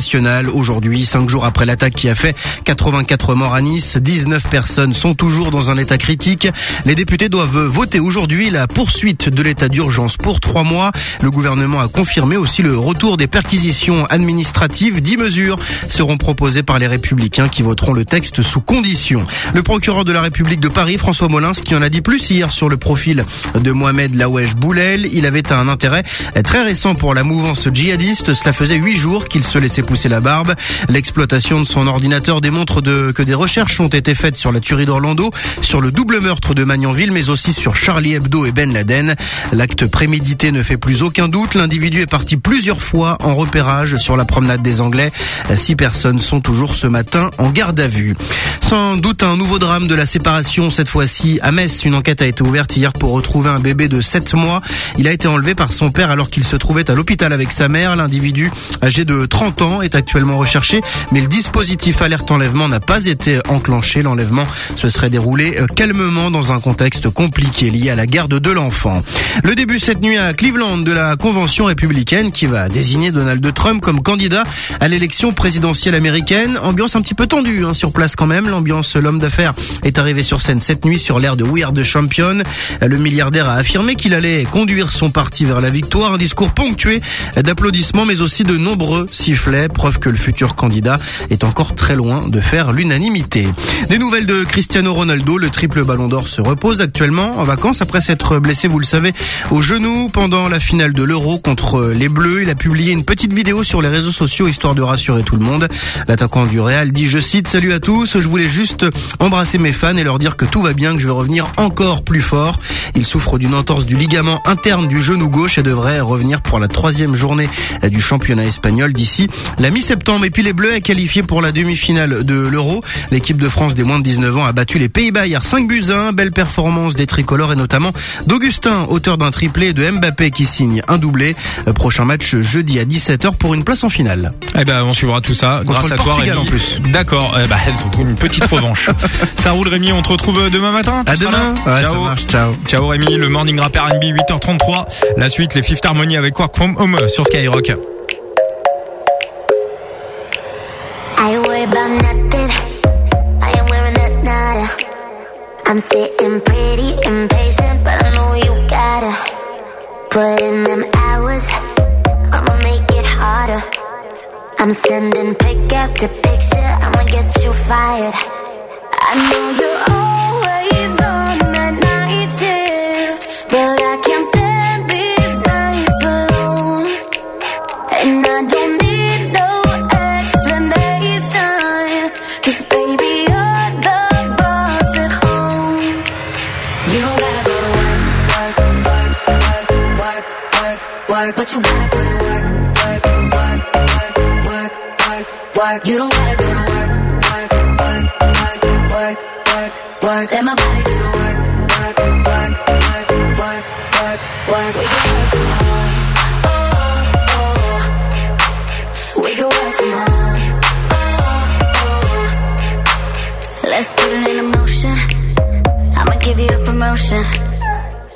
Aujourd'hui, cinq jours après l'attaque qui a fait 84 morts à Nice, 19 personnes sont toujours dans un état critique. Les députés doivent voter aujourd'hui la poursuite de l'état d'urgence pour trois mois. Le gouvernement a confirmé aussi le retour des perquisitions administratives. Dix mesures seront proposées par les républicains qui voteront le texte sous condition. Le procureur de la République de Paris, François Molins, qui en a dit plus hier sur le profil de Mohamed Lawesh Boulel. Il avait un intérêt très récent pour la mouvance djihadiste. Cela faisait huit jours qu'il se laissait pousser la barbe. L'exploitation de son ordinateur démontre que des recherches ont été faites sur la tuerie d'Orlando, sur le double meurtre de Magnanville, mais aussi sur Charlie Hebdo et Ben Laden. L'acte prémédité ne fait plus aucun doute. L'individu est parti plusieurs fois en repérage sur la promenade des Anglais. Six personnes sont toujours ce matin en garde à vue. Sans doute un nouveau drame de la séparation, cette fois-ci à Metz. Une enquête a été ouverte hier pour retrouver un bébé de 7 mois. Il a été enlevé par son père alors qu'il se trouvait à l'hôpital avec sa mère. L'individu, âgé de 30 ans, est actuellement recherché, mais le dispositif alerte enlèvement n'a pas été enclenché. L'enlèvement se serait déroulé euh, calmement dans un contexte compliqué lié à la garde de l'enfant. Le début cette nuit à Cleveland de la convention républicaine qui va désigner Donald Trump comme candidat à l'élection présidentielle américaine. Ambiance un petit peu tendue hein, sur place quand même. L'ambiance, l'homme d'affaires est arrivé sur scène cette nuit sur l'air de We Are the Champion. Le milliardaire a affirmé qu'il allait conduire son parti vers la victoire. Un discours ponctué d'applaudissements mais aussi de nombreux sifflets. Preuve que le futur candidat est encore très loin de faire l'unanimité. Des nouvelles de Cristiano Ronaldo. Le triple ballon d'or se repose actuellement en vacances après s'être blessé, vous le savez, au genou pendant la finale de l'Euro contre les Bleus. Il a publié une petite vidéo sur les réseaux sociaux histoire de rassurer tout le monde. L'attaquant du Real dit, je cite, salut à tous, je voulais juste embrasser mes fans et leur dire que tout va bien, que je vais revenir encore plus fort. Il souffre d'une entorse du ligament interne du genou gauche et devrait revenir pour la troisième journée du championnat espagnol d'ici la mi-septembre. Et puis les Bleus est qualifié pour la demi-finale de l'Euro. L'équipe de France des moins de 19 ans a battu les Pays-Bas hier 5 buts à 1. Belle performance des tricolores et notamment d'Augustin, auteur d'un triplé et de Mbappé qui signe un doublé. Prochain match jeudi à 17h pour une place en finale. Eh ben, on suivra tout ça Contre grâce le à toi, Rémi. en plus. D'accord. Eh ben, une petite revanche. ça roule, Rémi. On te retrouve demain matin. À demain. ça ciao. marche. Ciao. Ciao, Rémi. Le morning rap R&B 8h33. La suite, les Fifth Harmony avec Work From Home sur Skyrock. about nothing. I am wearing a nada. I'm sitting pretty impatient, but I know you gotta put in them hours. I'ma make it harder. I'm sending pick up to picture. I'ma get you fired. I know you're. Work, but you gotta put in work, work, work, work, work, work, work. You don't gotta go to work, work, work, work, work, work, work. Let my body do the work, work, work, work, work, work, work. We can work from home. Oh, oh. We can work from home. Oh, oh. Let's put it in motion. I'ma give you a promotion.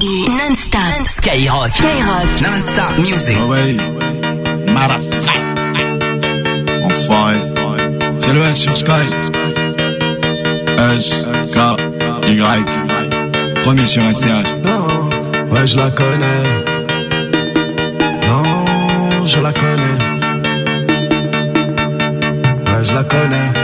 Non-stop. Skyrock. Skyrock. Non-stop music. Ouais. Motherfuck. Enfoiré. C'est le S sur Sky. S, K, Y. Premier sur SCH. Ouais, je la connais. Non, je la connais. Ouais, je la connais.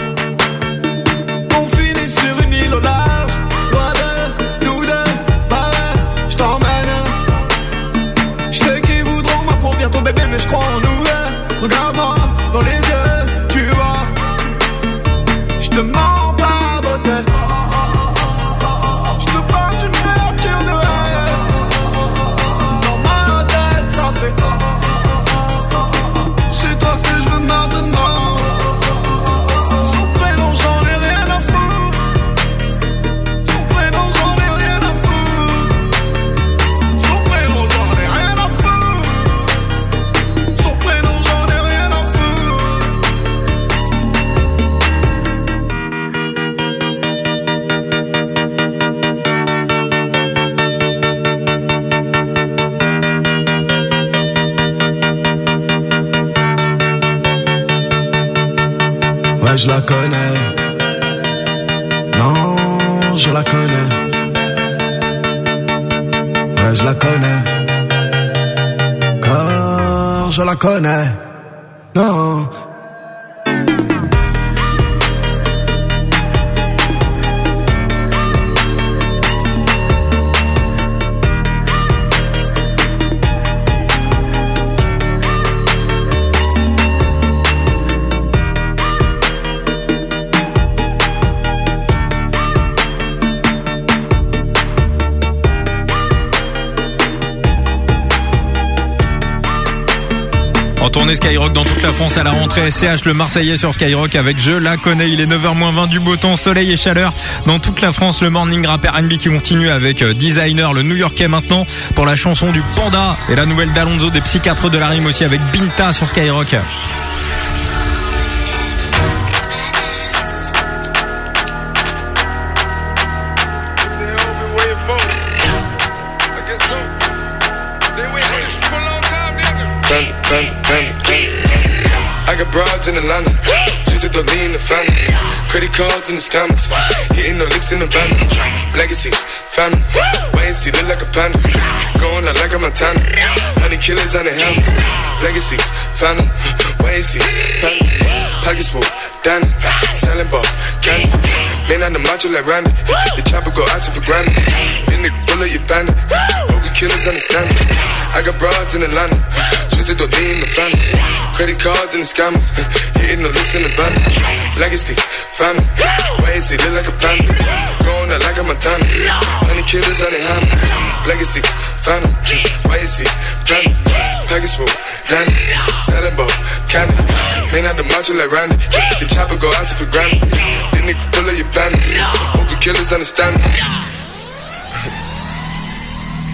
Je la connais. Non, je la connais. Ouais, je la connais. Car je la connais. La France à la rentrée. CH le Marseillais sur Skyrock avec Je la connais. Il est 9h20 du beau temps, soleil et chaleur dans toute la France. Le morning rap R&B qui continue avec euh, Designer, le New Yorkais maintenant pour la chanson du Panda et la nouvelle d'Alonso des psychiatres de la rime aussi avec Binta sur Skyrock. Credit cards in the scammers. Hitting the licks in the van. Legacies, family. Wait and see, look like a panda. Going out like a Montana. Honey killers on the helmets. Legacies, family. Wait and see, family. Pockets full, Danny. Selling ball, candy. Man on the macho like Randy. The chopper go out to for granted. Then they pull up your bandit. Killers understand it. I got broads in Atlanta. Twisted to the in the family. Credit cards and the scammers. Hitting the licks in the van. Legacy, family. Wait and see, look like a panda. Going out like a Montana. Honey killers on the hammers. Legacy, family. Wait and see, family. Package full, Danny. Selling ball, candy. Man out the macho like Randy. The chopper go out to for granted. Then they pull up your bandit. Hope the killers understand me.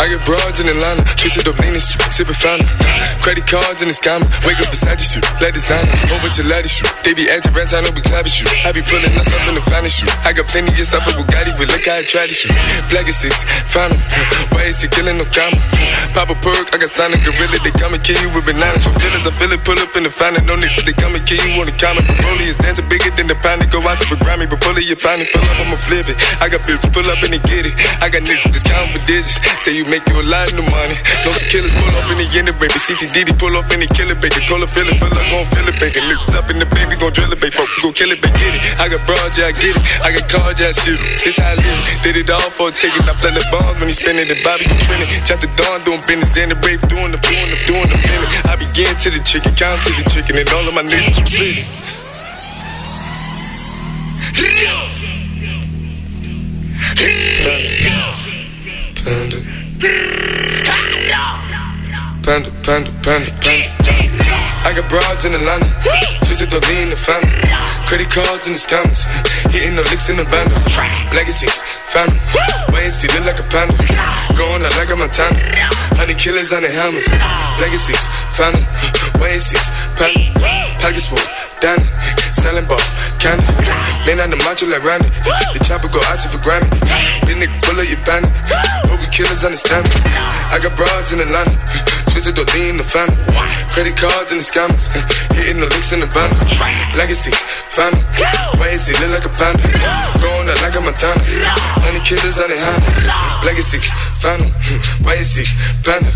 I get broads in Atlanta, lean shoot, sipping fountain. Credit cards and the scammers, wake up beside you shoot, let designer, bunch of ladder shoot. They be acting rats, I know we clapping shoot. I be pulling us up in the finest shoot. I got plenty of stuff with Bugatti, but look how I try to shoot. Six, fountain, why is he killing no comma? Pop a perk, I got stunning gorilla, they come and kill you with bananas for feelings. I feel it, pull up in the fountain, no niggas, they come and kill you on the counter. Broly is dancing bigger than the pound, go out to the Grammy, but pull it, you pound it, pull up, I'ma flip it. I got bitches, pull up and they get it. I got niggas, counting for digits, say you make you a lot of money. No killers pull off in the baby. CTDD pull off in the killer, baby. Call a feel it, feel like gon' feel it, baby. Niggas up in the baby, gon' drill it, baby. Fuck, gon' kill it, baby. Get it. I got broad, yeah, I get it. I got cards, yeah, I shoot it. This how I live. Did it all for a ticket. I play the bombs when he spinning the Bobby, you trending. Chop the dawn, doing business, and the brave, doing the doing the doing the minute. I begin to the chicken, count to the chicken, and all of my niggas it. Panda. Panda, panda, panda, panda. I got broads in Atlanta, to lean the family. Credit cards and the scammers, hitting the licks in the band. Legacies, family, wait and see, look like a panda. Going out like a Montana, honey killers on the hammers. Legacies, family, wait and see, panda. Pockets full, Danny, selling ball, candy. Man on the macho like Randy, the chopper go out for granted. Then nigga pull up your bandit. Hope you killers understand me. I got broads in Atlanta, Twisted the lean, the family. Credit cards and the scammers. Hitting the licks in the van. Legacy, family. Why is he look like a panda? Going out like a Montana. Honey killers on their hands. Legacy, family. Why is he panda?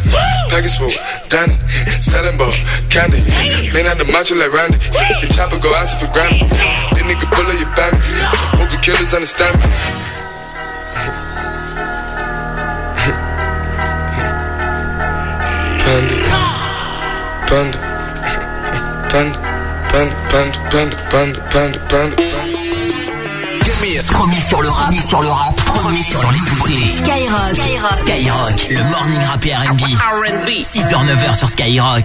Package full, Danny. Selling ball, candy. Man out the macho like Randy. The chopper go out for granted. This nigga pull up your bandit. Hope the killers understand me. Panda. Panda. Panda. Panda. Panda. Panda. Panda. Panda. Panda. Promis sur le rap, sur le rap, promis sur les nouveautés. Skyrock. Skyrock. Skyrock, le morning rap et R&B. R&B. 6h, 9h sur Skyrock.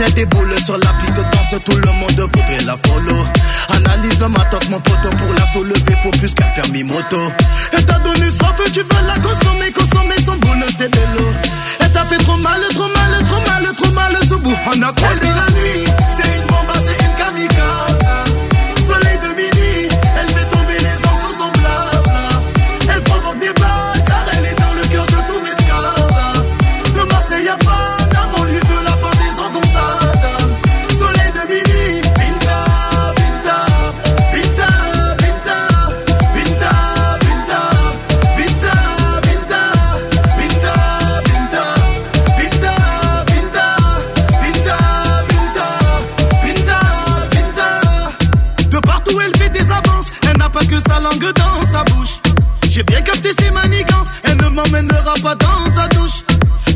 Et elle déboule sur la piste danse, tout le monde voudrait la follow. Analyse le matos, mon poteau, pour la soulever, faut plus qu'un permis moto. Elle t'a donné soif, tu veux la consommer, consommer son boule, c'est de l'eau. Elle t'a fait trop mal, trop mal, trop mal, trop mal, ce bout. On a la nuit, pas dans sa douche.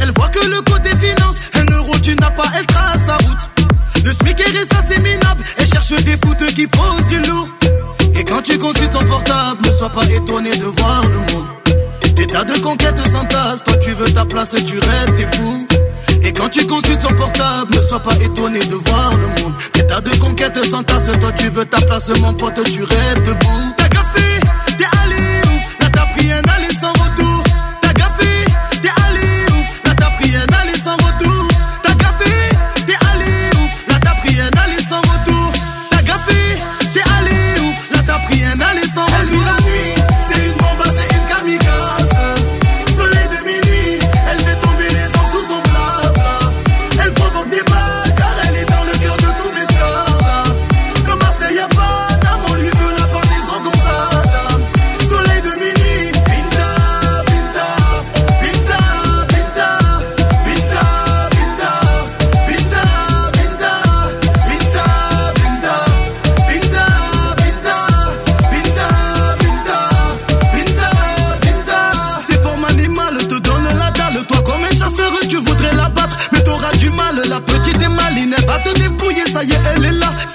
Elle voit que le côté finance, un euro tu n'as pas, elle trace sa route. Le SMIC est ça c'est minable, elle cherche des foutes qui posent du lourd. Et quand tu consultes son portable, ne sois pas étonné de voir le monde. Des tas de conquêtes s'entassent, toi tu veux ta place et tu rêves, t'es fou. Et quand tu consultes son portable, ne sois pas étonné de voir le monde. Des tas de conquêtes s'entassent, toi tu veux ta place, mon pote, tu rêves debout. T'as gaffé, t'es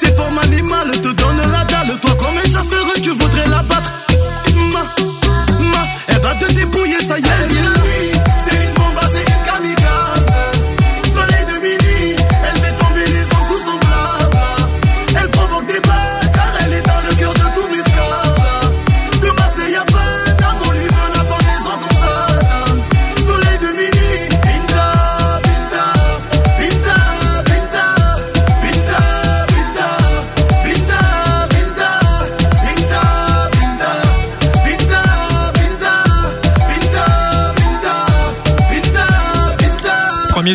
C'est pour ma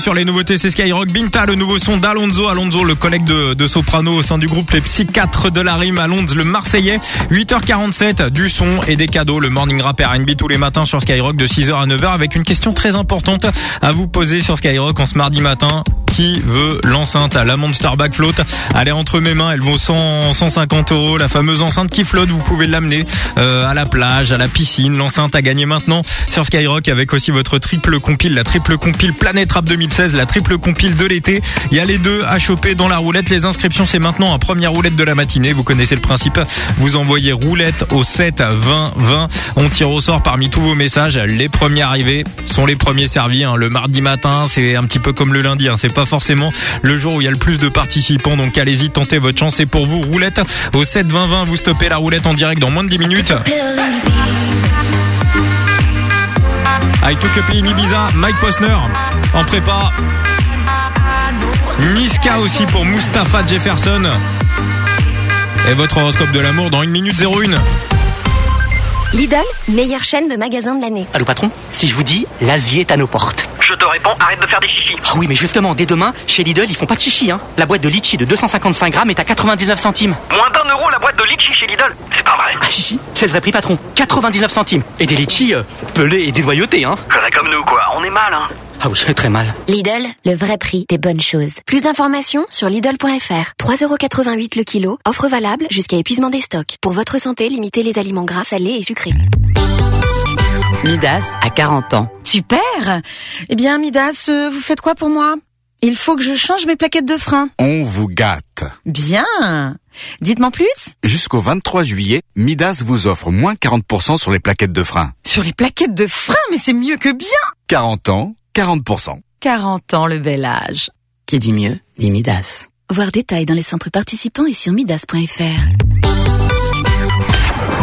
Sur les nouveautés, c'est Skyrock. Binta, le nouveau son d'Alonso. Alonso, le collègue de, de Soprano au sein du groupe Les Psychiatres de la Rime. Alonso, le Marseillais. 8h47, du son et des cadeaux. Le morning rap R&B tous les matins sur Skyrock de 6h à 9h avec une question très importante à vous poser sur Skyrock en ce mardi matin. Qui veut l'enceinte à la Monster Back Float Elle est entre mes mains, elle vaut 100, 150 euros. La fameuse enceinte qui flotte, vous pouvez l'amener euh, à la plage, à la piscine. L'enceinte à gagner maintenant sur Skyrock avec aussi votre triple compile, la triple compile Planète Rap 2016, la triple compile de l'été. Il y a les deux à choper dans la roulette. Les inscriptions, c'est maintenant en première roulette de la matinée. Vous connaissez le principe. Vous envoyez roulette au 7 20 20. On tire au sort parmi tous vos messages. Les premiers arrivés sont les premiers servis. hein. Le mardi matin, c'est un petit peu comme le lundi. hein. C'est pas forcément le jour où il y a le plus de participants. Donc allez-y, tentez votre chance. C'est pour vous, roulette au 7 20 20. Vous stoppez la roulette en direct dans moins de 10 minutes. I took a in Ibiza, Mike Posner en prépa. Niska aussi pour Mustapha Jefferson. Et votre horoscope de l'amour dans 1 minute 01. Lidl, meilleure chaîne de magasins de l'année. Allô patron Si je vous dis, l'Asie est à nos portes. Je te réponds, arrête de faire des chichis. Ah oui, mais justement, dès demain, chez Lidl, ils font pas de chichi, hein. La boîte de litchi de 255 grammes est à 99 centimes. Moins d'un euro la boîte de litchi chez Lidl. C'est pas vrai. Ah chichi, c'est le vrai prix patron. 99 centimes. Et des litchis euh, pelés et dénoyautés, hein. Ferais comme nous, quoi. On est mal, hein. Ah oui, très mal. Lidl, le vrai prix des bonnes choses. Plus d'informations sur Lidl.fr. 3,88€ le kilo. Offre valable jusqu'à épuisement des stocks. Pour votre santé, limitez les aliments gras, salés et sucrés. Midas a 40 ans. Super Eh bien, Midas, euh, vous faites quoi pour moi? Il faut que je change mes plaquettes de frein. On vous gâte. Bien Dites-moi plus Jusqu'au 23 juillet, Midas vous offre moins 40% sur les plaquettes de frein. Sur les plaquettes de frein, mais c'est mieux que bien 40 ans, 40%. 40 ans, le bel âge. Qui dit mieux, dit Midas. Voir détails dans les centres participants et sur midas.fr.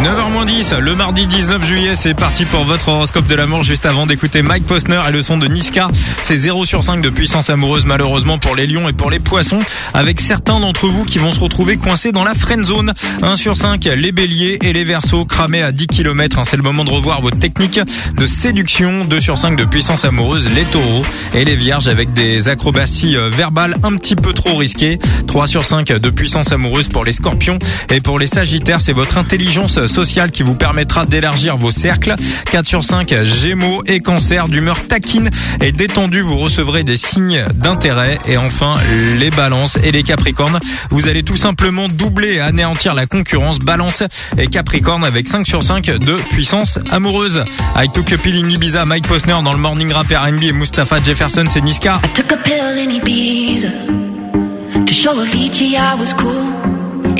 9h10, le mardi 19 juillet, c'est parti pour votre horoscope de l'amour juste avant d'écouter Mike Posner et le son de Niska. C'est 0 sur 5 de puissance amoureuse malheureusement pour les lions et pour les poissons, avec certains d'entre vous qui vont se retrouver coincés dans la friend zone. 1 sur 5, les béliers et les versos cramés à 10 km. C'est le moment de revoir votre technique de séduction. 2 sur 5 de puissance amoureuse, les taureaux et les vierges avec des acrobaties euh, verbales un petit peu trop risquées. 3 sur 5 de puissance amoureuse pour les scorpions et pour les sagittaires, c'est votre intelligence sociale qui vous permettra d'élargir vos cercles. 4 sur 5, Gémeaux et Cancer, d'humeur taquine et détendue, vous recevrez des signes d'intérêt. Et enfin, les balances et les capricornes, vous allez tout simplement doubler et anéantir la concurrence. Balance et Capricorne avec 5 sur 5 de puissance amoureuse. Avec Tokyo Pill in Ibiza, Mike Posner dans le Morning Rap R&B et Mustapha Jefferson, c'est Niska. Took a pill in Ibiza to show I was cool.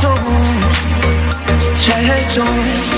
최소 최소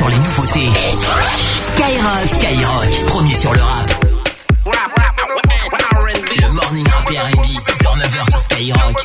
l'été. Skyrock, Skyrock, premier sur le rap. Le morning rap R&B, 6h, 9h sur Skyrock.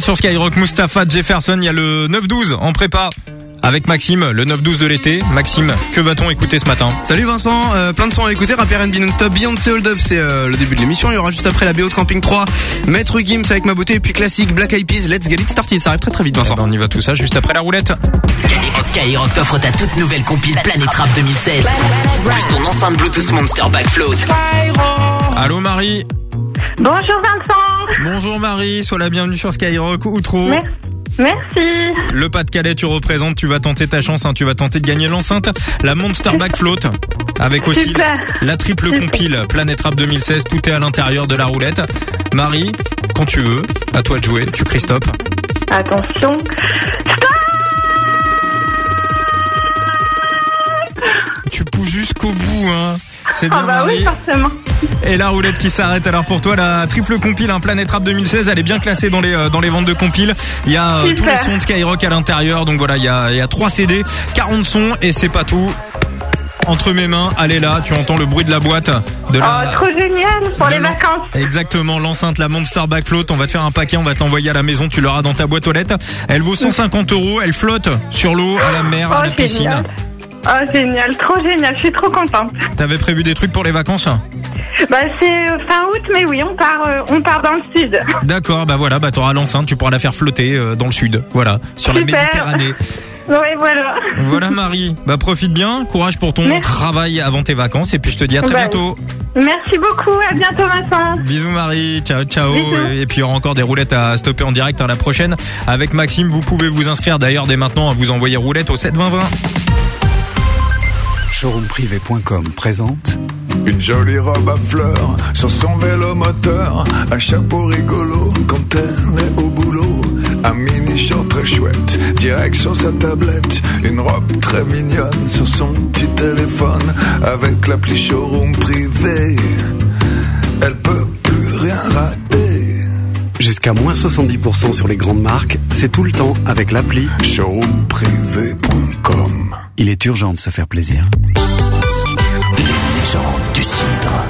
Sur Skyrock, Mustapha Jefferson, il y a le 9-12 en prépa. Avec Maxime, le 9-12 de l'été. Maxime, que va-t-on écouter ce matin Salut Vincent, euh, plein de sons à écouter, rap R&B non-stop, Beyoncé Hold Up, c'est euh, le début de l'émission, il y aura juste après la BO de Camping 3, Maître Gims avec ma beauté, et puis classique, Black Eyed Peas, Let's Get It Started, ça arrive très très vite Vincent. on y va tout ça juste après la roulette. Skyrock, Skyrock t'offre ta toute nouvelle compile Planète Rap 2016. Plus ton enceinte Bluetooth Monster Backfloat. Allô Marie Bonjour Vincent. Bonjour Marie, sois la bienvenue sur Skyrock ou trop. Mer- Merci. Le Pas-de-Calais, tu représentes, tu vas tenter ta chance, hein, tu vas tenter de gagner l'enceinte, la Monster Backfloat, avec aussi Super. la triple Super. compile Planète Rap 2016, tout est à l'intérieur de la roulette. Marie, quand tu veux, à toi de jouer, tu cries stop. Attention. Tu pousses jusqu'au bout, hein. C'est bien Ah bah Marie. oui, forcément. Et la roulette qui s'arrête alors pour toi la triple compile un Planète Rap 2016 elle est bien classée dans les euh, dans les ventes de compile il y a euh, tous les sons de Skyrock à l'intérieur donc voilà il y a il y a 3 CD 40 sons et c'est pas tout entre mes mains elle est là tu entends le bruit de la boîte de la Oh, trop génial pour de les vacances. Exactement, l'enceinte, la Monster Backfloat. On va te faire un paquet, on va te l'envoyer à la maison, tu l'auras dans ta boîte aux lettres. Elle vaut 150 euros, elle flotte sur l'eau, à la mer, à Oh, la piscine. Oh, génial, trop génial, je suis trop contente. T'avais prévu des trucs pour les vacances? Bah, c'est euh, fin août, mais oui, on part, euh, on part dans le sud. D'accord, bah voilà, bah t'auras l'enceinte, tu pourras la faire flotter euh, dans le sud, voilà, sur la Super. Méditerranée. Oui, voilà. Voilà Marie, bah profite bien, courage pour ton Merci. travail avant tes vacances et puis je te dis à très Bah, bientôt. Merci beaucoup, à bientôt Vincent. Bisous Marie, ciao ciao. Bisous. Et puis il y aura encore des roulettes à stopper en direct à la prochaine. Avec Maxime, vous pouvez vous inscrire d'ailleurs dès maintenant à vous envoyer roulette au 7 20 20. Showroomprivé.com présente Une jolie robe à fleurs sur son vélo moteur. Un chapeau rigolo quand elle est au boulot. Un mini short très chouette direct sur sa tablette. Une robe très mignonne sur son petit téléphone. Avec l'appli Showroom Privé Elle peut plus rien rater. Jusqu'à moins 70% sur les grandes marques, c'est tout le temps avec l'appli showroomprivé.com. Il est urgent de se faire plaisir. Légende du cidre.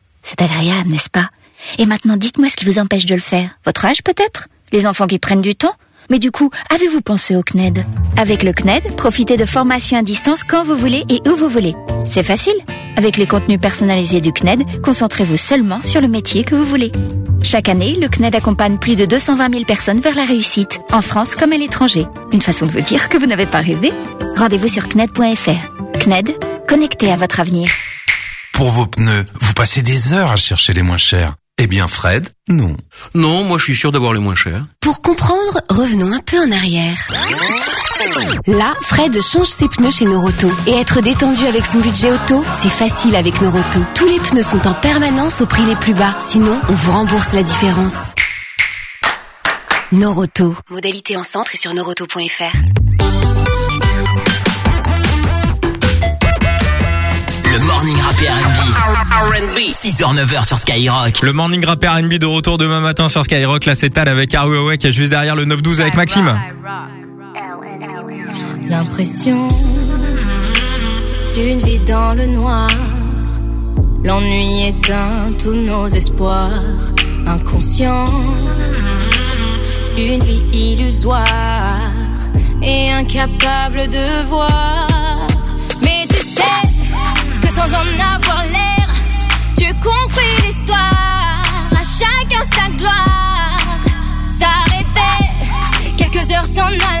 C'est agréable, n'est-ce pas? Et maintenant, dites-moi ce qui vous empêche de le faire. Votre âge peut-être? Les enfants qui prennent du temps? Mais du coup, avez-vous pensé au CNED Avec le CNED, profitez de formations à distance quand vous voulez et où vous voulez. C'est facile. Avec les contenus personnalisés du CNED, concentrez-vous seulement sur le métier que vous voulez. Chaque année, le CNED accompagne plus de 220 000 personnes vers la réussite, en France comme à l'étranger. Une façon de vous dire que vous n'avez pas rêvé? Rendez-vous sur CNED.fr. CNED, connecté à votre avenir. Pour vos pneus, vous passez des heures à chercher les moins chers. Eh bien Fred, non. Non, moi je suis sûr d'avoir les moins chers. Pour comprendre, revenons un peu en arrière. Là, Fred change ses pneus chez Noroto. Et être détendu avec son budget auto, c'est facile avec Noroto. Tous les pneus sont en permanence au prix les plus bas. Sinon, on vous rembourse la différence. Noroto. Modalité en centre et sur noroto.fr. Le morning rap R&B. 6h, 9h sur Skyrock. Le morning rap R&B de retour demain matin sur Skyrock. Là, c'est Tal avec Arwe qui est juste derrière le 9-12 avec Maxime. L'impression d'une vie dans le noir. L'ennui éteint tous nos espoirs. Inconscient, une vie illusoire et incapable de voir. Sans en avoir l'air, tu construis l'histoire. À chacun sa gloire. S'arrêter, quelques heures s'en aller,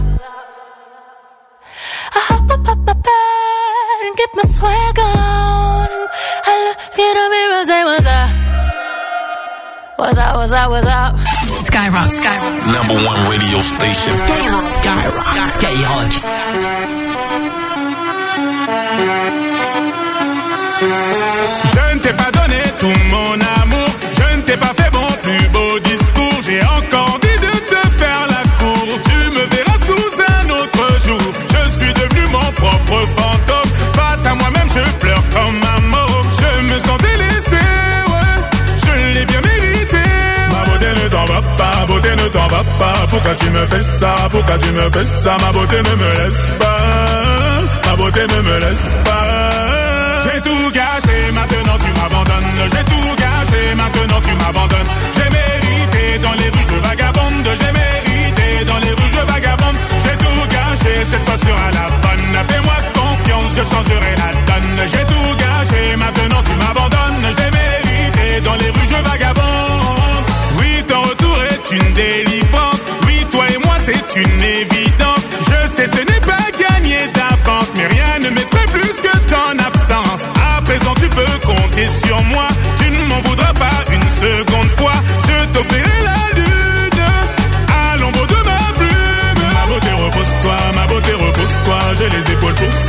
I hop up up my bed and get my swag on. I look in the mirror, say what's up. What's up, what's up, what's up? Skyrock, Skyrock. Number one radio station. Skyrock. Skyrock. Je ne t'ai pas donné tout mon amour, je ne t'ai pas fait mon plus beau propre fantôme. Face à moi-même, je pleure comme un mort. Je me sens délaissé, ouais. Je l'ai bien mérité. Ma beauté ne t'en va pas, ma beauté ne t'en va pas. Pourquoi tu me fais ça, pourquoi tu me fais ça? Ma beauté ne me laisse pas, ma beauté ne me laisse pas. J'ai tout gâché, maintenant tu m'abandonnes. J'ai tout gâché, maintenant tu m'abandonnes. J'ai mérité dans les rues, je vagabonde. J'ai mérité dans les rues, je vagabonde. J'ai tout gâché, cette fois sera la bonne. Je changerai la donne. J'ai tout gâché, maintenant tu m'abandonnes. J'ai mérité dans les rues, je vagabonde. Oui, ton retour est une délivrance. Oui, toi et moi, c'est une évidence. Je sais, ce n'est pas gagné d'avance, mais rien ne m'effraie plus que ton absence. À présent, tu peux compter sur moi. Tu ne m'en voudras pas une seconde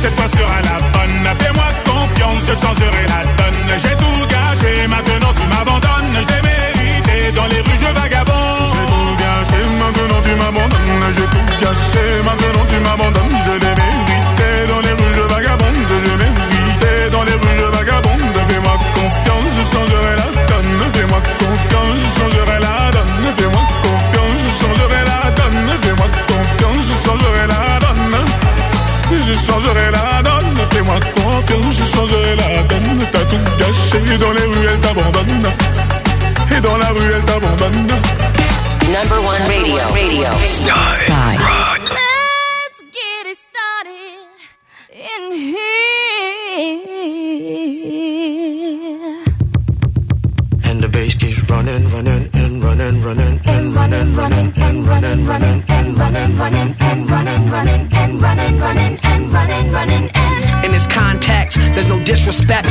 cette fois sera la bonne. Fais-moi confiance, je changerai la donne. J'ai tout gâché, maintenant tout gâché dans les rues, elle t'abandonne. Et dans la rue, elle t'abandonne. Number one radio. Radio. Sky. Let's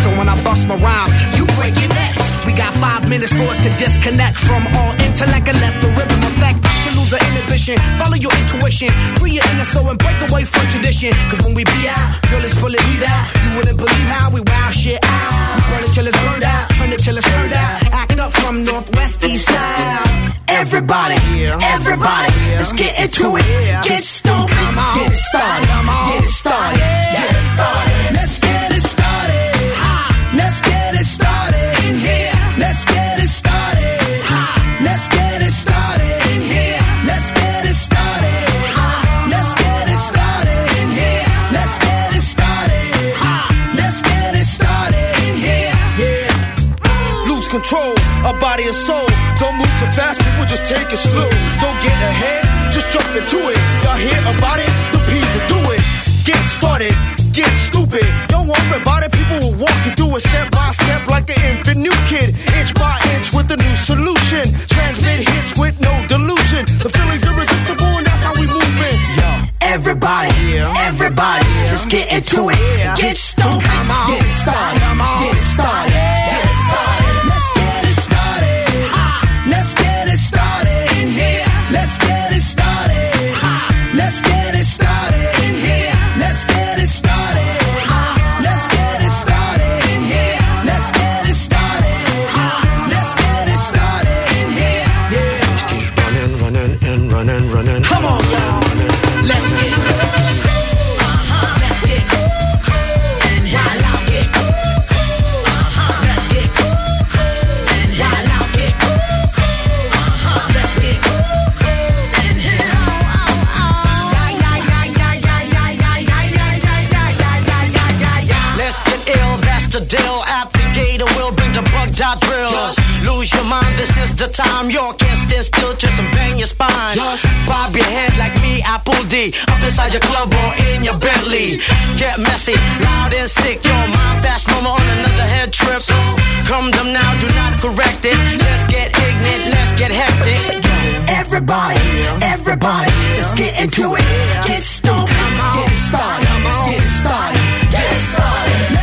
so when I bust my rhyme, you break your necks. We got five minutes for us to disconnect from all intellect and let the rhythm affect to lose our inhibition. Follow your intuition, free your inner soul and break away from tradition. Cause when we be out, girl, it's pulling me out. You wouldn't believe how we wow shit out. We burn it till it's burned out, turn it till it's turned out. Act up from northwest east side. Everybody, everybody, let's get into it. Get stoked, get it started, get it started, get it started. Let's just take it slow. Don't get ahead, just jump into it. Y'all hear about it? The P's will do it. Get started, get stupid. Don't worry about it, people will walk you through it step by step like an infant new kid. Inch by inch with a new solution. Transmit hits with no delusion. The feeling's irresistible and that's how we move it. Yo, everybody, everybody, let's get into it. Get stupid, get started, this is the time. You can't stand still, twist and bang your spine. Just bob your head like me, Apple D. Up inside your club or in your Bentley. Get messy, loud and sick. Your mind fast, no more on another head trip. So come them now, do not correct it. Let's get ignorant, let's get hectic. Everybody, everybody, let's get into it. Get stoked, get started, get started, get started.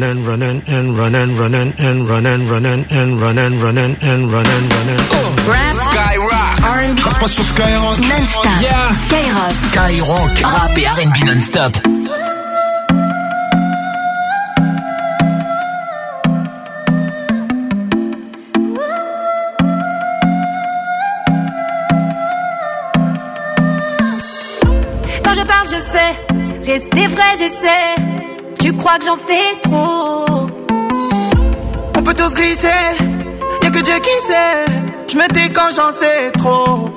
Running, running, and running, running, and running, running, and running, running, and running, running. Skyrock. R&B. Ça se passe sur Skyrock. Non-stop. Yeah. Skyrock. Skyrock. Rap et R&B non-stop. Quand je parle, je rester vrai, j'essaie. Tu crois que j'en fais trop? On peut tous glisser, y'a que Dieu qui sait. Je me dis quand j'en sais trop.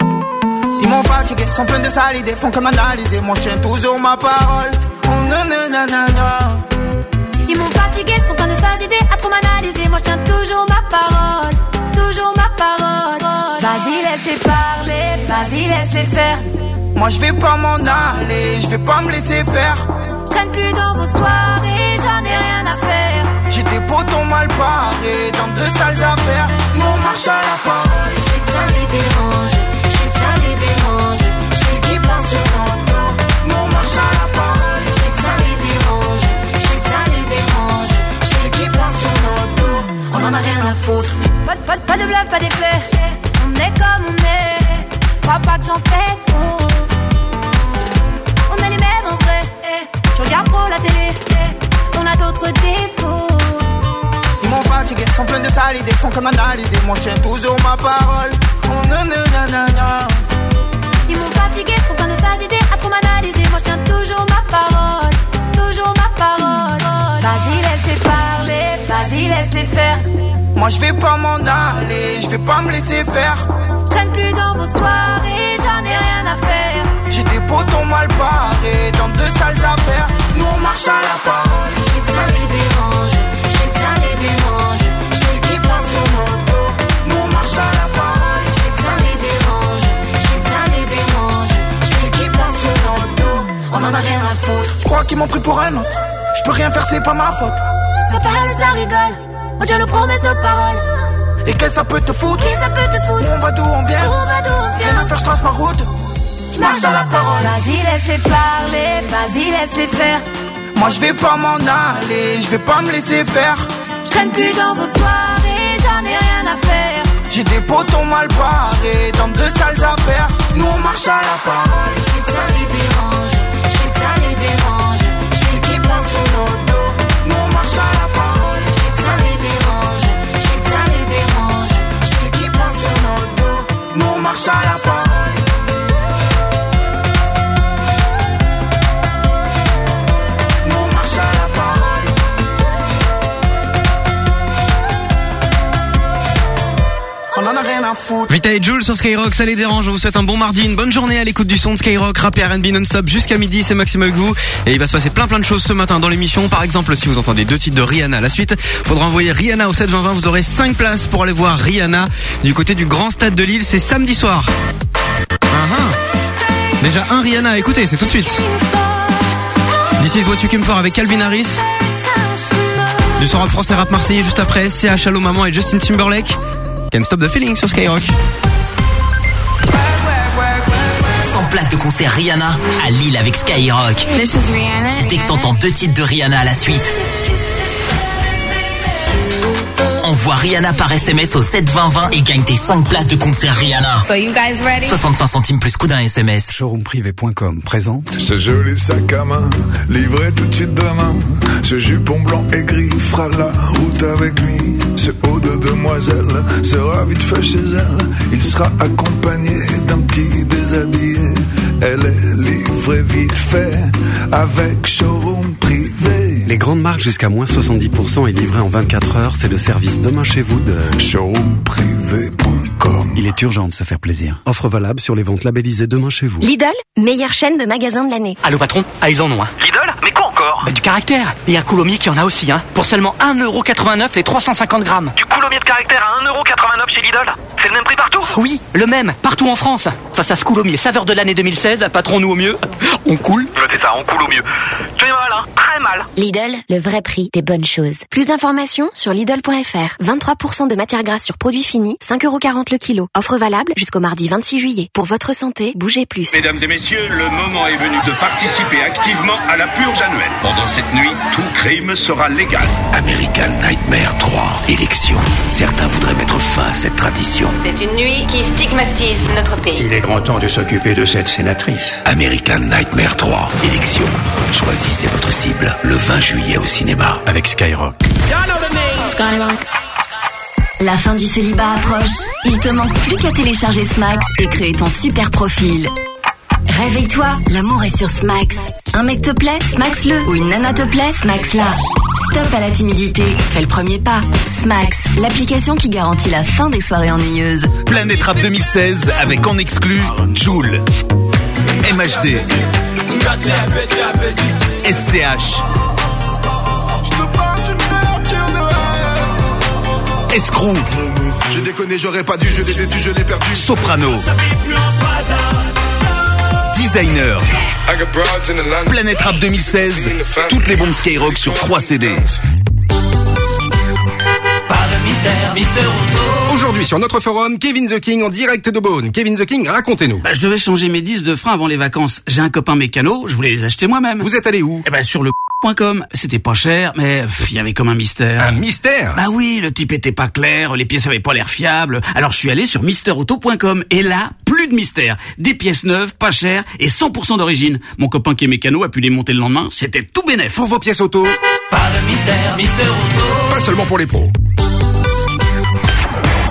Ils m'ont fatigué, sont pleins de sales idées, font que m'analyser. Moi je tiens toujours ma parole. Oh, nanana. Ils m'ont fatigué, sont pleins de sales idées, à trop m'analyser. Moi je tiens toujours ma parole, toujours ma parole. Vas-y, laisse-les parler, vas-y, laisse-les faire. Moi je vais pas m'en aller, je vais pas me laisser faire. Traîne plus dans vos soirées, j'en ai rien à faire. J'ai des potons mal parés dans de sales affaires. Nous on marche à la parole. Je sais que ça les dérange, je sais que ça les dérange. Je sais qu'ils pensent sur mon dos. Nous on marche à la parole. Je sais que ça les dérange, je sais que ça les dérange. Je sais qu'ils pensent sur. On en a rien à foutre. Pas, de- pas, de- pas de bluff, pas d'effet. On est comme on est. Crois pas que j'en fais trop. Je regarde trop la télé. On a d'autres défauts. Ils m'ont fatigué, sont pleins de sales idées, font que m'analyser. Moi je tiens toujours ma parole. Oh nanana. Ils m'ont fatigué, sont plein de sales idées, à trop m'analyser. Moi je tiens toujours ma parole, toujours ma parole. Vas-y, laisse-les parler, vas-y, laisse-les faire. Moi je vais pas m'en aller, je vais pas me laisser faire. Je traîne plus dans vos soirées, j'en ai rien à faire. J'ai des potons mal parés dans de sales affaires. Nous on marche à la parole. Je sais que ça les dérange, je sais que ça les dérange. Je sais qu'ils pensent sur mon dos. Nous on marche à la parole. Je sais que ça les dérange, je sais que ça les dérange. Je sais qu'ils pensent sur mon dos. On en a rien à foutre. Je crois qu'ils m'ont pris pour un autre. Je peux rien faire, c'est pas ma faute. Ça parle, ça rigole. On tient nos promesses, nos paroles. Et qu'est-ce que ça peut te foutre? Qui ça peut te foutre? On va d'où on vient? On va d'où on Rien vient? à faire, je trace ma route. Je marche à la parole. Vas-y, laisse-les parler, vas-y, laisse-les faire. Moi je vais pas m'en aller, je vais pas me laisser faire. Je traîne plus dans vos soirées, j'en ai rien à faire. J'ai des potons mal parés dans de sales affaires. Nous on marche à la parole. Je sais que ça les dérange, je sais que ça les dérange. Je sais qu'ils pensent sur nos dos. Nous on marche à la parole. Je sais que ça les dérange, je sais que ça les dérange. Je sais qu'ils pensent sur nos dos. Nous on marche à la parole. Vita et Jules sur Skyrock, ça les dérange. On vous souhaite un bon mardi, une bonne journée à l'écoute du son de Skyrock, rap et R&B non-stop jusqu'à midi. C'est Maxime avec. Et il va se passer plein plein de choses ce matin dans l'émission. Par exemple, si vous entendez deux titres de Rihanna à la suite, faudra envoyer Rihanna au 72020. Vous aurez 5 places pour aller voir Rihanna du côté du Grand Stade de Lille. C'est samedi soir. Ah, ah. Déjà un Rihanna à écouter, c'est tout de suite. This is what you came for avec Calvin Harris. Du son rap français rap marseillais juste après, CH Allo Maman et Justin Timberlake. Can't stop the feeling sur Skyrock. 100 places de concert Rihanna à Lille avec Skyrock. This is Rihanna. Dès que t'entends deux titres de Rihanna à la suite, envoie Rihanna par SMS au 72020 et gagne tes 5 places de concert Rihanna. So you guys ready? 65 centimes plus coup d'un SMS. Showroomprivé.com présente Ce joli sac à main, livré tout de suite demain. Ce jupon blanc et gris fera la route avec lui. Ce haut de demoiselle sera vite fait chez elle. Il sera accompagné d'un petit déshabillé. Elle est livrée vite fait avec showroom privé. Les grandes marques jusqu'à moins 70% et livrées en 24 heures, c'est le service demain chez vous de showroomprivé.com. Il est urgent de se faire plaisir. Offre valable sur les ventes labellisées demain chez vous. Lidl, meilleure chaîne de magasins de l'année. Allô patron Ah ils en ont hein Lidl Mais quoi encore Bah du caractère Et un coulommier qui en a aussi hein Pour seulement 1,89€ les 350 grammes Du coulommier de caractère à 1,89€ chez Lidl C'est le même prix partout Oui, le même, partout en France Face à ce coulommier saveur de l'année 2016, patron nous au mieux, on coule Ouais, c'est ça, on coule au mieux. Hein Très mal. Lidl, le vrai prix des bonnes choses. Plus d'informations sur Lidl.fr. 23% de matière grasse sur produits finis, 5,40€ le kilo. Offre valable jusqu'au mardi 26 juillet. Pour votre santé, bougez plus. Mesdames et messieurs, le moment est venu de participer activement à la purge annuelle. Pendant cette nuit, tout crime sera légal. American Nightmare 3, élection. Certains voudraient mettre fin à cette tradition. C'est une nuit qui stigmatise notre pays. Il est grand temps de s'occuper de cette sénatrice. American Nightmare 3, élection. Choisissez votre cible le 20 juillet au cinéma avec Skyrock. Skyrock. La fin du célibat approche. Il te manque plus qu'à télécharger Smax et créer ton super profil. Réveille-toi, l'amour est sur Smax. Un mec te plaît Smax-le. Ou une nana te plaît Smax-la. Stop à la timidité. Fais le premier pas. Smax, l'application qui garantit la fin des soirées ennuyeuses. Planète Rap 2016 avec en exclu Joule, MHD, SCH, Escrew, Je déconne, j'aurais pas dû, je l'ai déçu, je l'ai perdu. Soprano, Designer. Planète Rap 2016, toutes les bombes Skyrock sur 3 CD. Pas de mystère, Auto. Aujourd'hui sur notre forum, Kevin the King en direct de Beaune. Kevin the King, racontez-nous. Bah, je devais changer mes disques de frein avant les vacances. J'ai un copain mécano, je voulais les acheter moi-même. Vous êtes allé où? Eh ben sur le. C'était pas cher, mais il y avait comme un mystère. Un mystère Bah oui, le type était pas clair, les pièces avaient pas l'air fiables. Alors je suis allé sur misterauto.com et là, plus de mystère. Des pièces neuves, pas chères et 100% d'origine. Mon copain qui est mécano a pu les monter le lendemain, c'était tout bénef. Pour vos pièces auto, Pas de mystère, Mister Auto. pas seulement pour les pros.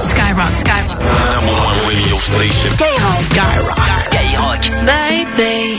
Skyrock, Skyrock. Skyrock, Skyrock. Baby,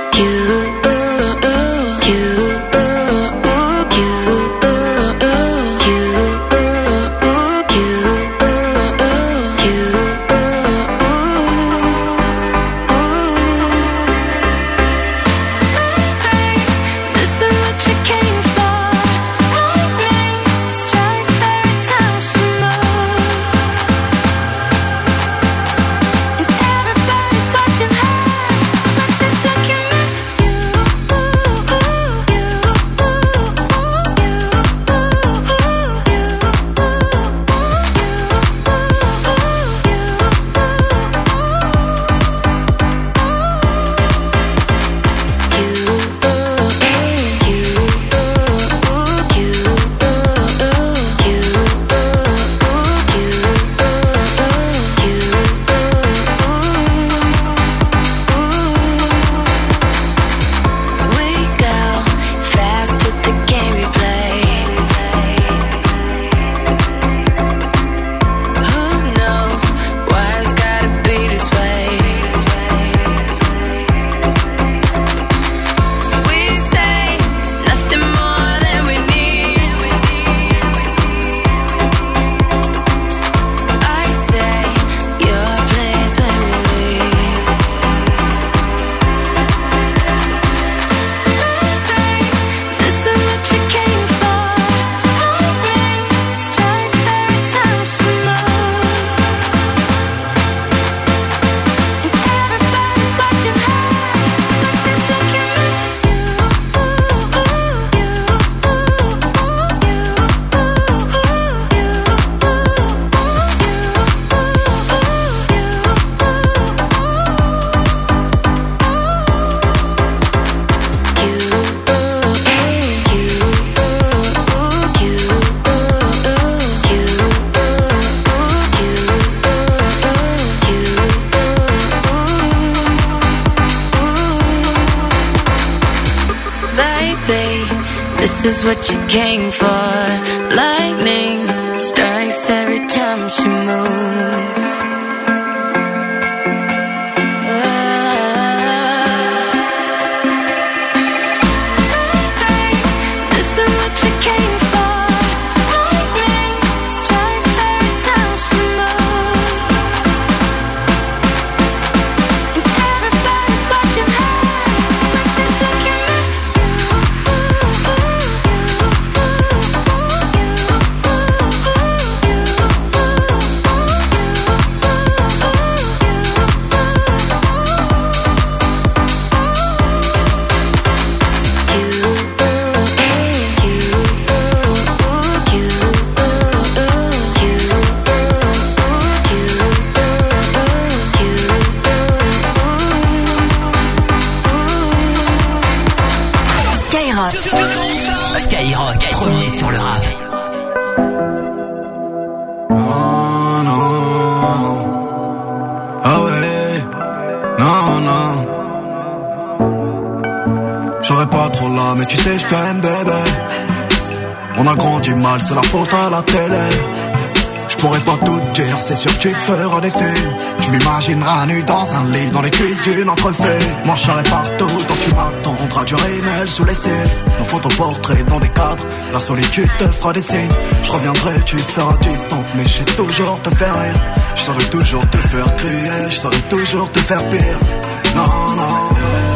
Skyrock. Skyrock, premier sur le rap. Oh non. Ah ouais. Non, non. serai pas trop là, mais tu sais, je t'aime, bébé. On a grandi mal, c'est la faute à la télé. Pourrais pas tout dire, c'est sûr que tu te feras des films. Tu m'imagineras nu dans un lit, dans les cuisses d'une entrefait. Moi je partout, donc tu m'attendras du rimel sous les cils. Nos photoportraits dans des cadres, la solitude te fera des signes. Je reviendrai, tu seras distante, mais je toujours te faire rire. Je saurais toujours te faire crier, je saurais toujours te faire pire. Non, non,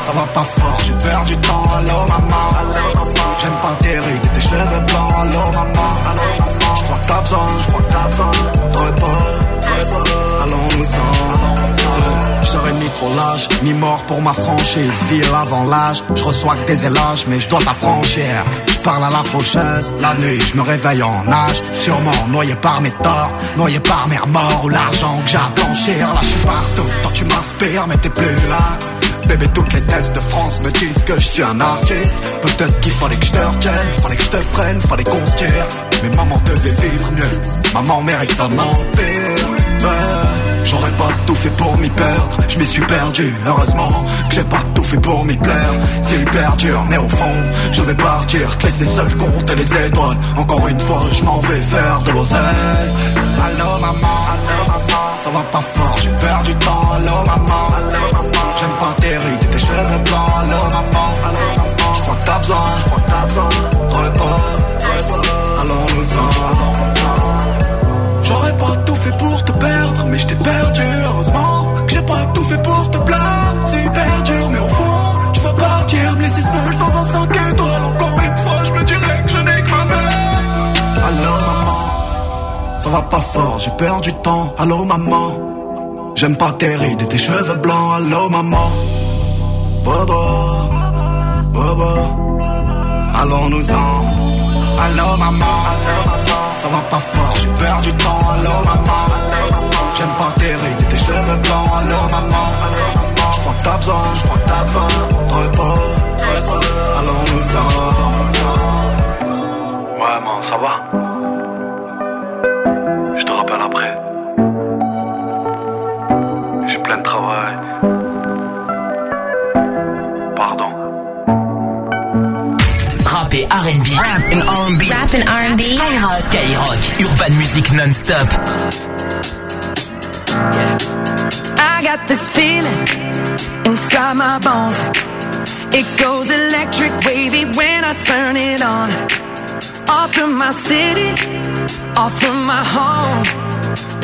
Ça va pas fort, j'ai perdu du temps. Allô, maman. J'aime pas tes rides et tes cheveux blancs. Allô, maman. Je crois que t'as besoin. De repos. Allons-nous-en. Je ni trop lâche, ni mort pour ma franchise. Ville avant l'âge, je reçois que des éloges, mais je dois t'affranchir. Parle à la faucheuse, la nuit, je me réveille en âge. Sûrement noyé par mes torts, noyé par mes remords ou l'argent que j'ai à blanchir. Là, je suis partout, toi tu m'inspires, mais t'es plus là. Bébé, toutes les tests de France me disent que je suis un artiste. Peut-être qu'il fallait que je te retienne, fallait que je te prenne, fallait qu'on se tire. Mais maman devait vivre mieux, maman mérite un empire. Ouais. J'aurais pas tout fait pour m'y perdre, je m'y suis perdu. Heureusement que j'ai pas tout fait pour m'y plaire. C'est hyper dur, mais au fond, je vais partir, te laisser seul compter les étoiles. Encore une fois, je m'en vais faire de l'oseille. Allô maman, ça va pas fort, j'ai perdu du temps. Allô maman, j'aime pas tes tes cheveux blancs. Allô maman, je crois que t'as besoin repos. Allons-nous-en. J'aurais pas tout fait pour te perdre, mais je t'ai perdu. Heureusement que j'ai pas tout fait pour te plaire. C'est hyper dur, mais au fond, tu vas partir, me laisser seul dans un 5 étoiles. Encore une fois, je me dirais que je n'ai que ma mère. Allô, maman, ça va pas fort, j'ai perdu du temps. Allô, maman, j'aime pas tes rides et tes cheveux blancs. Allô, maman, Bobo, Bobo, allons-nous-en. Allô, maman, ça va pas fort, j'ai perdu du temps. Allô, maman, j'aime pas tes rides et tes cheveux blancs. Allô, maman, je crois que t'as besoin de repos. Allons-nous-en. Ouais, man, ça va Je te rappelle après. Plein de travail. Pardon. Rap et R&B. Rap and R&B. Rap and R&B. Skyrock. Skyrock. Urban Music non-stop. I got this feeling inside my bones. It goes electric wavy when I turn it on. Off from my city, off from my home.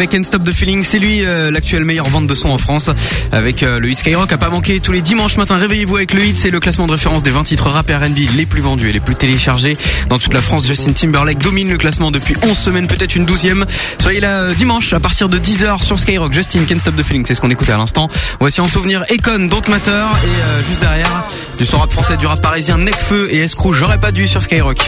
avec End Stop the Feeling. C'est lui euh, l'actuelle meilleure vente de son en France. Avec euh, le hit Skyrock à pas manquer tous les dimanches matin. Réveillez-vous avec le hit. C'est le classement de référence des 20 titres rap et R&B les plus vendus et les plus téléchargés dans toute la France. Justin Timberlake domine le classement depuis 11 semaines, peut-être une douzième. Soyez là euh, dimanche à partir de 10h sur Skyrock. Justin, Can't Stop the Feeling, c'est ce qu'on écoutait à l'instant. Voici en souvenir Econ, Don't Matter et euh, juste derrière du son rap français, du rap parisien, Necfeu et Escrew. J'aurais pas dû sur Skyrock.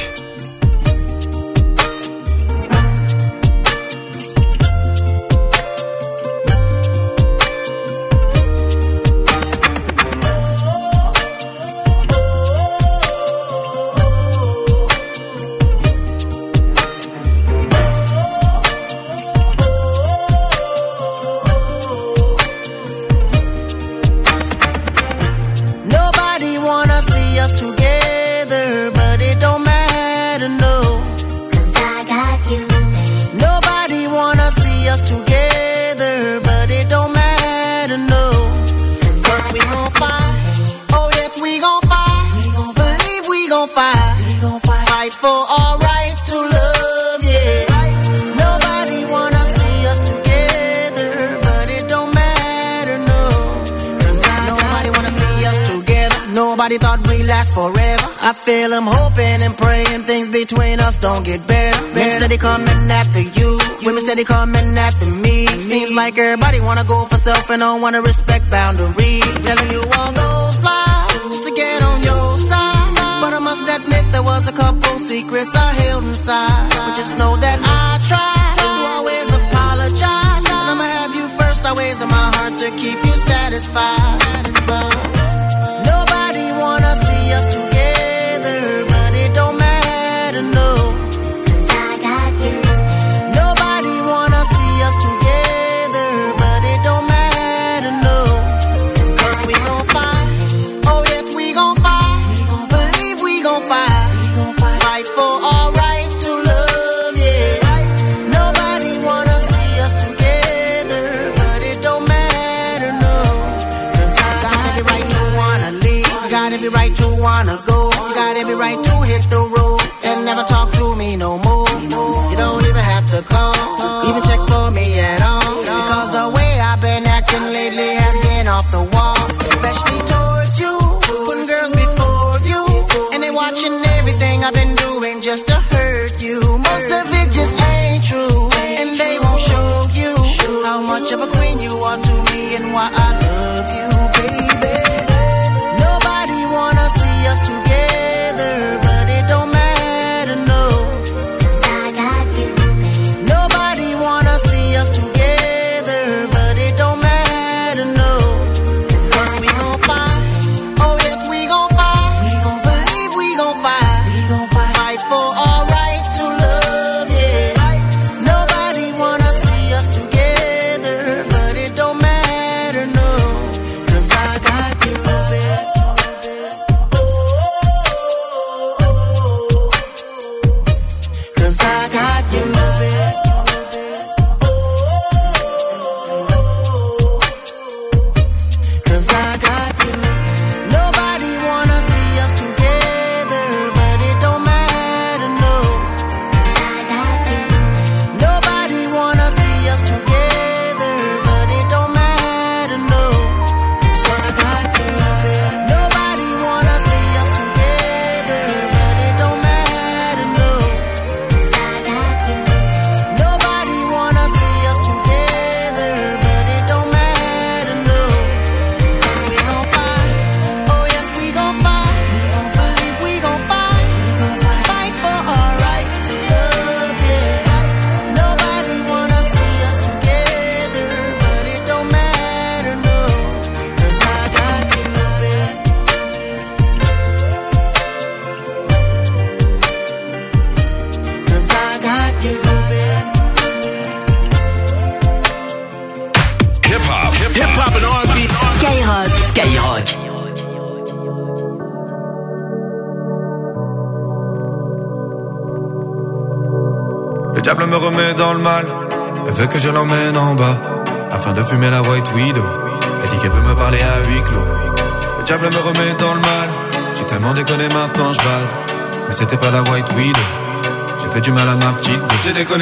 between us don't get better. better. Men steady coming after you, women steady coming after me. Seems like everybody wanna go for self and don't wanna respect boundaries. Telling you all those lies just to get on your side. But I must admit there was a couple secrets I held inside. But just know that I tried to always apologize. And I'ma have you first, always in my heart to keep you satisfied.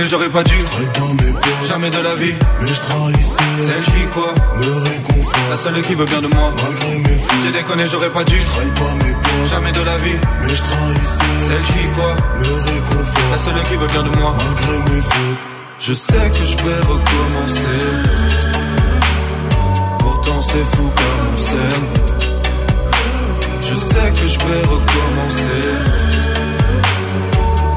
J'aurais pas dû. Jamais de la vie. Mais je trahissais. Celle qui quoi? Me réconfort La seule qui veut bien de moi. Malgré mes J'ai déconné, j'aurais pas dû. Pas mes peurs. Jamais de la vie. Mais je trahissais. Celle qui quoi? Me réconfort La seule qui veut bien de moi. Malgré mes fautes. Je sais que je vais recommencer. Pourtant c'est fou comme on s'aime. Je sais que je vais recommencer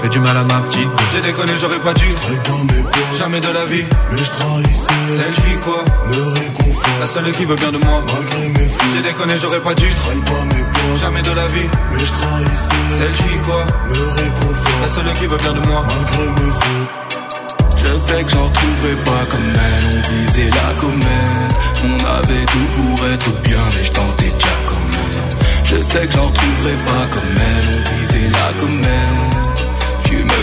fait du mal à ma petite. J'ai déconné j'aurais pas dû. Jamais de la vie. Mais je trahissais Celle qui quoi. Me réconfort. La seule qui veut bien de moi. Malgré mes fautes. J'ai déconné j'aurais pas dû. Pas mes peurs Jamais de la vie. Mais je trahissais. Celle qui quoi. Me réconfort. La seule qui veut bien de moi. Malgré mes fautes. Je sais que j'en retrouverai pas comme elle. On visait la comète. On avait tout pour être bien Mais je tentais déjà comme elle. Je sais que j'en retrouverai pas comme elle. On visait la comète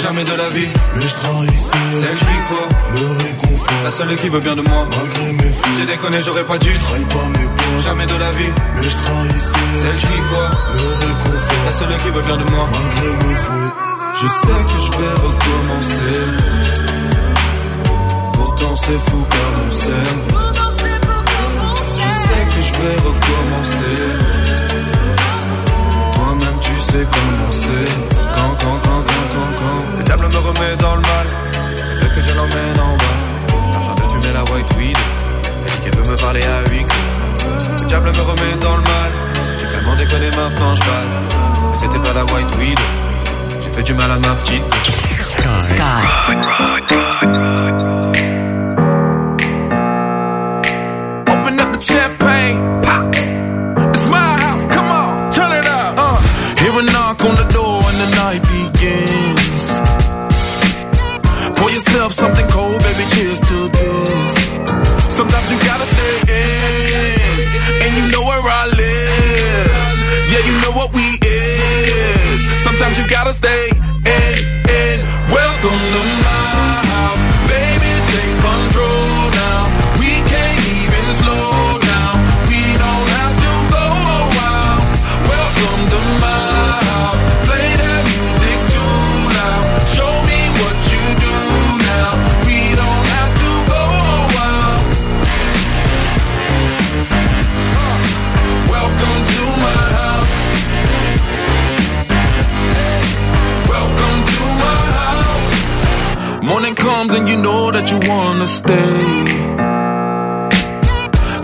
Jamais de la vie. Mais je trahissais Celle qui quoi Me réconfort. La seule qui veut bien de moi. Malgré mes fautes. J'ai déconné j'aurais pas dû. Pas mes peurs. Jamais de la vie. Mais je trahissais Celle qui quoi Me réconfort. La seule qui veut bien de moi. Malgré mes fautes. Je sais que je vais recommencer. Pourtant c'est fou comme on s'aime Je sais que je vais recommencer. Toi-même tu sais comment c'est Quand, quand, quand, quand, quand, quand. Le diable me remet dans le mal. Veut que je l'emmène en bas. Afin de fumer la white weed. Elle dit qu'elle veut me parler à huis clos. Le diable me remet dans le mal. J'ai tellement déconné maintenant je bats Mais c'était pas la white weed. J'ai fait du mal à ma petite Open up the champagne, pop. It's my house, come on, turn it up. Uh. Hear a knock on the door and the begins. Pour yourself something cold, baby, cheers to this. Sometimes you gotta stay in, and you know where I live. Yeah, you know what we is. Sometimes you gotta stay wanna stay.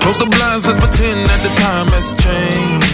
Close the blinds, let's pretend that the time has changed.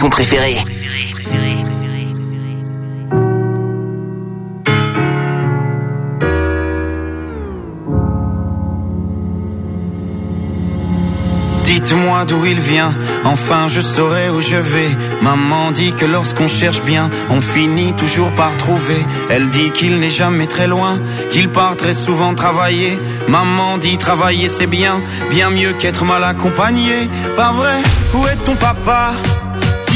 Sons préférés. Dites-moi d'où il vient, enfin je saurai où je vais. Maman dit que lorsqu'on cherche bien, on finit toujours par trouver. Elle dit qu'il n'est jamais très loin, qu'il part très souvent travailler. Maman dit travailler c'est bien, bien mieux qu'être mal accompagné. Pas vrai, où est ton papa?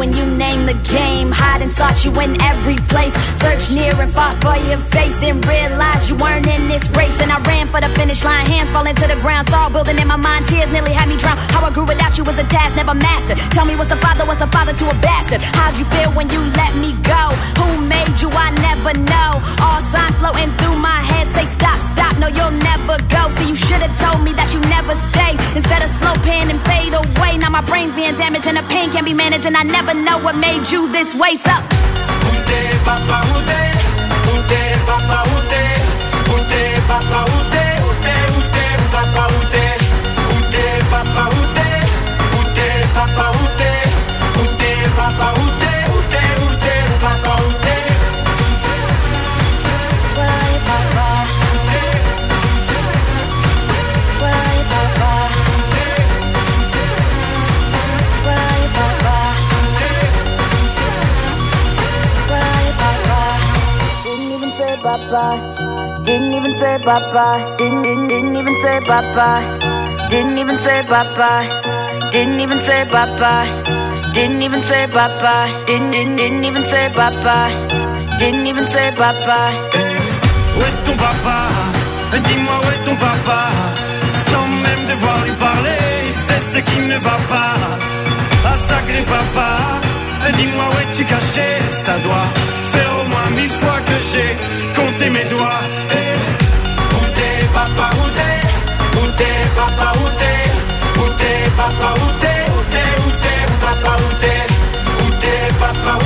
when you name the game. Hide and sought you in every place. Search near and fought for your face. And realized you weren't in this race. And I ran for the finish line. Hands falling to the ground. Saw building in my mind. Tears nearly had me drown. How I grew without you was a task never mastered. Tell me what's a father, what's a father to a bastard? How'd you feel when you let me go? Who made you? I never know. All signs floating through my head say stop, stop. No, you'll never go. So you should have told me that you never stay. Instead of slow pan and fade away. Now my brain's being damaged and the pain can't be managed. And I never know what made you this way. So. Papa, Où t'es papa, Où t'es papa, où bye. Didn't even say bye bye. Didn't, didn't, didn't even say bye bye. Didn't even say bye bye. Didn't even say bye bye. Didn't even say bye bye. Didn't, didn't, didn't even say bye bye. Didn't even say bye bye. Où est ton papa? Dis-moi où est ton papa Sans même devoir lui parler, il sait ce qui ne va pas. Ah sacré papa, dis-moi où es-tu caché? Ça doit faire au moins mille fois que j'ai compter mes doigts. Hey. Où t'es, papa, où t'es? Où t'es, papa, où t'es? Où t'es, papa, où t'es? Où t'es, où t'es, où papa, où t'es? Où t'es, papa, où